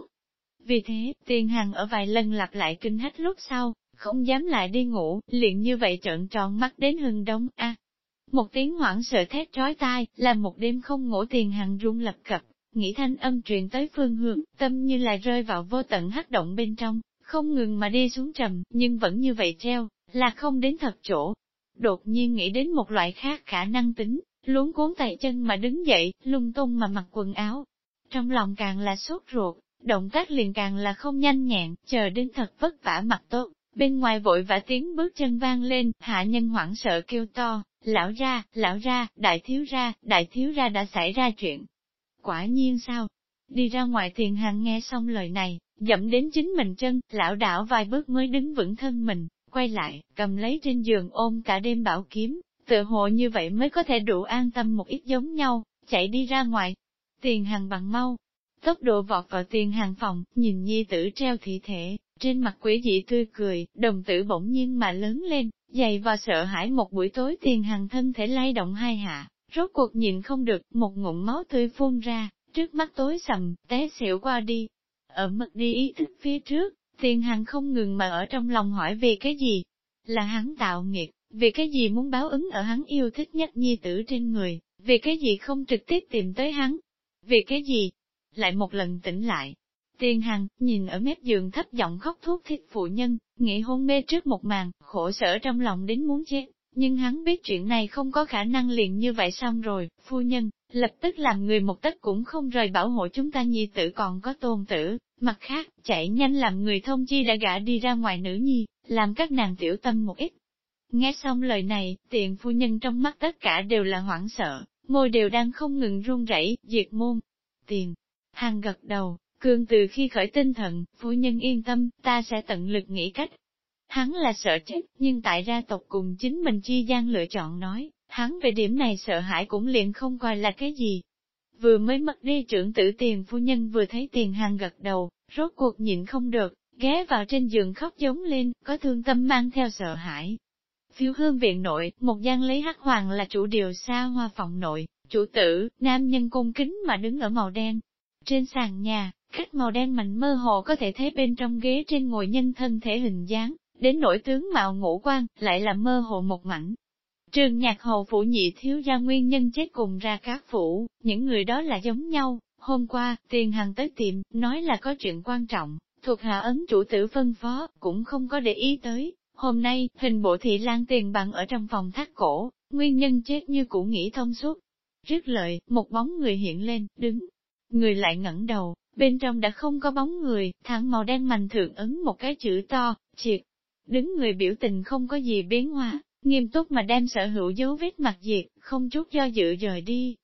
Vì thế, tiền hàng ở vài lần lặp lại kinh hách lúc sau, không dám lại đi ngủ, liền như vậy trợn tròn mắt đến hừng đông, a Một tiếng hoảng sợ thét trói tai, làm một đêm không ngủ tiền hàng run lập cập, nghĩ thanh âm truyền tới phương hướng, tâm như lại rơi vào vô tận hắc động bên trong, không ngừng mà đi xuống trầm, nhưng vẫn như vậy treo, là không đến thật chỗ. Đột nhiên nghĩ đến một loại khác khả năng tính, luống cuốn tay chân mà đứng dậy, lung tung mà mặc quần áo. Trong lòng càng là sốt ruột, động tác liền càng là không nhanh nhẹn, chờ đến thật vất vả mặt tốt, bên ngoài vội vã tiếng bước chân vang lên, hạ nhân hoảng sợ kêu to, lão ra, lão ra, đại thiếu ra, đại thiếu ra đã xảy ra chuyện. Quả nhiên sao? Đi ra ngoài tiền hàng nghe xong lời này, dẫm đến chính mình chân, lão đảo vài bước mới đứng vững thân mình, quay lại, cầm lấy trên giường ôm cả đêm bảo kiếm, tự hộ như vậy mới có thể đủ an tâm một ít giống nhau, chạy đi ra ngoài. Tiền hàng bằng mau, tốc độ vọt vào tiền hàng phòng, nhìn nhi tử treo thị thể, trên mặt quỷ dị tươi cười, đồng tử bỗng nhiên mà lớn lên, dày và sợ hãi một buổi tối tiền hàng thân thể lay động hai hạ, rốt cuộc nhìn không được, một ngụm máu tươi phun ra, trước mắt tối sầm, té xỉu qua đi. Ở mất đi ý thức phía trước, tiền hàng không ngừng mà ở trong lòng hỏi về cái gì? Là hắn tạo nghiệt, vì cái gì muốn báo ứng ở hắn yêu thích nhất nhi tử trên người, vì cái gì không trực tiếp tìm tới hắn, vì cái gì? Lại một lần tỉnh lại. Tiền Hằng, nhìn ở mép giường thấp giọng khóc thuốc thích phụ nhân, nghĩ hôn mê trước một màn, khổ sở trong lòng đến muốn chết, nhưng hắn biết chuyện này không có khả năng liền như vậy xong rồi, phu nhân, lập tức làm người một tất cũng không rời bảo hộ chúng ta nhi tử còn có tôn tử, mặt khác, chạy nhanh làm người thông chi đã gã đi ra ngoài nữ nhi, làm các nàng tiểu tâm một ít, Nghe xong lời này, tiện phu nhân trong mắt tất cả đều là hoảng sợ, môi đều đang không ngừng run rẩy, diệt môn. Tiền, hàng gật đầu, cường từ khi khởi tinh thần, phu nhân yên tâm, ta sẽ tận lực nghĩ cách. Hắn là sợ chết, nhưng tại ra tộc cùng chính mình chi gian lựa chọn nói, hắn về điểm này sợ hãi cũng liền không coi là cái gì. Vừa mới mất đi trưởng tử tiền phu nhân vừa thấy tiền hàng gật đầu, rốt cuộc nhịn không được, ghé vào trên giường khóc giống lên, có thương tâm mang theo sợ hãi, Phiêu hương viện nội, một gian lấy hắc hoàng là chủ điều xa hoa phòng nội, chủ tử, nam nhân cung kính mà đứng ở màu đen. Trên sàn nhà, khách màu đen mạnh mơ hồ có thể thấy bên trong ghế trên ngồi nhân thân thể hình dáng, đến nổi tướng mạo ngũ quan, lại là mơ hồ một mảnh. Trường nhạc hầu phủ nhị thiếu gia nguyên nhân chết cùng ra các phủ, những người đó là giống nhau, hôm qua, tiền hàng tới tiệm, nói là có chuyện quan trọng, thuộc hạ ấn chủ tử phân phó, cũng không có để ý tới, Hôm nay, hình bộ thị lan tiền bằng ở trong phòng thắt cổ, nguyên nhân chết như cũ nghĩ thông suốt. Rứt lợi, một bóng người hiện lên, đứng. Người lại ngẩng đầu, bên trong đã không có bóng người, thẳng màu đen mành thượng ấn một cái chữ to, triệt. Đứng người biểu tình không có gì biến hóa, nghiêm túc mà đem sở hữu dấu vết mặt diệt, không chút do dự rời đi.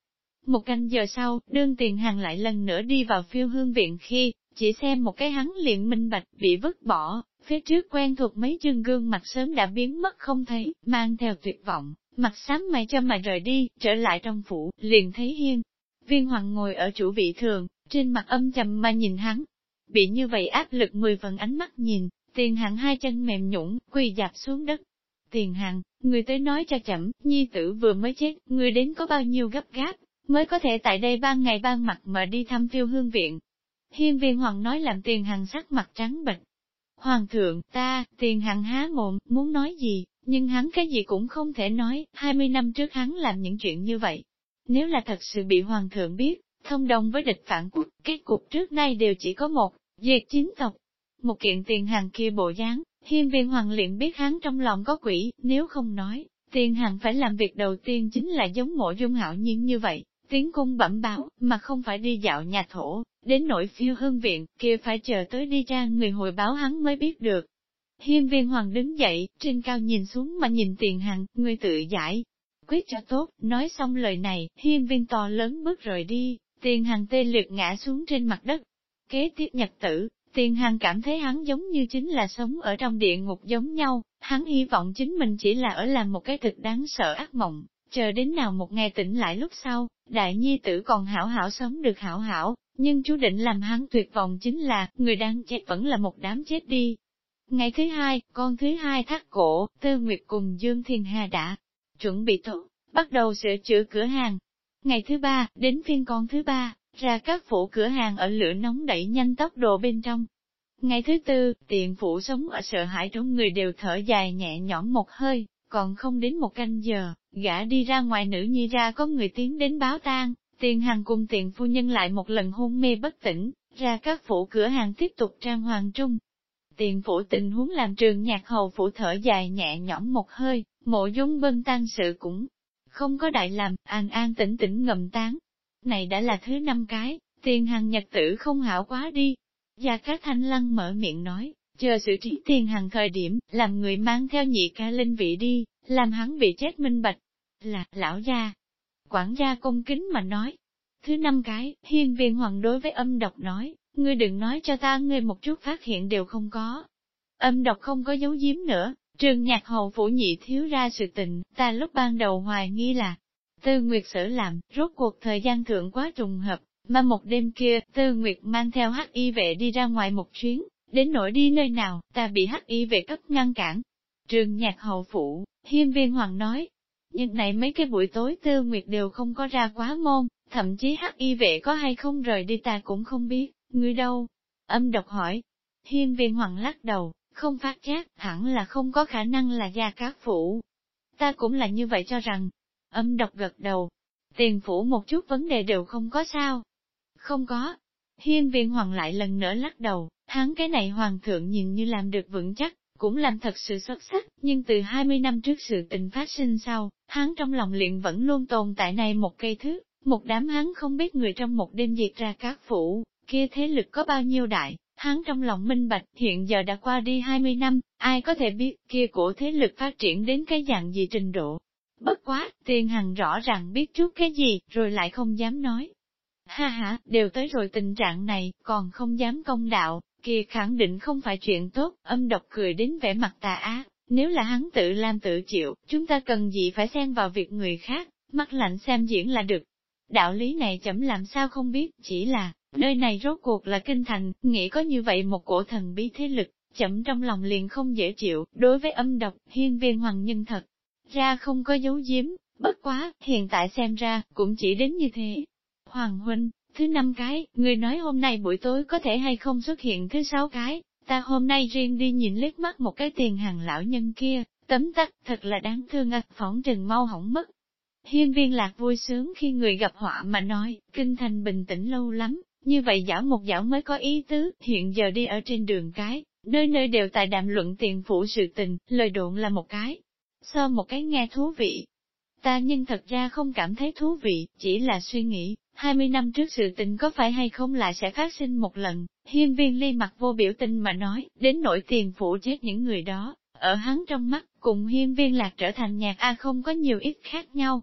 Một canh giờ sau, đương tiền hàng lại lần nữa đi vào phiêu hương viện khi, chỉ xem một cái hắn liền minh bạch, bị vứt bỏ, Phía trước quen thuộc mấy chương gương mặt sớm đã biến mất không thấy, mang theo tuyệt vọng, mặt xám mày cho mà rời đi, trở lại trong phủ, liền thấy hiên. Viên hoàng ngồi ở chủ vị thường, trên mặt âm trầm mà nhìn hắn. Bị như vậy áp lực mười phần ánh mắt nhìn, tiền hạng hai chân mềm nhũng, quỳ dạp xuống đất. Tiền hạng, người tới nói cho chậm, nhi tử vừa mới chết, người đến có bao nhiêu gấp gáp, mới có thể tại đây ban ngày ban mặt mà đi thăm phiêu hương viện. Hiên viên hoàng nói làm tiền hằng sắc mặt trắng bệch, Hoàng thượng, ta, tiền hằng há mồm, muốn nói gì, nhưng hắn cái gì cũng không thể nói, 20 năm trước hắn làm những chuyện như vậy. Nếu là thật sự bị hoàng thượng biết, thông đồng với địch phản quốc, kết cục trước nay đều chỉ có một, diệt chính tộc. Một kiện tiền hàng kia bộ dáng, hiên viên hoàng liền biết hắn trong lòng có quỷ, nếu không nói, tiền hàng phải làm việc đầu tiên chính là giống mộ dung hạo nhiên như vậy, tiến cung bẩm báo, mà không phải đi dạo nhà thổ, đến nội phiêu hương viện, kia phải chờ tới đi ra người hồi báo hắn mới biết được. Hiên viên hoàng đứng dậy, trên cao nhìn xuống mà nhìn tiền hàng người tự giải. Quyết cho tốt, nói xong lời này, hiên viên to lớn bước rời đi, tiền hằng tê liệt ngã xuống trên mặt đất. Kế tiếp nhật tử, tiền hằng cảm thấy hắn giống như chính là sống ở trong địa ngục giống nhau, hắn hy vọng chính mình chỉ là ở làm một cái thực đáng sợ ác mộng, chờ đến nào một ngày tỉnh lại lúc sau, đại nhi tử còn hảo hảo sống được hảo hảo, nhưng chú định làm hắn tuyệt vọng chính là, người đang chết vẫn là một đám chết đi. Ngày thứ hai, con thứ hai thắt cổ, Tư Nguyệt cùng Dương Thiên Hà đã chuẩn bị thủ bắt đầu sửa chữa cửa hàng. Ngày thứ ba, đến phiên con thứ ba, ra các phủ cửa hàng ở lửa nóng đẩy nhanh tốc độ bên trong. Ngày thứ tư, tiện phủ sống ở sợ hãi trong người đều thở dài nhẹ nhõm một hơi, còn không đến một canh giờ, gã đi ra ngoài nữ nhi ra có người tiến đến báo tang, tiền hàng cùng tiền phu nhân lại một lần hôn mê bất tỉnh, ra các phủ cửa hàng tiếp tục trang hoàng trung. Tiền phủ tình huống làm trường nhạc hầu phủ thở dài nhẹ nhõm một hơi, mộ dung bân tan sự cũng không có đại làm, an an tĩnh tĩnh ngầm tán. Này đã là thứ năm cái, tiền hàng nhật tử không hảo quá đi. Gia Cát Thanh Lăng mở miệng nói, chờ xử trí tiền hàng thời điểm, làm người mang theo nhị ca linh vị đi, làm hắn bị chết minh bạch. Là, lão gia. Quản gia công kính mà nói. Thứ năm cái, hiên viên hoàng đối với âm độc nói, ngươi đừng nói cho ta ngươi một chút phát hiện đều không có. Âm độc không có dấu giếm nữa, trường nhạc hầu phủ nhị thiếu ra sự tình, ta lúc ban đầu hoài nghi là, Tư Nguyệt sở làm, rốt cuộc thời gian thượng quá trùng hợp, mà một đêm kia, Tư Nguyệt mang theo hắc y vệ đi ra ngoài một chuyến, đến nỗi đi nơi nào, ta bị hắc y vệ cấp ngăn cản. Trường nhạc hậu phủ, hiên viên hoàng nói, nhưng này mấy cái buổi tối Tư Nguyệt đều không có ra quá môn, thậm chí hắc y vệ có hay không rời đi ta cũng không biết, ngươi đâu? Âm độc hỏi. Hiên viên hoàng lắc đầu, không phát giác, hẳn là không có khả năng là gia cát phủ. Ta cũng là như vậy cho rằng, âm độc gật đầu, tiền phủ một chút vấn đề đều không có sao. Không có. Hiên viên hoàng lại lần nữa lắc đầu, hắn cái này hoàng thượng nhìn như làm được vững chắc, cũng làm thật sự xuất sắc, nhưng từ 20 năm trước sự tình phát sinh sau, hắn trong lòng liền vẫn luôn tồn tại này một cây thứ, một đám hắn không biết người trong một đêm diệt ra các phủ, kia thế lực có bao nhiêu đại, hắn trong lòng minh bạch hiện giờ đã qua đi 20 năm, ai có thể biết kia cổ thế lực phát triển đến cái dạng gì trình độ. Bất quá, tiền hằng rõ ràng biết trước cái gì, rồi lại không dám nói. Ha ha, đều tới rồi tình trạng này, còn không dám công đạo, kia khẳng định không phải chuyện tốt, âm độc cười đến vẻ mặt tà ác. Nếu là hắn tự làm tự chịu, chúng ta cần gì phải xen vào việc người khác, mắt lạnh xem diễn là được. Đạo lý này chấm làm sao không biết, chỉ là, nơi này rốt cuộc là kinh thành, nghĩ có như vậy một cổ thần bí thế lực, chậm trong lòng liền không dễ chịu, đối với âm độc, hiên viên hoàng nhân thật. Ra không có dấu giếm, bất quá, hiện tại xem ra, cũng chỉ đến như thế. Hoàng huynh, thứ năm cái, người nói hôm nay buổi tối có thể hay không xuất hiện thứ sáu cái, ta hôm nay riêng đi nhìn liếc mắt một cái tiền hàng lão nhân kia, tấm tắc thật là đáng thương à, phỏng trừng mau hỏng mất. Hiên viên lạc vui sướng khi người gặp họa mà nói, kinh thành bình tĩnh lâu lắm, như vậy giả một giả mới có ý tứ, hiện giờ đi ở trên đường cái, nơi nơi đều tại đàm luận tiền phủ sự tình, lời đồn là một cái. So một cái nghe thú vị. Ta nhưng thật ra không cảm thấy thú vị, chỉ là suy nghĩ, 20 năm trước sự tình có phải hay không lại sẽ phát sinh một lần, hiên viên ly mặt vô biểu tình mà nói, đến nỗi tiền phủ chết những người đó, ở hắn trong mắt, cùng hiên viên lạc trở thành nhạc A không có nhiều ít khác nhau.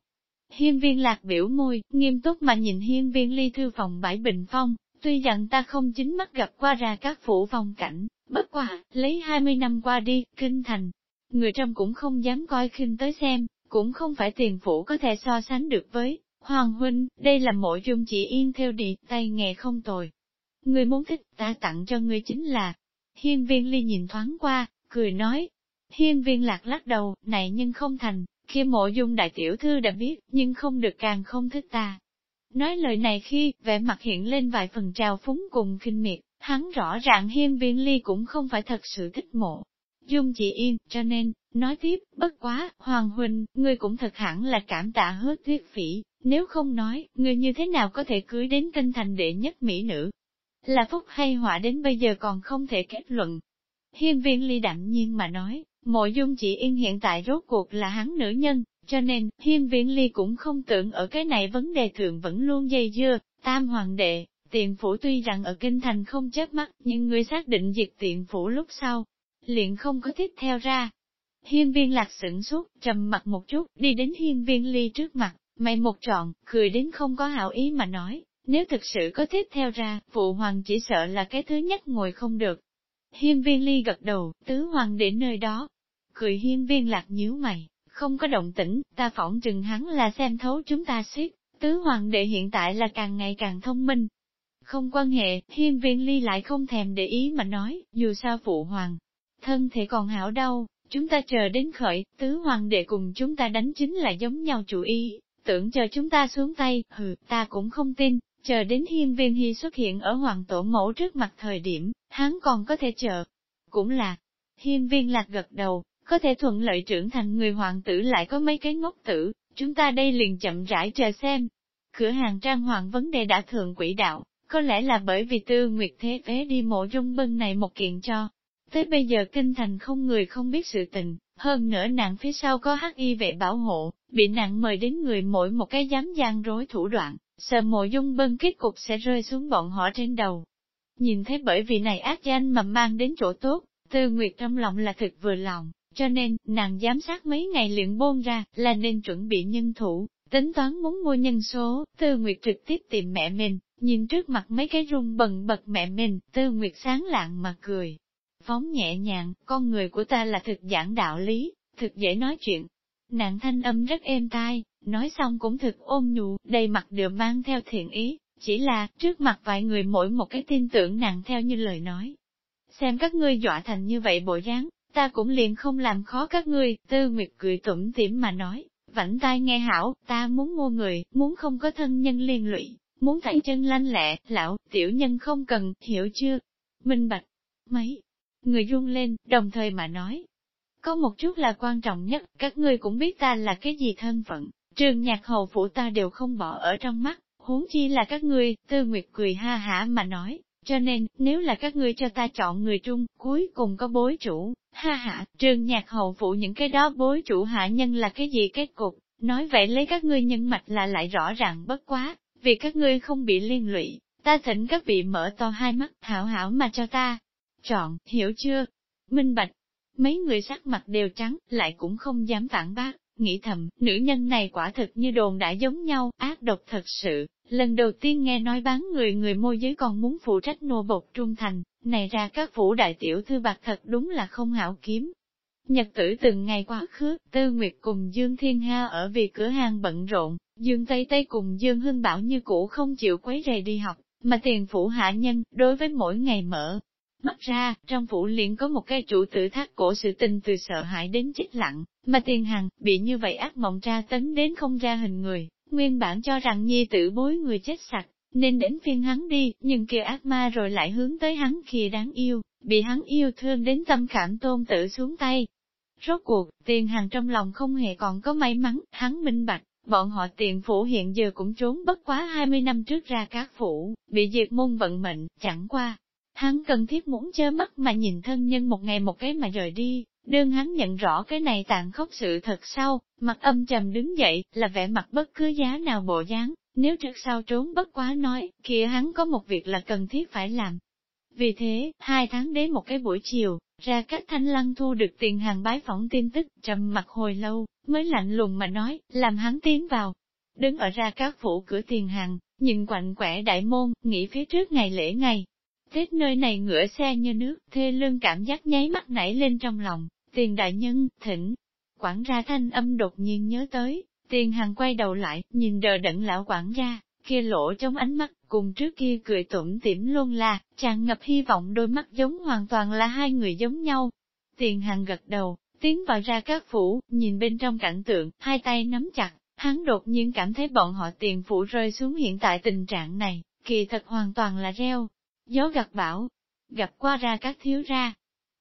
Hiên viên lạc biểu môi, nghiêm túc mà nhìn hiên viên ly thư phòng bãi bình phong, tuy rằng ta không chính mắt gặp qua ra các phủ phong cảnh, bất quả, lấy 20 năm qua đi, kinh thành. Người trong cũng không dám coi khinh tới xem, cũng không phải tiền phủ có thể so sánh được với, Hoàng huynh, đây là mộ dung chỉ yên theo đi, tay nghề không tồi. Người muốn thích, ta tặng cho người chính là. Hiên viên ly nhìn thoáng qua, cười nói. Hiên viên lạc lắc đầu, này nhưng không thành, khi mộ dung đại tiểu thư đã biết, nhưng không được càng không thích ta. Nói lời này khi, vẻ mặt hiện lên vài phần trào phúng cùng kinh miệt, hắn rõ ràng hiên viên ly cũng không phải thật sự thích mộ. Dung chỉ yên, cho nên, nói tiếp, bất quá, Hoàng Huynh, ngươi cũng thật hẳn là cảm tạ hứa tuyết phỉ, nếu không nói, ngươi như thế nào có thể cưới đến kinh thành đệ nhất mỹ nữ? Là phúc hay họa đến bây giờ còn không thể kết luận. Hiên viên ly đạm nhiên mà nói, mộ dung chỉ yên hiện tại rốt cuộc là hắn nữ nhân, cho nên, hiên viên ly cũng không tưởng ở cái này vấn đề thượng vẫn luôn dây dưa, tam hoàng đệ, tiện phủ tuy rằng ở kinh thành không chớp mắt, nhưng người xác định diệt tiện phủ lúc sau, liền không có tiếp theo ra. Hiên viên lạc sửng suốt, trầm mặt một chút, đi đến hiên viên ly trước mặt, mày một trọn, cười đến không có hảo ý mà nói, nếu thực sự có tiếp theo ra, phụ hoàng chỉ sợ là cái thứ nhất ngồi không được. Hiên viên ly gật đầu, tứ hoàng đến nơi đó. Cười hiên viên lạc nhíu mày, không có động tĩnh, ta phỏng chừng hắn là xem thấu chúng ta suýt, tứ hoàng đệ hiện tại là càng ngày càng thông minh. Không quan hệ, hiên viên ly lại không thèm để ý mà nói, dù sao phụ hoàng, thân thể còn hảo đâu, chúng ta chờ đến khởi, tứ hoàng đệ cùng chúng ta đánh chính là giống nhau chủ ý, tưởng chờ chúng ta xuống tay, hừ, ta cũng không tin, chờ đến hiên viên hy xuất hiện ở hoàng tổ mẫu trước mặt thời điểm, hắn còn có thể chờ. Cũng là, hiên viên lạc gật đầu, có thể thuận lợi trưởng thành người hoàng tử lại có mấy cái ngốc tử, chúng ta đây liền chậm rãi chờ xem. Cửa hàng trang hoàng vấn đề đã thường quỹ đạo, có lẽ là bởi vì tư nguyệt thế phế đi mộ dung bân này một kiện cho. Tới bây giờ kinh thành không người không biết sự tình, hơn nữa nàng phía sau có hắc y vệ bảo hộ, bị nàng mời đến người mỗi một cái dám gian rối thủ đoạn, sợ mộ dung bân kết cục sẽ rơi xuống bọn họ trên đầu. Nhìn thấy bởi vì này ác danh mà mang đến chỗ tốt, tư nguyệt trong lòng là thực vừa lòng, cho nên, nàng giám sát mấy ngày luyện bôn ra, là nên chuẩn bị nhân thủ, tính toán muốn mua nhân số, tư nguyệt trực tiếp tìm mẹ mình, nhìn trước mặt mấy cái rung bần bật mẹ mình, tư nguyệt sáng lạng mà cười. Phóng nhẹ nhàng, con người của ta là thực giảng đạo lý, thực dễ nói chuyện. Nàng thanh âm rất êm tai, nói xong cũng thực ôn nhu, đầy mặt đều mang theo thiện ý, chỉ là, trước mặt vài người mỗi một cái tin tưởng nàng theo như lời nói. Xem các ngươi dọa thành như vậy bộ dáng, ta cũng liền không làm khó các ngươi, tư nguyệt cười tủm tỉm mà nói, vảnh tai nghe hảo, ta muốn mua người, muốn không có thân nhân liên lụy, muốn thảy chân lanh lẹ, lão, tiểu nhân không cần, hiểu chưa? Minh bạch, mấy, người run lên, đồng thời mà nói. Có một chút là quan trọng nhất, các ngươi cũng biết ta là cái gì thân phận, trường nhạc hầu phủ ta đều không bỏ ở trong mắt, huống chi là các ngươi, tư nguyệt cười ha hả mà nói, cho nên, nếu là các ngươi cho ta chọn người trung, cuối cùng có bối chủ, ha ha, trường nhạc hậu phụ những cái đó bối chủ hạ nhân là cái gì kết cục, nói vậy lấy các ngươi nhân mạch là lại rõ ràng bất quá, vì các ngươi không bị liên lụy, ta thỉnh các vị mở to hai mắt hảo hảo mà cho ta. Chọn, hiểu chưa? Minh bạch, mấy người sắc mặt đều trắng, lại cũng không dám phản bác, nghĩ thầm, nữ nhân này quả thực như đồn đã giống nhau, ác độc thật sự, lần đầu tiên nghe nói bán người người môi giới còn muốn phụ trách nô bột trung thành, này ra các phủ đại tiểu thư bạc thật đúng là không hảo kiếm. Nhật tử từng ngày quá khứ, Tư Nguyệt cùng Dương Thiên Ha ở vì cửa hàng bận rộn, Dương Tây Tây cùng Dương Hưng Bảo như cũ không chịu quấy rầy đi học, mà tiền phủ hạ nhân, đối với mỗi ngày mở. Mắt ra, trong phủ liền có một cái chủ tử thác cổ sự tình từ sợ hãi đến chết lặng, mà tiền hằng, bị như vậy ác mộng tra tấn đến không ra hình người, nguyên bản cho rằng nhi tử bối người chết sạch, nên đến phiên hắn đi, nhưng kia ác ma rồi lại hướng tới hắn kia đáng yêu, bị hắn yêu thương đến tâm khảm tôn tử xuống tay. Rốt cuộc, tiền hàng trong lòng không hề còn có may mắn, hắn minh bạch, bọn họ tiền phủ hiện giờ cũng trốn bất quá 20 năm trước ra các phủ, bị diệt môn vận mệnh, chẳng qua. Hắn cần thiết muốn chơ mắt mà nhìn thân nhân một ngày một cái mà rời đi, đương hắn nhận rõ cái này tàn khốc sự thật sau, mặt âm trầm đứng dậy, là vẻ mặt bất cứ giá nào bộ dáng, nếu trước sau trốn bất quá nói, kia hắn có một việc là cần thiết phải làm. Vì thế, hai tháng đến một cái buổi chiều, ra cách thanh lăng thu được tiền hàng bái phỏng tin tức, trầm mặt hồi lâu, mới lạnh lùng mà nói, làm hắn tiến vào. Đứng ở ra các phủ cửa tiền hàng, nhìn quạnh quẻ đại môn, nghĩ phía trước ngày lễ ngày. Tết nơi này ngửa xe như nước, thê lương cảm giác nháy mắt nảy lên trong lòng, tiền đại nhân, thỉnh. Quản ra thanh âm đột nhiên nhớ tới, Tiền hàng quay đầu lại, nhìn đờ đẫn lão quản gia, kia lỗ trong ánh mắt, cùng trước kia cười tủm tỉm luôn là, tràn ngập hy vọng đôi mắt giống hoàn toàn là hai người giống nhau. Tiền hàng gật đầu, tiến vào ra các phủ, nhìn bên trong cảnh tượng, hai tay nắm chặt, hắn đột nhiên cảm thấy bọn họ tiền phủ rơi xuống hiện tại tình trạng này, kỳ thật hoàn toàn là reo. Gió gặt bão, gặp qua ra các thiếu ra.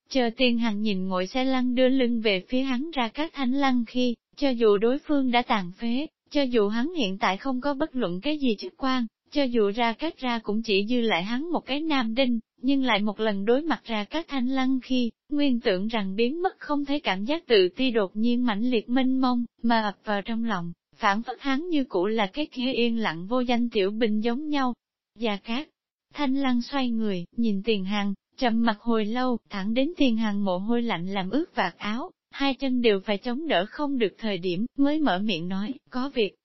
Chờ tiền hằng nhìn ngồi xe lăn đưa lưng về phía hắn ra các thánh lăng khi, cho dù đối phương đã tàn phế, cho dù hắn hiện tại không có bất luận cái gì chức quan, cho dù ra các ra cũng chỉ dư lại hắn một cái nam đinh, nhưng lại một lần đối mặt ra các thanh lăng khi, nguyên tưởng rằng biến mất không thấy cảm giác tự ti đột nhiên mãnh liệt mênh mông, mà ập vào trong lòng, phản phất hắn như cũ là cái kia yên lặng vô danh tiểu bình giống nhau. Già Cát, thanh lăng xoay người, nhìn tiền hàng, trầm mặt hồi lâu, thẳng đến tiền hàng mồ hôi lạnh làm ướt vạt áo, hai chân đều phải chống đỡ không được thời điểm, mới mở miệng nói, có việc.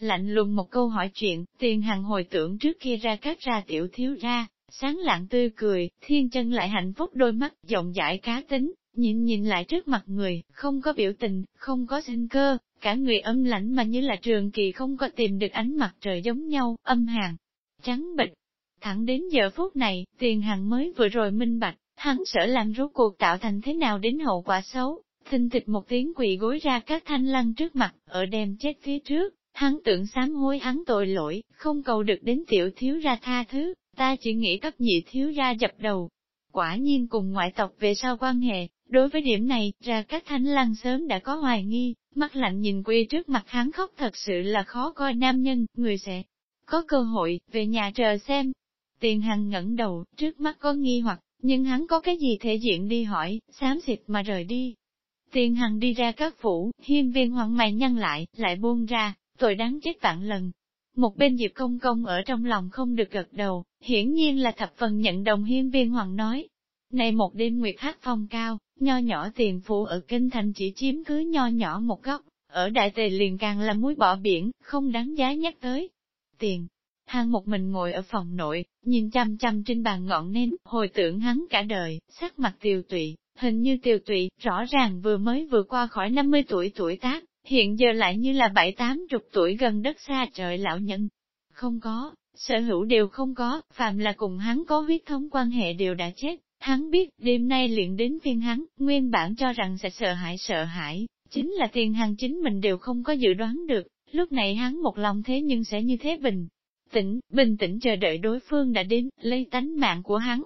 Lạnh lùng một câu hỏi chuyện, tiền hàng hồi tưởng trước kia ra các ra tiểu thiếu ra, sáng lạng tươi cười, thiên chân lại hạnh phúc đôi mắt, rộng dãi cá tính, nhìn nhìn lại trước mặt người, không có biểu tình, không có sinh cơ, cả người âm lãnh mà như là trường kỳ không có tìm được ánh mặt trời giống nhau, âm hàng, trắng bệch. Thẳng đến giờ phút này, tiền hàng mới vừa rồi minh bạch, hắn sợ làm rốt cuộc tạo thành thế nào đến hậu quả xấu, Thinh thịch một tiếng quỳ gối ra các thanh lăng trước mặt, ở đem chết phía trước, hắn tưởng sám hối hắn tội lỗi, không cầu được đến tiểu thiếu ra tha thứ, ta chỉ nghĩ cấp nhị thiếu ra dập đầu. Quả nhiên cùng ngoại tộc về sau quan hệ, đối với điểm này, ra các thanh lăng sớm đã có hoài nghi, mắt lạnh nhìn quy trước mặt hắn khóc thật sự là khó coi nam nhân, người sẽ có cơ hội, về nhà chờ xem. Tiền hằng ngẩng đầu, trước mắt có nghi hoặc, nhưng hắn có cái gì thể diện đi hỏi, xám xịt mà rời đi. Tiền hằng đi ra các phủ, hiên viên hoàng mày nhăn lại, lại buông ra, tội đáng chết vạn lần. Một bên Diệp Công Công ở trong lòng không được gật đầu, hiển nhiên là thập phần nhận đồng hiên viên hoàng nói. Này một đêm nguyệt hát phong cao, nho nhỏ tiền phủ ở kinh thành chỉ chiếm cứ nho nhỏ một góc, ở đại tề liền càng là muối bỏ biển, không đáng giá nhắc tới. Tiền, hắn một mình ngồi ở phòng nội, nhìn chăm chăm trên bàn ngọn nến, hồi tưởng hắn cả đời, sắc mặt Tiêu tụy, hình như Tiêu tụy, rõ ràng vừa mới vừa qua khỏi 50 tuổi tuổi tác, hiện giờ lại như là bảy tám chục tuổi gần đất xa trời lão nhân. Không có, sở hữu đều không có, phàm là cùng hắn có huyết thống quan hệ đều đã chết. Hắn biết, đêm nay luyện đến phiên hắn, nguyên bản cho rằng sẽ sợ hãi sợ hãi, chính là tiền hàng chính mình đều không có dự đoán được, lúc này hắn một lòng thế nhưng sẽ như thế bình tĩnh, bình tĩnh chờ đợi đối phương đã đến, lấy tánh mạng của hắn.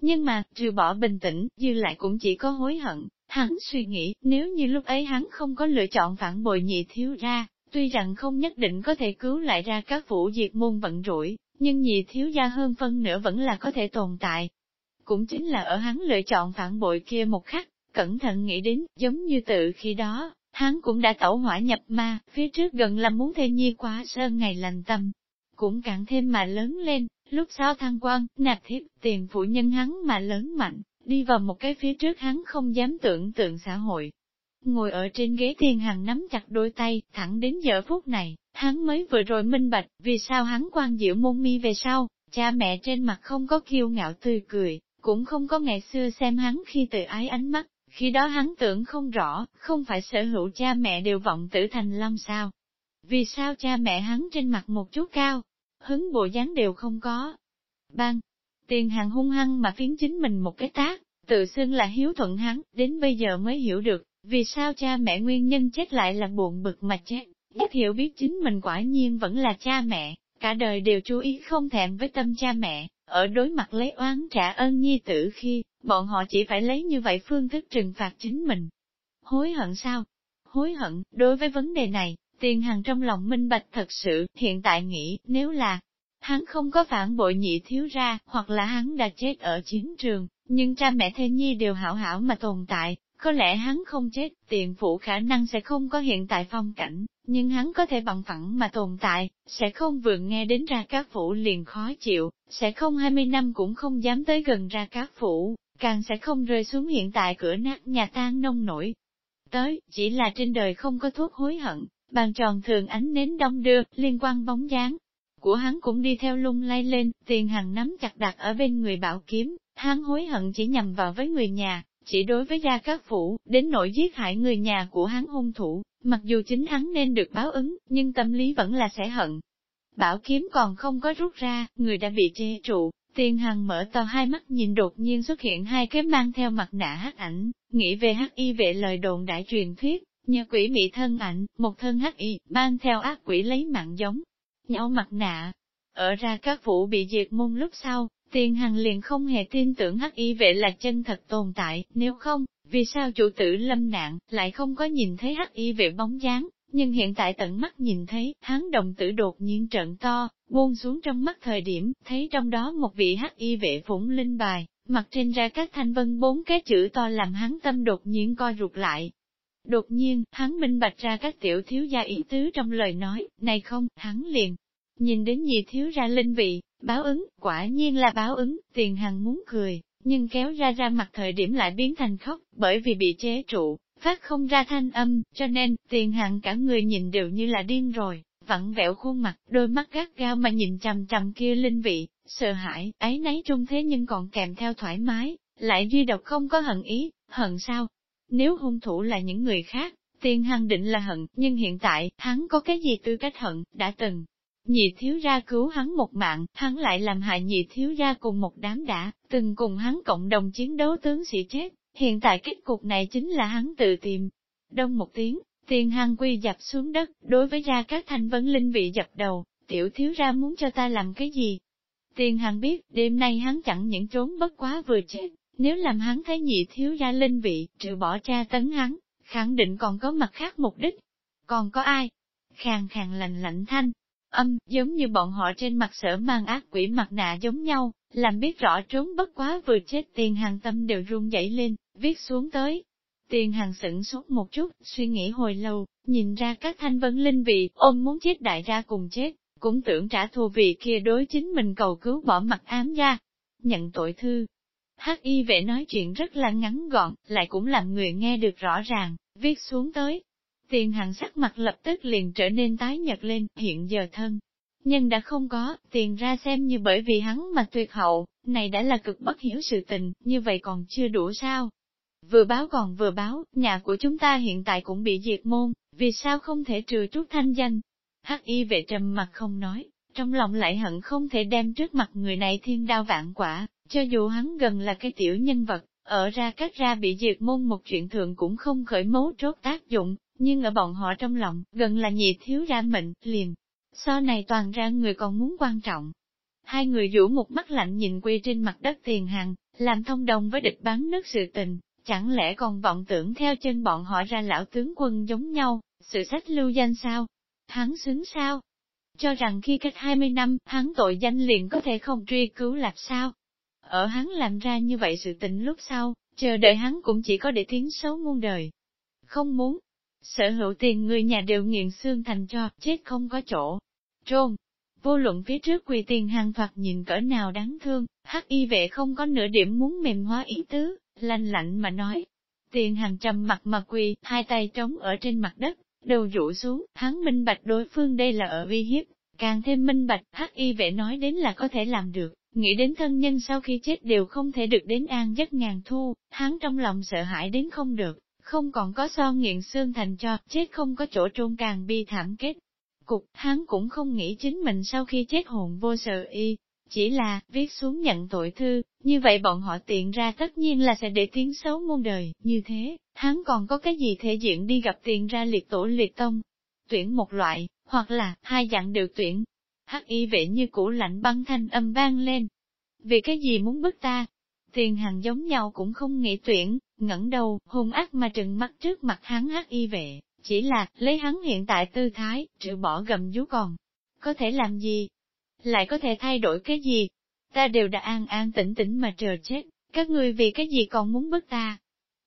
Nhưng mà, trừ bỏ bình tĩnh, dư lại cũng chỉ có hối hận, hắn suy nghĩ, nếu như lúc ấy hắn không có lựa chọn phản bội nhị thiếu ra, tuy rằng không nhất định có thể cứu lại ra các vũ diệt môn vận rủi, nhưng nhị thiếu gia hơn phân nữa vẫn là có thể tồn tại. Cũng chính là ở hắn lựa chọn phản bội kia một khắc, cẩn thận nghĩ đến, giống như tự khi đó, hắn cũng đã tẩu hỏa nhập ma, phía trước gần là muốn thê nhi quá sơn ngày lành tâm, cũng càng thêm mà lớn lên, lúc sau thăng quan, nạp thiếp, tiền phụ nhân hắn mà lớn mạnh, đi vào một cái phía trước hắn không dám tưởng tượng xã hội. Ngồi ở trên ghế thiên hằng nắm chặt đôi tay, thẳng đến giờ phút này, hắn mới vừa rồi minh bạch, vì sao hắn quan diệu môn mi về sau, cha mẹ trên mặt không có kiêu ngạo tươi cười, cũng không có ngày xưa xem hắn khi tự ái ánh mắt, khi đó hắn tưởng không rõ, không phải sở hữu cha mẹ đều vọng tử thành lâm sao. Vì sao cha mẹ hắn trên mặt một chút cao, hứng bộ dáng đều không có. bang tiền hàng hung hăng mà phiến chính mình một cái tác, tự xưng là hiếu thuận hắn, đến bây giờ mới hiểu được, vì sao cha mẹ nguyên nhân chết lại là buồn bực mà chết. Nhất hiểu biết chính mình quả nhiên vẫn là cha mẹ, cả đời đều chú ý không thèm với tâm cha mẹ, ở đối mặt lấy oán trả ơn nhi tử khi, bọn họ chỉ phải lấy như vậy phương thức trừng phạt chính mình. Hối hận sao? Hối hận, đối với vấn đề này, tiền hằng trong lòng minh bạch thật sự, hiện tại nghĩ, nếu là, hắn không có phản bội nhị thiếu ra, hoặc là hắn đã chết ở chiến trường, nhưng cha mẹ thê nhi đều hảo hảo mà tồn tại, có lẽ hắn không chết, tiền phụ khả năng sẽ không có hiện tại phong cảnh, nhưng hắn có thể bằng phẳng mà tồn tại, sẽ không vượng nghe đến ra các phủ liền khó chịu, sẽ không 20 năm cũng không dám tới gần ra các phủ, càng sẽ không rơi xuống hiện tại cửa nát nhà tan nông nổi. Tới, chỉ là trên đời không có thuốc hối hận, bàn tròn thường ánh nến đông đưa, liên quan bóng dáng. Của hắn cũng đi theo lung lay lên, tiền hàng nắm chặt đặt ở bên người bảo kiếm, hắn hối hận chỉ nhằm vào với người nhà, chỉ đối với gia các phủ, đến nỗi giết hại người nhà của hắn hung thủ, mặc dù chính hắn nên được báo ứng, nhưng tâm lý vẫn là sẽ hận. Bảo kiếm còn không có rút ra, người đã bị che trụ, tiền hằng mở to hai mắt nhìn đột nhiên xuất hiện hai cái mang theo mặt nạ hắc ảnh, nghĩ về hắc y vệ lời đồn đại truyền thuyết, nhờ quỷ mị thân ảnh, một thân hắc y, mang theo ác quỷ lấy mạng giống, nhau mặt nạ. Ở ra các phủ bị diệt môn lúc sau, Tiền Hằng liền không hề tin tưởng hắc y vệ là chân thật tồn tại, nếu không, vì sao chủ tử lâm nạn, lại không có nhìn thấy hắc y vệ bóng dáng, nhưng hiện tại tận mắt nhìn thấy, hắn đồng tử đột nhiên trận to, buông xuống trong mắt thời điểm, thấy trong đó một vị hắc y vệ phủng linh bài, mặt trên ra các thanh vân bốn cái chữ to làm hắn tâm đột nhiên co rụt lại. Đột nhiên, hắn minh bạch ra các tiểu thiếu gia ý tứ trong lời nói, này không, hắn liền, nhìn đến nhị thiếu ra linh vị, báo ứng, quả nhiên là báo ứng, tiền hằng muốn cười, nhưng kéo ra ra mặt thời điểm lại biến thành khóc, bởi vì bị chế trụ, phát không ra thanh âm, cho nên, tiền hằng cả người nhìn đều như là điên rồi, vặn vẹo khuôn mặt, đôi mắt gắt gao mà nhìn chằm chằm kia linh vị, sợ hãi, ấy nấy trung thế nhưng còn kèm theo thoải mái, lại duy độc không có hận ý, hận sao? Nếu hung thủ là những người khác, tiền hằng định là hận, nhưng hiện tại, hắn có cái gì tư cách hận, đã từng, Nhị thiếu gia cứu hắn một mạng, hắn lại làm hại nhị thiếu gia cùng một đám đã, từng cùng hắn cộng đồng chiến đấu tướng sĩ chết, hiện tại kết cục này chính là hắn tự tìm. Đông một tiếng, Tiền hằng quy dập xuống đất, đối với ra các thanh vấn linh vị dập đầu, tiểu thiếu ra muốn cho ta làm cái gì? Tiền hằng biết, đêm nay hắn chẳng những trốn bất quá vừa chết, nếu làm hắn thấy nhị thiếu gia linh vị, trừ bỏ cha tấn hắn, khẳng định còn có mặt khác mục đích. Còn có ai? Khàng khàng lạnh lạnh thanh, âm, giống như bọn họ trên mặt sở mang ác quỷ mặt nạ giống nhau, làm biết rõ trốn bất quá vừa chết tiền hàng tâm đều run dậy lên, viết xuống tới. Tiền hàng sửng sốt một chút, suy nghĩ hồi lâu, nhìn ra các thanh vấn linh vị, ôm muốn chết đại ra cùng chết, cũng tưởng trả thù vị kia đối chính mình cầu cứu bỏ mặt ám ra. Nhận tội thư. Hắc y vệ nói chuyện rất là ngắn gọn, lại cũng làm người nghe được rõ ràng, viết xuống tới. Tiền hàng sắc mặt lập tức liền trở nên tái nhật lên, hiện giờ thân. Nhưng đã không có, tiền ra xem như bởi vì hắn mà tuyệt hậu, này đã là cực bất hiểu sự tình, như vậy còn chưa đủ sao. Vừa báo còn vừa báo, nhà của chúng ta hiện tại cũng bị diệt môn, vì sao không thể trừ trút thanh danh, Hắc y vệ trầm mặt không nói, trong lòng lại hận không thể đem trước mặt người này thiên đao vạn quả, cho dù hắn gần là cái tiểu nhân vật, ở ra cắt ra bị diệt môn một chuyện thường cũng không khởi mấu trốt tác dụng, nhưng ở bọn họ trong lòng, gần là nhị thiếu ra mệnh, liền. sau này toàn ra người còn muốn quan trọng. Hai người rủ một mắt lạnh nhìn quê trên mặt đất tiền hàng, làm thông đồng với địch bán nước sự tình, chẳng lẽ còn vọng tưởng theo chân bọn họ ra lão tướng quân giống nhau, sự sách lưu danh sao? Hắn xứng sao? Cho rằng khi cách 20 năm, hắn tội danh liền có thể không truy cứu lạp sao? Ở hắn làm ra như vậy sự tình lúc sau, chờ đợi hắn cũng chỉ có để tiếng xấu muôn đời. Không muốn. Sở hữu tiền người nhà đều nghiền xương thành cho, chết không có chỗ. Trôn. Vô luận phía trước quỳ tiền hàng phạt nhìn cỡ nào đáng thương, hắc y vệ không có nửa điểm muốn mềm hóa ý tứ, lanh lạnh mà nói. Tiền hàng trầm mặt mà quỳ, hai tay trống ở trên mặt đất, đầu rũ xuống, hắn minh bạch đối phương đây là ở uy hiếp, càng thêm minh bạch, hắc y vệ nói đến là có thể làm được, nghĩ đến thân nhân sau khi chết đều không thể được đến an giấc ngàn thu, hắn trong lòng sợ hãi đến không được, không còn có so nghiện xương thành cho, chết không có chỗ trôn càng bi thảm kết. Cục, hắn cũng không nghĩ chính mình sau khi chết hồn vô sợ y, chỉ là, viết xuống nhận tội thư, như vậy bọn họ tiện ra tất nhiên là sẽ để tiếng xấu muôn đời, như thế, hắn còn có cái gì thể diện đi gặp tiền ra liệt tổ liệt tông. Tuyển một loại, hoặc là, hai dạng đều tuyển. Hắc y vệ như cũ lạnh băng thanh âm vang lên. Vì cái gì muốn bức ta? Tiền hàng giống nhau cũng không nghĩ tuyển, ngẩng đầu, hung ác mà trừng mắt trước mặt hắn hắc y vệ, chỉ là, lấy hắn hiện tại tư thái, trừ bỏ gầm vú còn. Có thể làm gì? lại có thể thay đổi cái gì? Ta đều đã an an tĩnh tĩnh mà chờ chết, các ngươi vì cái gì còn muốn bức ta?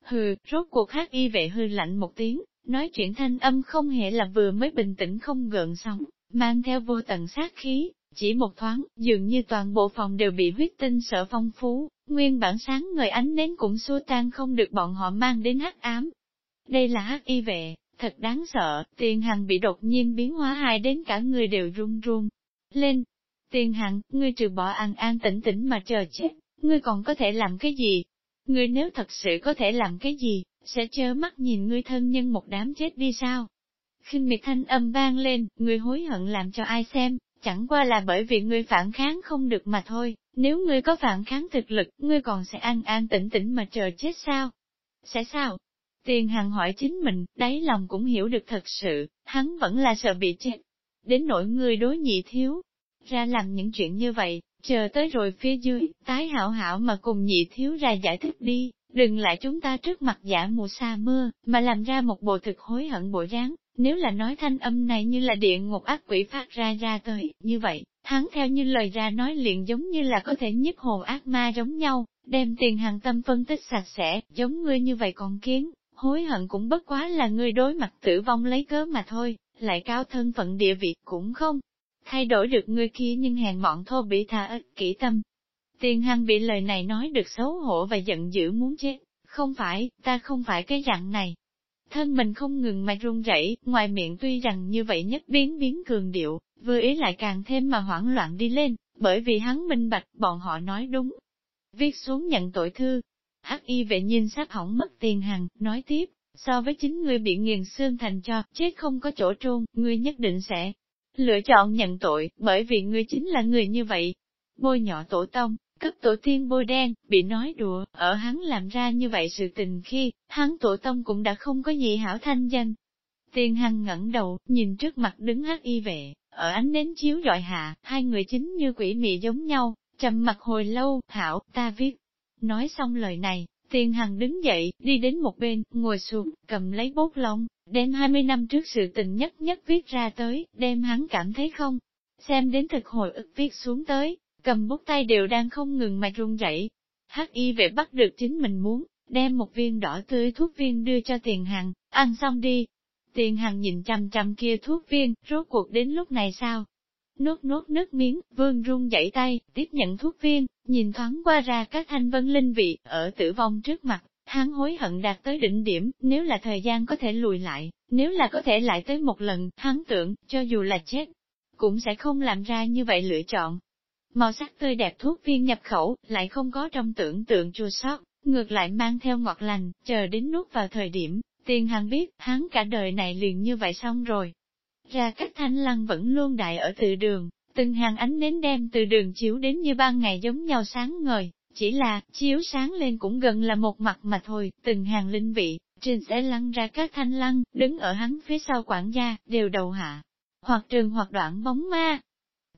Hừ, rốt cuộc hát y vệ hư lạnh một tiếng, nói chuyện thanh âm không hề là vừa mới bình tĩnh không gợn sóng, mang theo vô tận sát khí, chỉ một thoáng, dường như toàn bộ phòng đều bị huyết tinh sợ phong phú, nguyên bản sáng người ánh nến cũng xua tan không được bọn họ mang đến hắc ám. Đây là hắc y vệ, thật đáng sợ, tiền hằng bị đột nhiên biến hóa hại đến cả người đều run run. Lên, tiền hằng, ngươi trừ bỏ an an tĩnh tĩnh mà chờ chết, ngươi còn có thể làm cái gì? Ngươi nếu thật sự có thể làm cái gì, sẽ chớ mắt nhìn ngươi thân nhân một đám chết đi sao? Khinh miệt thanh âm vang lên, ngươi hối hận làm cho ai xem, chẳng qua là bởi vì ngươi phản kháng không được mà thôi, nếu ngươi có phản kháng thực lực, ngươi còn sẽ an an tĩnh tĩnh mà chờ chết sao? Sẽ sao? Tiền hàng hỏi chính mình, đáy lòng cũng hiểu được thật sự, hắn vẫn là sợ bị chết. Đến nỗi ngươi đối nhị thiếu, ra làm những chuyện như vậy, chờ tới rồi phía dưới, tái hảo hảo mà cùng nhị thiếu ra giải thích đi, đừng lại chúng ta trước mặt giả mùa xa mưa, mà làm ra một bộ thực hối hận bộ dáng. Nếu là nói thanh âm này như là địa ngục ác quỷ phát ra ra tới, như vậy, hắn theo như lời ra nói liền giống như là có thể nhức hồn ác ma giống nhau, đem tiền hàng tâm phân tích sạch sẽ, giống ngươi như vậy còn kiến, hối hận cũng bất quá là ngươi đối mặt tử vong lấy cớ mà thôi, lại cao thân phận địa vị cũng không thay đổi được ngươi kia nhưng hèn mọn thô bị tha ích kỹ tâm. Tiền hằng bị lời này nói được xấu hổ và giận dữ muốn chết, không phải, ta không phải cái dạng này. Thân mình không ngừng mà run rẩy, ngoài miệng tuy rằng như vậy nhất biến biến cường điệu, vừa ý lại càng thêm mà hoảng loạn đi lên, bởi vì hắn minh bạch, bọn họ nói đúng. Viết xuống nhận tội thư, hắc y vệ nhiên sắp hỏng mất tiền hàng nói tiếp, so với chính người bị nghiền xương thành cho, chết không có chỗ trôn, ngươi nhất định sẽ lựa chọn nhận tội, bởi vì ngươi chính là người như vậy. Bôi nhỏ tổ tông, cấp tổ tiên bôi đen, bị nói đùa, ở hắn làm ra như vậy sự tình khi, hắn tổ tông cũng đã không có gì hảo thanh danh. Tiên Hằng ngẩng đầu, nhìn trước mặt đứng hắc y vệ, ở ánh nến chiếu dọi hạ, hai người chính như quỷ mị giống nhau, trầm mặt hồi lâu, hảo, ta viết. Nói xong lời này, Tiên Hằng đứng dậy, đi đến một bên, ngồi xuống, cầm lấy bút lông, đem 20 năm trước sự tình nhất nhất viết ra tới, đem hắn cảm thấy không. Xem đến thực hồi ức viết xuống tới, cầm bút tay đều đang không ngừng mà run rẩy. Hắc y vệ bắt được chính mình muốn, đem một viên đỏ tươi thuốc viên đưa cho tiền hằng, ăn xong đi. Tiền hằng nhìn chăm chăm kia thuốc viên, rốt cuộc đến lúc này sao? Nuốt nuốt nước miếng, vương run dậy tay, tiếp nhận thuốc viên, nhìn thoáng qua ra các thanh vân linh vị, ở tử vong trước mặt, hắn hối hận đạt tới đỉnh điểm, nếu là thời gian có thể lùi lại, nếu là có thể lại tới một lần, hắn tưởng, cho dù là chết, cũng sẽ không làm ra như vậy lựa chọn. Màu sắc tươi đẹp thuốc viên nhập khẩu, lại không có trong tưởng tượng chua sót, ngược lại mang theo ngọt lành, chờ đến nuốt vào thời điểm, tiền hàng biết, hắn cả đời này liền như vậy xong rồi. Ra cách thanh lăng vẫn luôn đại ở từ đường, từng hàng ánh nến đem từ đường chiếu đến như ban ngày giống nhau sáng ngời, chỉ là, chiếu sáng lên cũng gần là một mặt mà thôi, từng hàng linh vị, trên sẽ lăn ra các thanh lăng, đứng ở hắn phía sau quản gia, đều đầu hạ, hoặc trường hoặc đoạn bóng ma.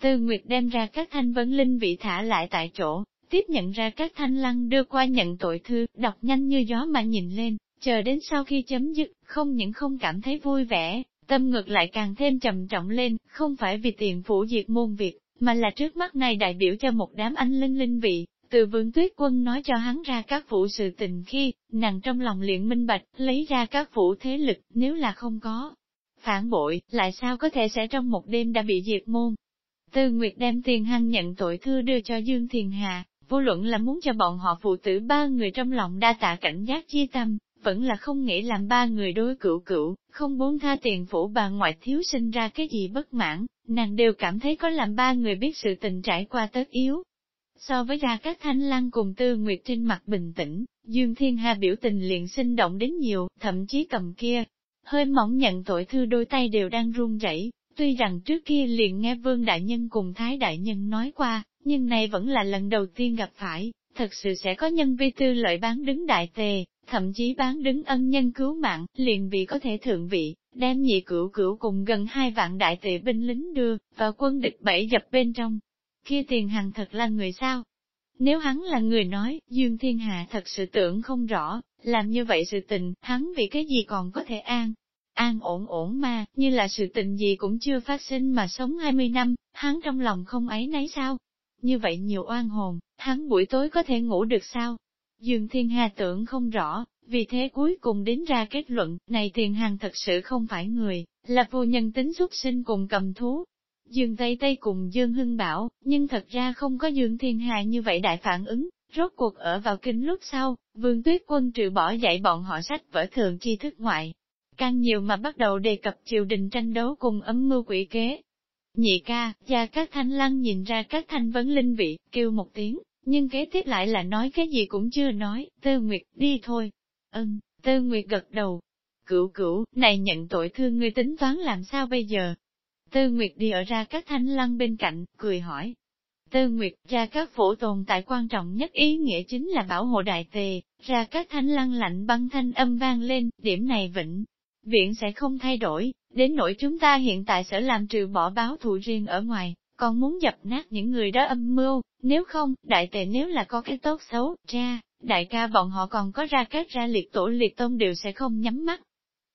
Tư Nguyệt đem ra các thanh vấn linh vị thả lại tại chỗ, tiếp nhận ra các thanh lăng đưa qua nhận tội thư, đọc nhanh như gió mà nhìn lên, chờ đến sau khi chấm dứt, không những không cảm thấy vui vẻ, tâm ngược lại càng thêm trầm trọng lên, không phải vì tiền phủ diệt môn việc, mà là trước mắt này đại biểu cho một đám anh linh linh vị. Từ vương tuyết quân nói cho hắn ra các phủ sự tình khi, nàng trong lòng liền minh bạch, lấy ra các phủ thế lực, nếu là không có. Phản bội, lại sao có thể sẽ trong một đêm đã bị diệt môn? Tư Nguyệt đem tiền hăng nhận tội thư đưa cho Dương Thiền Hà, vô luận là muốn cho bọn họ phụ tử ba người trong lòng đa tạ cảnh giác chi tâm, vẫn là không nghĩ làm ba người đối cựu cựu, không muốn tha tiền phủ bà ngoại thiếu sinh ra cái gì bất mãn, nàng đều cảm thấy có làm ba người biết sự tình trải qua tất yếu. So với ra các thanh lăng cùng tư nguyệt trên mặt bình tĩnh, Dương Thiên Hà biểu tình liền sinh động đến nhiều, thậm chí cầm kia, hơi mỏng nhận tội thư đôi tay đều đang run rẩy. Tuy rằng trước kia liền nghe Vương Đại Nhân cùng Thái Đại Nhân nói qua, nhưng này vẫn là lần đầu tiên gặp phải, thật sự sẽ có nhân vi tư lợi bán đứng đại tề, thậm chí bán đứng ân nhân cứu mạng, liền vì có thể thượng vị, đem nhị cửu cửu cùng gần hai vạn đại tệ binh lính đưa, vào quân địch bẫy dập bên trong. Kia tiền hằng thật là người sao? Nếu hắn là người nói, Dương Thiên Hạ thật sự tưởng không rõ, làm như vậy sự tình, hắn vì cái gì còn có thể an, an ổn ổn mà, như là sự tình gì cũng chưa phát sinh mà sống 20 năm, hắn trong lòng không ấy nấy sao? Như vậy nhiều oan hồn, hắn buổi tối có thể ngủ được sao? Dương Thiên Hà tưởng không rõ, vì thế cuối cùng đến ra kết luận, này Thiền Hằng thật sự không phải người, là vô nhân tính xuất sinh cùng cầm thú. Dương Tây Tây cùng Dương Hưng bảo, nhưng thật ra không có Dương Thiên Hà như vậy đại phản ứng, rốt cuộc ở vào kinh lúc sau, Vương Tuyết Quân trừ bỏ dạy bọn họ sách vở thường tri thức ngoại. Càng nhiều mà bắt đầu đề cập triều đình tranh đấu cùng ấm mưu quỷ kế. Nhị ca, gia các thanh lăng nhìn ra các thanh vấn linh vị, kêu một tiếng, nhưng kế tiếp lại là nói cái gì cũng chưa nói, Tư Nguyệt, đi thôi. Ân, Tư Nguyệt gật đầu. Cửu cửu, này nhận tội thương ngươi tính toán làm sao bây giờ? Tư Nguyệt đi ở ra các thanh lăng bên cạnh, cười hỏi. Tư Nguyệt, ra các phổ tồn tại quan trọng nhất ý nghĩa chính là bảo hộ đại tề, ra các thanh lăng lạnh băng thanh âm vang lên, điểm này vĩnh. Viện sẽ không thay đổi, đến nỗi chúng ta hiện tại sẽ làm trừ bỏ báo thù riêng ở ngoài, còn muốn dập nát những người đó âm mưu, nếu không, đại tệ nếu là có cái tốt xấu, cha, đại ca bọn họ còn có ra các ra liệt tổ liệt tông đều sẽ không nhắm mắt.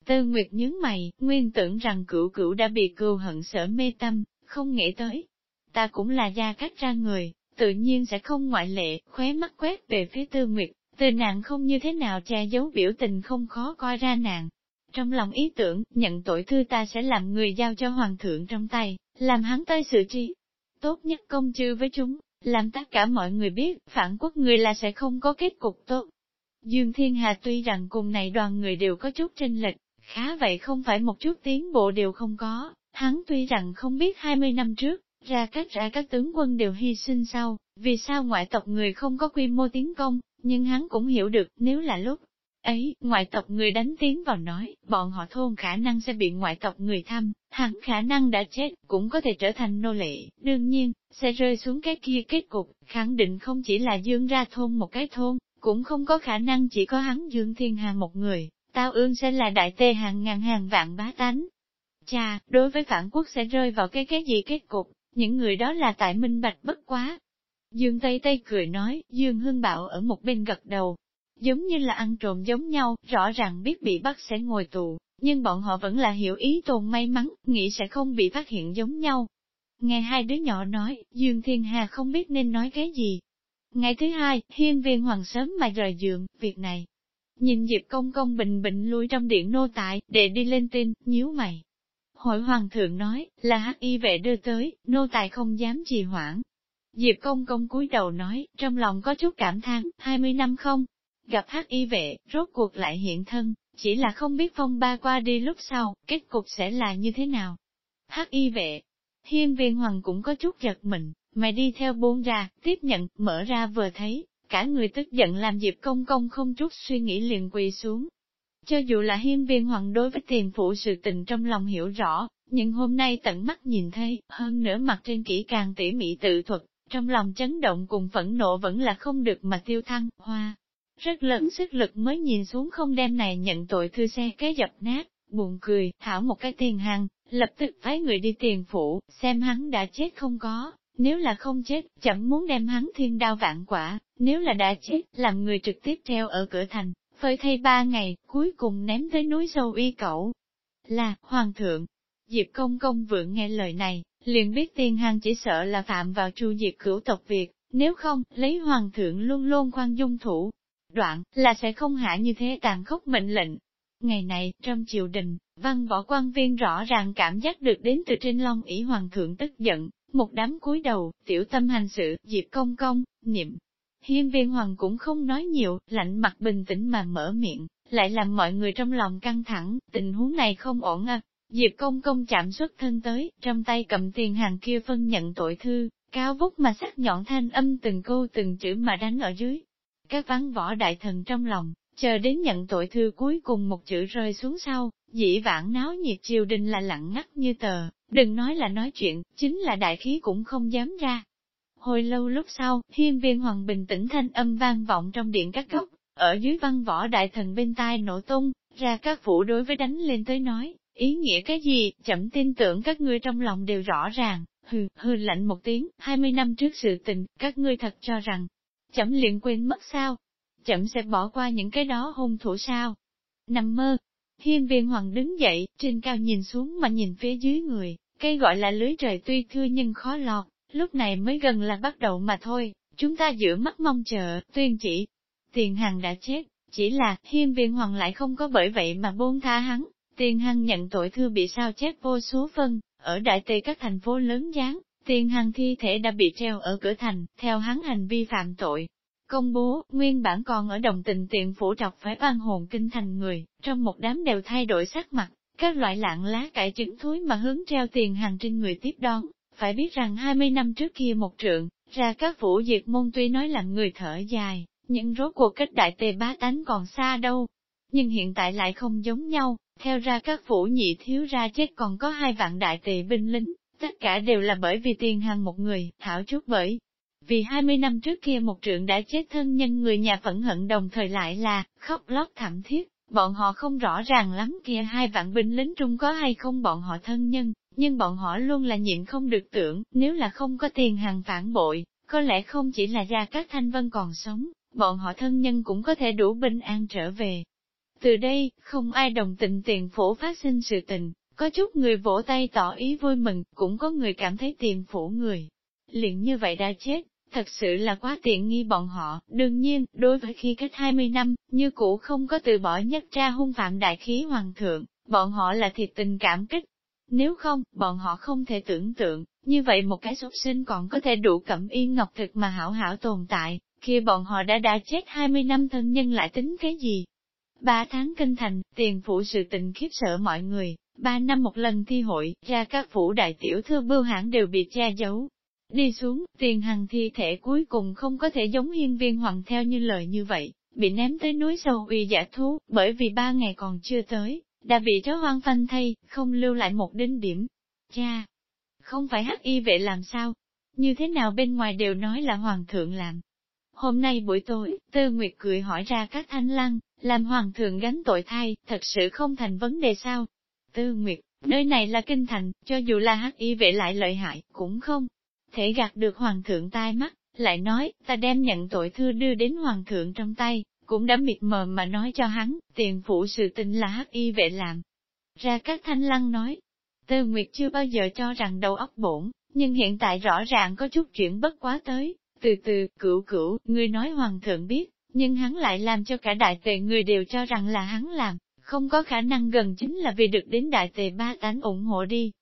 Tư Nguyệt nhướng mày, nguyên tưởng rằng cửu cửu đã bị cừu hận sở mê tâm, không nghĩ tới. Ta cũng là gia cách ra người, tự nhiên sẽ không ngoại lệ, khóe mắt quét về phía Tư Nguyệt, từ nàng không như thế nào che giấu biểu tình không khó coi ra nàng. Trong lòng ý tưởng, nhận tội thư ta sẽ làm người giao cho hoàng thượng trong tay, làm hắn tới sự tri. Tốt nhất công chư với chúng, làm tất cả mọi người biết, phản quốc người là sẽ không có kết cục tốt. Dương Thiên Hà tuy rằng cùng này đoàn người đều có chút tranh lệch, khá vậy không phải một chút tiến bộ đều không có, hắn tuy rằng không biết 20 năm trước, ra các ra các tướng quân đều hy sinh sau, vì sao ngoại tộc người không có quy mô tiến công, nhưng hắn cũng hiểu được nếu là lúc ấy, ngoại tộc người đánh tiếng vào nói, bọn họ thôn khả năng sẽ bị ngoại tộc người thăm, hắn khả năng đã chết, cũng có thể trở thành nô lệ, đương nhiên, sẽ rơi xuống cái kia kết cục, khẳng định không chỉ là dương ra thôn một cái thôn, cũng không có khả năng chỉ có hắn dương thiên hà một người, tao ương sẽ là đại tê hàng ngàn hàng vạn bá tánh. Cha, đối với phản quốc sẽ rơi vào cái cái gì kết cục, những người đó là tại minh bạch bất quá. Dương Tây Tây cười nói, Dương Hương Bảo ở một bên gật đầu, giống như là ăn trộm giống nhau, rõ ràng biết bị bắt sẽ ngồi tù, nhưng bọn họ vẫn là hiểu ý tồn may mắn, nghĩ sẽ không bị phát hiện giống nhau. Nghe hai đứa nhỏ nói, Dương Thiên Hà không biết nên nói cái gì. Ngày thứ hai, hiên viên hoàng sớm mà rời giường, việc này. Nhìn Diệp công công bình bình lui trong điện nô tại, để đi lên tin, nhíu mày. Hội hoàng thượng nói, là hắc y vệ đưa tới, nô tài không dám trì hoãn. Diệp công công cúi đầu nói, trong lòng có chút cảm thán, 20 năm không, gặp hắc y vệ, rốt cuộc lại hiện thân, chỉ là không biết phong ba qua đi lúc sau, kết cục sẽ là như thế nào. Hắc y vệ, hiên viên hoàng cũng có chút giật mình, mày đi theo buông ra, tiếp nhận, mở ra vừa thấy, cả người tức giận làm Diệp Công Công không chút suy nghĩ liền quỳ xuống. Cho dù là hiên viên hoàng đối với tiền phụ sự tình trong lòng hiểu rõ, nhưng hôm nay tận mắt nhìn thấy, hơn nữa mặt trên kỹ càng tỉ mỉ tự thuật, trong lòng chấn động cùng phẫn nộ vẫn là không được mà tiêu thăng, hoa. Rất lớn sức lực mới nhìn xuống không đem này nhận tội thư xe cái dập nát, buồn cười, thảo một cái tiền hàng, lập tức phái người đi tiền phủ, xem hắn đã chết không có, nếu là không chết, chẳng muốn đem hắn thiên đao vạn quả, nếu là đã chết, làm người trực tiếp treo ở cửa thành, phơi thay ba ngày, cuối cùng ném tới núi sâu uy cẩu. Là, Hoàng thượng, Diệp Công Công vượng nghe lời này, liền biết tiền hàng chỉ sợ là phạm vào tru diệt cửu tộc Việt, nếu không, lấy Hoàng thượng luôn luôn khoan dung thủ, đoạn, là sẽ không hạ như thế tàn khốc mệnh lệnh. Ngày này, trong triều đình, văn võ quan viên rõ ràng cảm giác được đến từ trên long ỷ hoàng thượng tức giận, một đám cúi đầu, tiểu tâm hành sự, diệp công công, niệm. Hiên viên hoàng cũng không nói nhiều, lạnh mặt bình tĩnh mà mở miệng, lại làm mọi người trong lòng căng thẳng, tình huống này không ổn à. Diệp công công chạm xuất thân tới, trong tay cầm tiền hàng kia phân nhận tội thư, cao vút mà sắc nhọn thanh âm từng câu từng chữ mà đánh ở dưới, các ván võ đại thần trong lòng, chờ đến nhận tội thư cuối cùng một chữ rơi xuống sau, dĩ vãng náo nhiệt triều đình là lặng ngắt như tờ, đừng nói là nói chuyện, chính là đại khí cũng không dám ra. Hồi lâu lúc sau, hiên viên hoàng bình tĩnh thanh âm vang vọng trong điện các góc, ở dưới văn võ đại thần bên tai nổ tung, ra các phủ đối với đánh lên tới nói, ý nghĩa cái gì, chậm tin tưởng các ngươi trong lòng đều rõ ràng, hừ, hừ lạnh một tiếng, 20 năm trước sự tình, các ngươi thật cho rằng, chậm liền quên mất sao? Chậm sẽ bỏ qua những cái đó hung thủ sao? Nằm mơ, hiên viên hoàng đứng dậy, trên cao nhìn xuống mà nhìn phía dưới người, cây gọi là lưới trời tuy thưa nhưng khó lọt, lúc này mới gần là bắt đầu mà thôi, chúng ta giữa mắt mong chờ, tuyên chỉ. Tiền Hằng đã chết, chỉ là hiên viên hoàng lại không có bởi vậy mà buông tha hắn, tiền Hằng nhận tội thư bị sao chép vô số phân, ở đại tây các thành phố lớn gián, Tiền hàng thi thể đã bị treo ở cửa thành, theo hắn hành vi phạm tội. Công bố, nguyên bản còn ở đồng tình tiện phủ trọc phải oan hồn kinh thành người, trong một đám đều thay đổi sắc mặt, các loại lạng lá cải trứng thúi mà hướng treo tiền hàng trên người tiếp đón. Phải biết rằng 20 năm trước kia một trượng, ra các phủ diệt môn tuy nói là người thở dài, nhưng rốt cuộc kết đại tề bá tánh còn xa đâu. Nhưng hiện tại lại không giống nhau, theo ra các phủ nhị thiếu ra chết còn có hai vạn đại tề binh lính, Tất cả đều là bởi vì tiền hàng một người, thảo chút bởi. Vì 20 năm trước kia một trượng đã chết thân nhân người nhà phẫn hận đồng thời lại là, khóc lóc thảm thiết, bọn họ không rõ ràng lắm kia hai vạn binh lính trung có hay không bọn họ thân nhân, nhưng bọn họ luôn là nhịn không được tưởng, nếu là không có tiền hàng phản bội, có lẽ không chỉ là gia các thanh vân còn sống, bọn họ thân nhân cũng có thể đủ bình an trở về. Từ đây, không ai đồng tình tiền phổ phát sinh sự tình, có chút người vỗ tay tỏ ý vui mừng, cũng có người cảm thấy tiền phủ người. Liền như vậy đã chết, thật sự là quá tiện nghi bọn họ, đương nhiên, đối với khi cách 20 năm, như cũ không có từ bỏ nhất tra hung phạm đại khí hoàng thượng, bọn họ là thiệt tình cảm kích. Nếu không, bọn họ không thể tưởng tượng, như vậy một cái xuất sinh còn có thể đủ cẩm yên ngọc thực mà hảo hảo tồn tại, khi bọn họ đã đã chết 20 năm thân nhân lại tính cái gì? Ba tháng kinh thành, tiền phủ sự tình khiếp sợ mọi người, Ba năm một lần thi hội, ra các phủ đại tiểu thư bưu hãng đều bị che giấu. Đi xuống, tiền hằng thi thể cuối cùng không có thể giống hiên viên hoàng theo như lời như vậy, bị ném tới núi sâu uy giả thú, bởi vì ba ngày còn chưa tới, đã bị chó hoang phanh thay, không lưu lại một đinh điểm. Cha! Không phải hắc y vệ làm sao? Như thế nào bên ngoài đều nói là hoàng thượng làm? Hôm nay buổi tối, Tư Nguyệt cười hỏi ra các thanh lăng, làm hoàng thượng gánh tội thay, thật sự không thành vấn đề sao? Tư Nguyệt, nơi này là kinh thành, cho dù là hắc y vệ lại lợi hại, cũng không thể gạt được hoàng thượng tai mắt, lại nói, ta đem nhận tội thư đưa đến hoàng thượng trong tay, cũng đã mịt mờ mà nói cho hắn, tiền phụ sự tình là hắc y vệ làm. Ra các thanh lăng nói, Tư Nguyệt chưa bao giờ cho rằng đầu óc bổn, nhưng hiện tại rõ ràng có chút chuyện bất quá tới, từ từ, cửu cửu, ngươi nói hoàng thượng biết, nhưng hắn lại làm cho cả đại tề người đều cho rằng là hắn làm, không có khả năng gần chính là vì được đến đại tề ba tánh ủng hộ đi.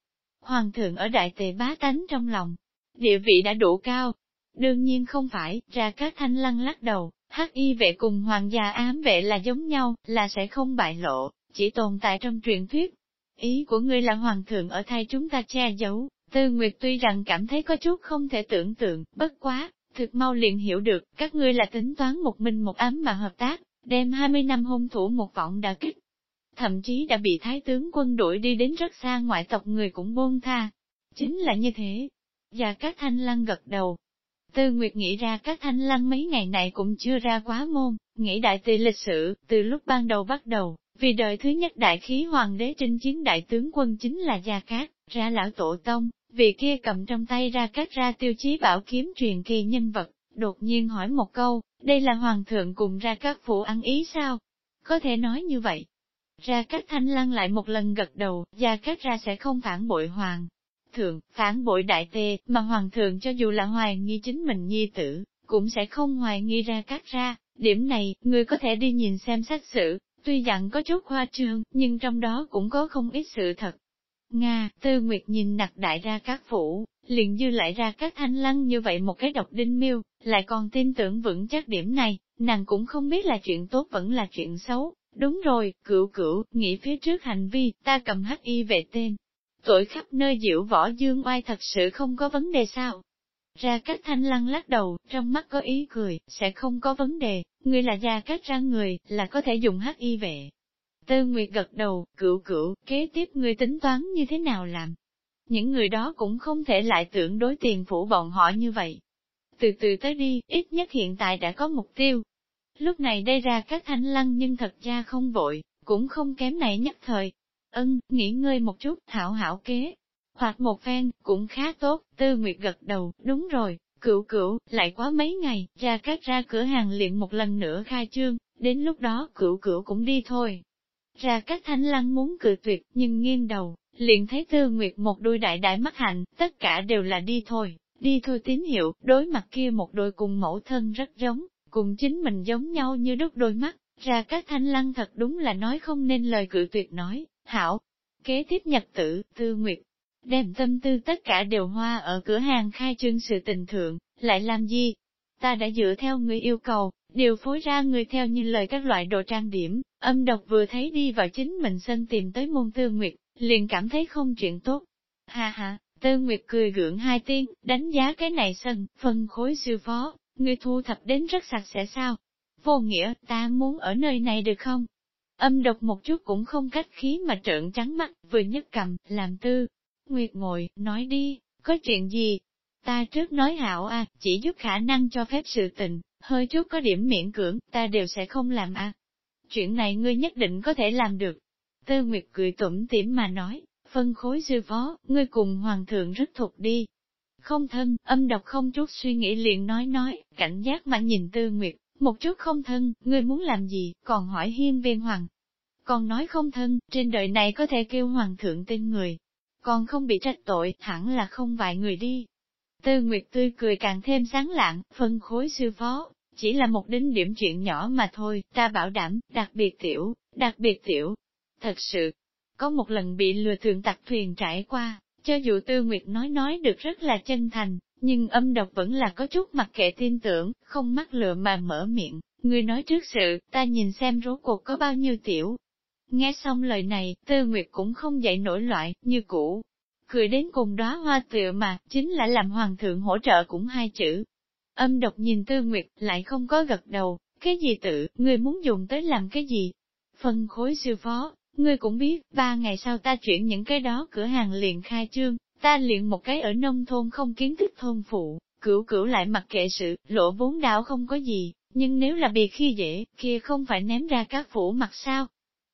Hoàng thượng ở đại tề bá tánh trong lòng, địa vị đã đủ cao. Đương nhiên không phải, ra các thanh lăng lắc đầu, hắc y vệ cùng hoàng gia ám vệ là giống nhau, là sẽ không bại lộ, chỉ tồn tại trong truyền thuyết. Ý của ngươi là hoàng thượng ở thay chúng ta che giấu, tư nguyệt tuy rằng cảm thấy có chút không thể tưởng tượng, bất quá, thực mau liền hiểu được, các ngươi là tính toán một mình một ám mà hợp tác, đem 20 năm hung thủ một vọng đã kích. Thậm chí đã bị thái tướng quân đuổi đi đến rất xa ngoại tộc người cũng buông tha. Chính là như thế. Và các thanh lăng gật đầu. Tư Nguyệt nghĩ ra các thanh lăng mấy ngày này cũng chưa ra quá môn, nghĩ đại tỷ lịch sử, từ lúc ban đầu bắt đầu, vì đời thứ nhất đại khí hoàng đế trinh chiến đại tướng quân chính là Gia Cát, ra lão tổ tông, Vị kia cầm trong tay ra các ra tiêu chí bảo kiếm truyền kỳ nhân vật, đột nhiên hỏi một câu, đây là hoàng thượng cùng ra các phụ ăn ý sao? Có thể nói như vậy. Ra cách thanh lăng lại một lần gật đầu, gia cách ra sẽ không phản bội hoàng. Thượng, phản bội đại tề, mà hoàng thượng cho dù là hoài nghi chính mình nhi tử, cũng sẽ không hoài nghi ra cách ra. Điểm này, người có thể đi nhìn xem xét xử, tuy rằng có chút khoa trương, nhưng trong đó cũng có không ít sự thật. Nga, Tư Nguyệt nhìn nặc đại ra các phủ, liền dư lại ra các thanh lăng như vậy một cái độc đinh miêu, lại còn tin tưởng vững chắc điểm này, nàng cũng không biết là chuyện tốt vẫn là chuyện xấu. Đúng rồi, cửu cửu, nghĩ phía trước hành vi, ta cầm hắc y về tên. Tội khắp nơi diệu võ dương oai thật sự không có vấn đề sao? Ra các thanh lăng lắc đầu, trong mắt có ý cười, sẽ không có vấn đề, người là gia các ra người, là có thể dùng hắc y vệ, Tư Nguyệt gật đầu, cựu cựu, kế tiếp ngươi tính toán như thế nào làm? Những người đó cũng không thể lại tưởng đối tiền phủ bọn họ như vậy. Từ từ tới đi, ít nhất hiện tại đã có mục tiêu. Lúc này đây ra các thanh lăng nhưng thật ra không vội, cũng không kém này nhất thời. Ân, nghỉ ngơi một chút, hảo hảo kế. Hoặc một phen, cũng khá tốt, Tư Nguyệt gật đầu, đúng rồi, cựu cựu, lại quá mấy ngày, ra các ra cửa hàng liền một lần nữa khai trương, đến lúc đó cựu cựu cũng đi thôi. Ra các thanh lăng muốn cự tuyệt, nhưng nghiêng đầu, liền thấy tư nguyệt một đôi đại đại mắt hạnh, tất cả đều là đi thôi, đi thôi tín hiệu, đối mặt kia một đôi cùng mẫu thân rất giống, cùng chính mình giống nhau như đúc đôi mắt, ra các thanh lăng thật đúng là nói không nên lời cự tuyệt nói, hảo. Kế tiếp nhật tử, tư nguyệt, đem tâm tư tất cả đều hoa ở cửa hàng khai trương sự tình thượng, lại làm gì? Ta đã dựa theo người yêu cầu, điều phối ra người theo như lời các loại đồ trang điểm, âm độc vừa thấy đi vào chính mình sân tìm tới môn tư nguyệt, liền cảm thấy không chuyện tốt. Ha ha, tư nguyệt cười gượng hai tiếng, đánh giá cái này sân, phân khối sư phó, Ngươi thu thập đến rất sạch sẽ sao? Vô nghĩa, ta muốn ở nơi này được không? Âm độc một chút cũng không cách khí mà trợn trắng mắt, vừa nhấc cầm, làm tư. Nguyệt ngồi, nói đi, có chuyện gì? Ta trước nói hảo à, chỉ giúp khả năng cho phép sự tình, hơi chút có điểm miễn cưỡng, ta đều sẽ không làm à. Chuyện này ngươi nhất định có thể làm được. Tư Nguyệt cười tủm tỉm mà nói, phân khối sư phó, ngươi cùng hoàng thượng rất thuộc đi. Không thân, âm độc không chút suy nghĩ liền nói nói, cảnh giác mà nhìn Tư Nguyệt, một chút không thân, ngươi muốn làm gì, còn hỏi hiên viên hoàng. Còn nói không thân, trên đời này có thể kêu hoàng thượng tên người. Còn không bị trách tội, hẳn là không vài người đi. Tư Nguyệt tươi cười càng thêm sáng lạng, phân khối sư phó, chỉ là một đính điểm chuyện nhỏ mà thôi, ta bảo đảm, đặc biệt tiểu, đặc biệt tiểu. Thật sự, có một lần bị lừa thượng tặc thuyền trải qua, cho dù Tư Nguyệt nói nói được rất là chân thành, nhưng âm độc vẫn là có chút mặc kệ tin tưởng, không mắc lừa mà mở miệng, người nói trước sự, ta nhìn xem rốt cuộc có bao nhiêu tiểu. Nghe xong lời này, Tư Nguyệt cũng không dậy nổi loại, như cũ, cười đến cùng đóa hoa tựa mà, chính là làm hoàng thượng hỗ trợ cũng hai chữ. Âm độc nhìn Tư Nguyệt, lại không có gật đầu, cái gì tự, người muốn dùng tới làm cái gì? Phân khối sư phó, ngươi cũng biết, ba ngày sau ta chuyển những cái đó cửa hàng liền khai trương, ta liền một cái ở nông thôn không kiến thức thôn phụ, cửu cửu lại mặc kệ sự, lộ vốn đạo không có gì, nhưng nếu là bị khi dễ, kia không phải ném ra các phủ mặt sao?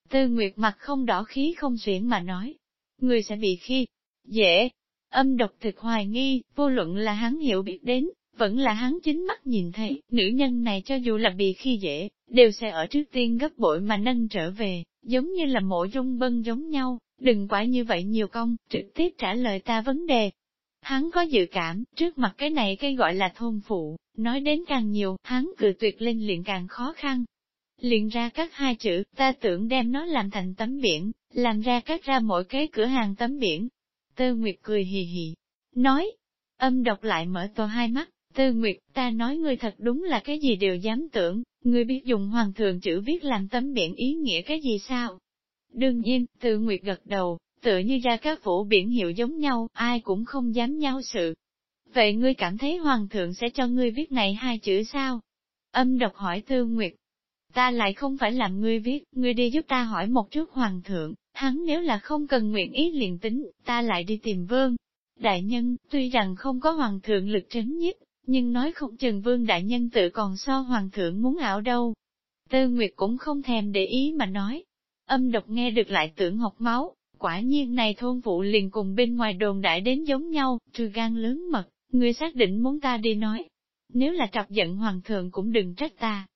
Tư Nguyệt mặt không đỏ khí không xuyển mà nói, người sẽ bị khi dễ. Âm độc thực hoài nghi, vô luận là hắn hiểu biết đến, vẫn là hắn chính mắt nhìn thấy, nữ nhân này cho dù là bị khi dễ, đều sẽ ở trước tiên gấp bội mà nâng trở về, giống như là mộ dung bân giống nhau, đừng quả như vậy nhiều công, trực tiếp trả lời ta vấn đề. Hắn có dự cảm, trước mặt cái này cái gọi là thôn phụ, nói đến càng nhiều, hắn cự tuyệt lên liền càng khó khăn. Liền ra các hai chữ, ta tưởng đem nó làm thành tấm biển, làm ra các ra mỗi cái cửa hàng tấm biển. Tơ Nguyệt cười hì hì, nói, âm độc lại mở to hai mắt, Tư Nguyệt, ta nói ngươi thật đúng là cái gì đều dám tưởng, ngươi biết dùng hoàng thượng chữ viết làm tấm biển ý nghĩa cái gì sao? Đương nhiên, Tư Nguyệt gật đầu, tựa như ra các phủ biển hiệu giống nhau, ai cũng không dám nhau sự. Vậy ngươi cảm thấy hoàng thượng sẽ cho ngươi viết này hai chữ sao? Âm độc hỏi Tư Nguyệt. Ta lại không phải làm ngươi viết, ngươi đi giúp ta hỏi một chút hoàng thượng, hắn nếu là không cần nguyện ý liền tính, ta lại đi tìm vương. Đại nhân, tuy rằng không có hoàng thượng lực trấn nhất, nhưng nói không chừng vương đại nhân tự còn so hoàng thượng muốn ảo đâu. Tư Nguyệt cũng không thèm để ý mà nói. Âm độc nghe được lại tưởng học máu, quả nhiên này thôn vụ liền cùng bên ngoài đồn đại đến giống nhau, trừ gan lớn mật, người xác định muốn ta đi nói. Nếu là trọc giận hoàng thượng cũng đừng trách ta.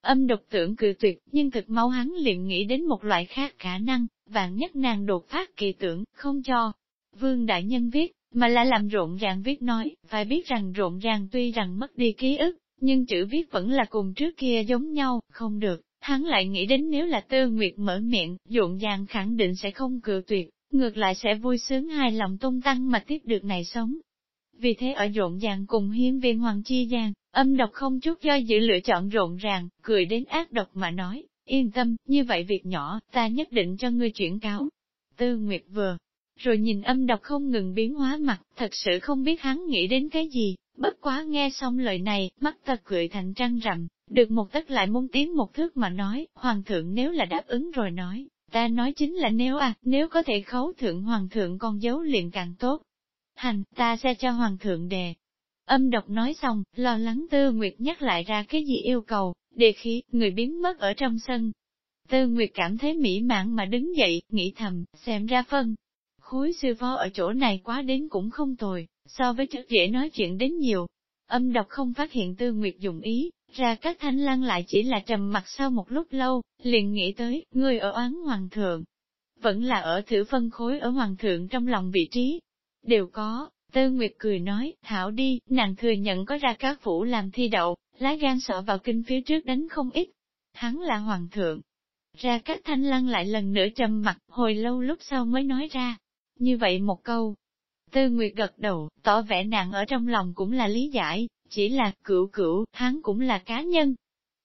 Âm độc tưởng cự tuyệt, nhưng thực mau hắn liền nghĩ đến một loại khác khả năng, vạn nhất nàng đột phát kỳ tưởng, không cho. Vương đại nhân viết, mà là làm rộn ràng viết nói, phải biết rằng rộn ràng tuy rằng mất đi ký ức, nhưng chữ viết vẫn là cùng trước kia giống nhau, không được. Hắn lại nghĩ đến nếu là tư nguyệt mở miệng, rộn ràng khẳng định sẽ không cự tuyệt, ngược lại sẽ vui sướng hài lòng tung tăng mà tiếp được này sống. Vì thế ở rộn ràng cùng hiến viên hoàng chi giang, âm độc không chút do dự lựa chọn rộn ràng, cười đến ác độc mà nói, yên tâm, như vậy việc nhỏ, ta nhất định cho ngươi chuyển cáo. Tư Nguyệt vừa rồi nhìn âm độc không ngừng biến hóa mặt, thật sự không biết hắn nghĩ đến cái gì, bất quá nghe xong lời này, mắt ta cười thành trăng rằm, được một tất lại muốn tiến một thước mà nói, hoàng thượng nếu là đáp ứng rồi nói, ta nói chính là nếu à, nếu có thể khấu thượng hoàng thượng con dấu liền càng tốt. Hành, ta sẽ cho hoàng thượng đề. Âm độc nói xong, lo lắng tư nguyệt nhắc lại ra cái gì yêu cầu, đề khí, người biến mất ở trong sân. Tư Nguyệt cảm thấy mỹ mãn mà đứng dậy, nghĩ thầm, xem ra phân, khối sư phó ở chỗ này quá đến cũng không tồi, so với trước dễ nói chuyện đến nhiều. Âm độc không phát hiện tư nguyệt dùng ý, ra các thanh lăng lại chỉ là trầm mặt sau một lúc lâu, liền nghĩ tới, người ở oán hoàng thượng. Vẫn là ở thử phân khối ở hoàng thượng trong lòng vị trí. Đều có, Tư Nguyệt cười nói, thảo đi, nàng thừa nhận có ra các phủ làm thi đậu, lá gan sợ vào kinh phía trước đánh không ít. Hắn là hoàng thượng. Ra các thanh lăng lại lần nữa trầm mặt, hồi lâu lúc sau mới nói ra, như vậy một câu. Tư Nguyệt gật đầu, tỏ vẻ nàng ở trong lòng cũng là lý giải, chỉ là cựu cựu, hắn cũng là cá nhân.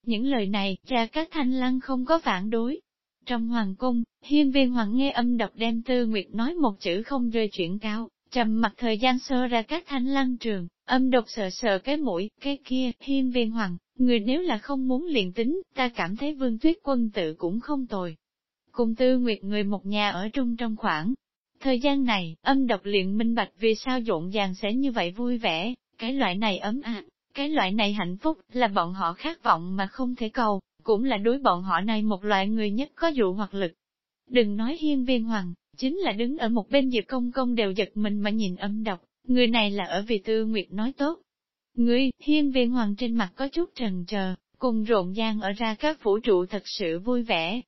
Những lời này, ra các thanh lăng không có phản đối. Trong hoàng cung, hiên viên hoàng nghe âm độc đem Tư Nguyệt nói một chữ không rơi chuyển cao, trầm mặt thời gian sơ ra các thanh lăng trường, âm độc sợ sợ cái mũi, cái kia, hiên viên hoàng, người nếu là không muốn liền tính, ta cảm thấy vương tuyết quân tự cũng không tồi. Cùng Tư Nguyệt người một nhà ở trung trong khoảng, Thời gian này, âm độc liền minh bạch vì sao rộn ràng sẽ như vậy vui vẻ, cái loại này ấm áp, cái loại này hạnh phúc, là bọn họ khát vọng mà không thể cầu, cũng là đối bọn họ này một loại người nhất có dụ hoặc lực. Đừng nói hiên viên hoàng, chính là đứng ở một bên Diệp Công Công đều giật mình mà nhìn âm độc, người này là ở vì Tư Nguyệt nói tốt. Người, hiên viên hoàng trên mặt có chút trần chờ, cùng rộn ràng ở ra các phủ trụ thật sự vui vẻ.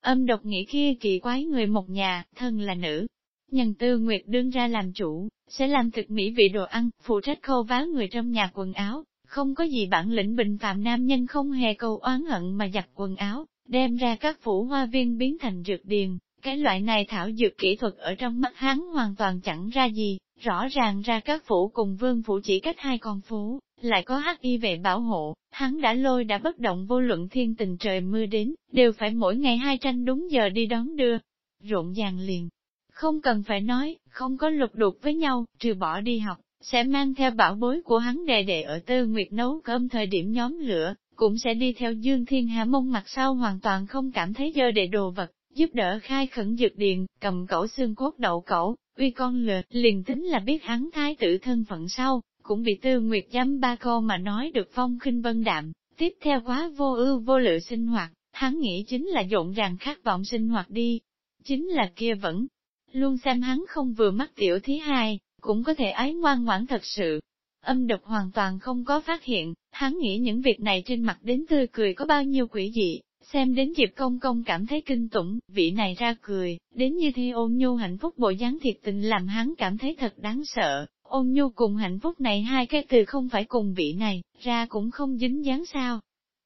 Âm độc nghĩ kia kỳ quái người một nhà, thân là nữ, Nhân tư nguyệt đương ra làm chủ, sẽ làm thực mỹ vị đồ ăn, phụ trách khâu vá người trong nhà quần áo, không có gì bản lĩnh bình phạm nam nhân không hề câu oán hận mà giặt quần áo, đem ra các phủ hoa viên biến thành dược điền. Cái loại này thảo dược kỹ thuật ở trong mắt hắn hoàn toàn chẳng ra gì, rõ ràng ra các phủ cùng vương phủ chỉ cách hai con phố, lại có hắc y vệ bảo hộ, hắn đã lôi đã bất động vô luận thiên tình trời mưa đến, đều phải mỗi ngày hai tranh đúng giờ đi đón đưa. Rộn ràng liền, không cần phải nói, không có lục đục với nhau, trừ bỏ đi học, sẽ mang theo bảo bối của hắn đề đệ ở tư nguyệt nấu cơm thời điểm nhóm lửa, cũng sẽ đi theo Dương Thiên Hà mông mặt sau hoàn toàn không cảm thấy dơ đệ đồ vật, giúp đỡ khai khẩn dược điền, cầm cẩu xương cốt đậu cẩu, uy con lừa, liền tính là biết hắn thái tử thân phận sau, cũng bị Tư Nguyệt dăm ba câu mà nói được phong khinh vân đạm, tiếp theo quá vô ưu vô lự sinh hoạt, hắn nghĩ chính là rộn ràng khát vọng sinh hoạt đi. Chính là kia vẫn luôn xem hắn không vừa mắt tiểu thí hai, cũng có thể ái ngoan ngoãn thật sự. Âm độc hoàn toàn không có phát hiện, hắn nghĩ những việc này trên mặt đến tươi cười có bao nhiêu quỷ dị, xem đến Diệp Công Công cảm thấy kinh tủng, vị này ra cười, đến như thi ôn nhu hạnh phúc bộ dáng thiệt tình làm hắn cảm thấy thật đáng sợ, ôn nhu cùng hạnh phúc này hai cái từ không phải cùng vị này, ra cũng không dính dáng sao.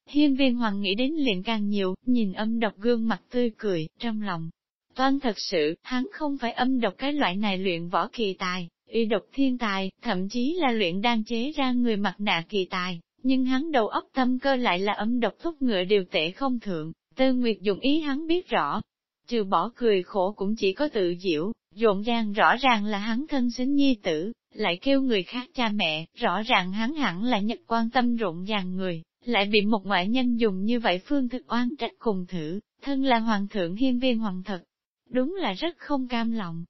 Hiên viên hoàng nghĩ đến liền càng nhiều, nhìn âm độc gương mặt tươi cười, trong lòng. Toan thật sự, hắn không phải âm độc cái loại này luyện võ kỳ tài, y độc thiên tài, thậm chí là luyện đang chế ra người mặt nạ kỳ tài, nhưng hắn đầu óc tâm cơ lại là âm độc thúc ngựa điều tệ không thượng, Tư Nguyệt dùng ý hắn biết rõ. Trừ bỏ cười khổ cũng chỉ có tự diệu, dồn dàng rõ ràng là hắn thân sinh nhi tử, lại kêu người khác cha mẹ, rõ ràng hắn hẳn là nhật quan tâm rộn ràng người, lại bị một ngoại nhân dùng như vậy phương thức oan trách cùng thử, thân là hoàng thượng hiên viên hoàng thật. Đúng là rất không cam lòng.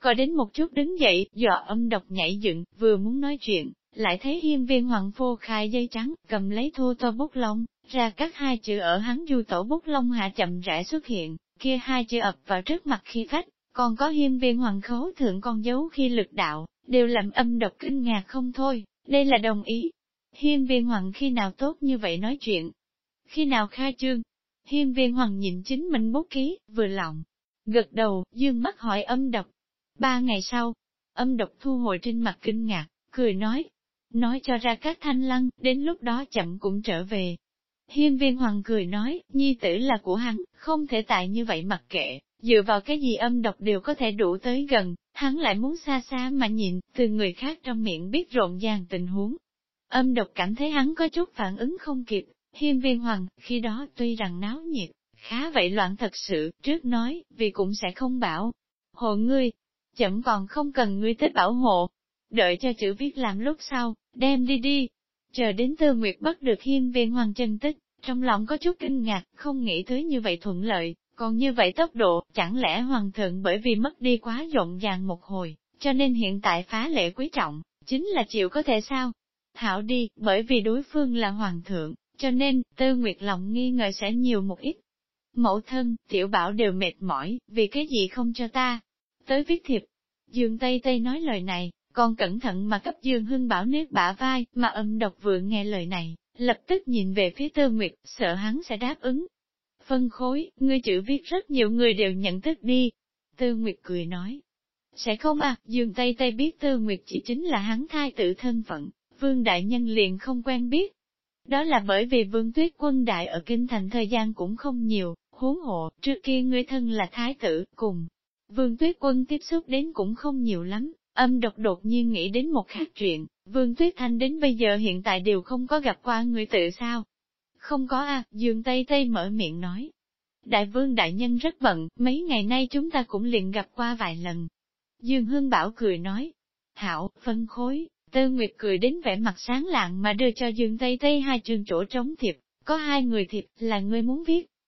Coi đến một chút đứng dậy, dọa âm độc nhảy dựng, vừa muốn nói chuyện, lại thấy hiên viên hoàng phô khai dây trắng, cầm lấy thô to bút lông, ra các hai chữ ở hắn du tổ bút lông hạ chậm rãi xuất hiện, kia hai chữ ập vào trước mặt khi phách, còn có hiên viên hoàng khấu thượng con dấu khi lực đạo, đều làm âm độc kinh ngạc không thôi, đây là đồng ý. Hiên viên hoàng khi nào tốt như vậy nói chuyện? Khi nào khai trương? Hiên viên hoàng nhìn chính mình bút ký, vừa lòng, gật đầu, dương mắt hỏi âm độc. Ba ngày sau, âm độc thu hồi trên mặt kinh ngạc, cười nói, nói cho ra các thanh lăng, đến lúc đó chậm cũng trở về. Hiên viên hoàng cười nói, nhi tử là của hắn, không thể tại như vậy mặc kệ, dựa vào cái gì âm độc đều có thể đủ tới gần, hắn lại muốn xa xa mà nhìn, từ người khác trong miệng biết rộn ràng tình huống. Âm độc cảm thấy hắn có chút phản ứng không kịp, hiên viên hoàng, khi đó tuy rằng náo nhiệt, khá vậy loạn thật sự, trước nói, vì cũng sẽ không bảo. Hộ ngươi, chậm còn không cần ngươi tới bảo hộ, đợi cho chữ viết làm lúc sau, đem đi đi. Chờ đến tư nguyệt bắt được hiên viên hoàng chân tích, trong lòng có chút kinh ngạc, không nghĩ tới như vậy thuận lợi, còn như vậy tốc độ, chẳng lẽ hoàng thượng bởi vì mất đi quá rộn ràng một hồi, cho nên hiện tại phá lệ quý trọng, chính là chịu có thể sao? Thảo đi, bởi vì đối phương là hoàng thượng, cho nên, tư nguyệt lòng nghi ngờ sẽ nhiều một ít. Mẫu thân, tiểu bảo đều mệt mỏi, vì cái gì không cho ta? Tới viết thiệp. Dương Tây Tây nói lời này, còn cẩn thận mà cấp Dương Hưng bảo nếp bả vai, mà âm độc vừa nghe lời này, lập tức nhìn về phía tơ Nguyệt, sợ hắn sẽ đáp ứng. Phân khối, ngươi chữ viết rất nhiều người đều nhận thức đi. Tư Nguyệt cười nói. Sẽ không à, Dương Tây Tây biết Tư Nguyệt chỉ chính là hắn thai tự thân phận, Vương Đại Nhân liền không quen biết. Đó là bởi vì Vương Tuyết quân đại ở Kinh Thành thời gian cũng không nhiều, huống hộ, trước kia ngươi thân là thái tử, cùng. Vương Tuyết quân tiếp xúc đến cũng không nhiều lắm, Âm độc đột nhiên nghĩ đến một khác chuyện, Vương Tuyết Thanh đến bây giờ hiện tại đều không có gặp qua người tự sao. Không có à, Dương Tây Tây mở miệng nói. Đại vương đại nhân rất bận, mấy ngày nay chúng ta cũng liền gặp qua vài lần. Dương Hương Bảo cười nói. Hảo, phân khối, Tư Nguyệt cười đến vẻ mặt sáng lạng mà đưa cho Dương Tây Tây hai trường chỗ trống thiệp, có hai người thiệp là ngươi muốn viết,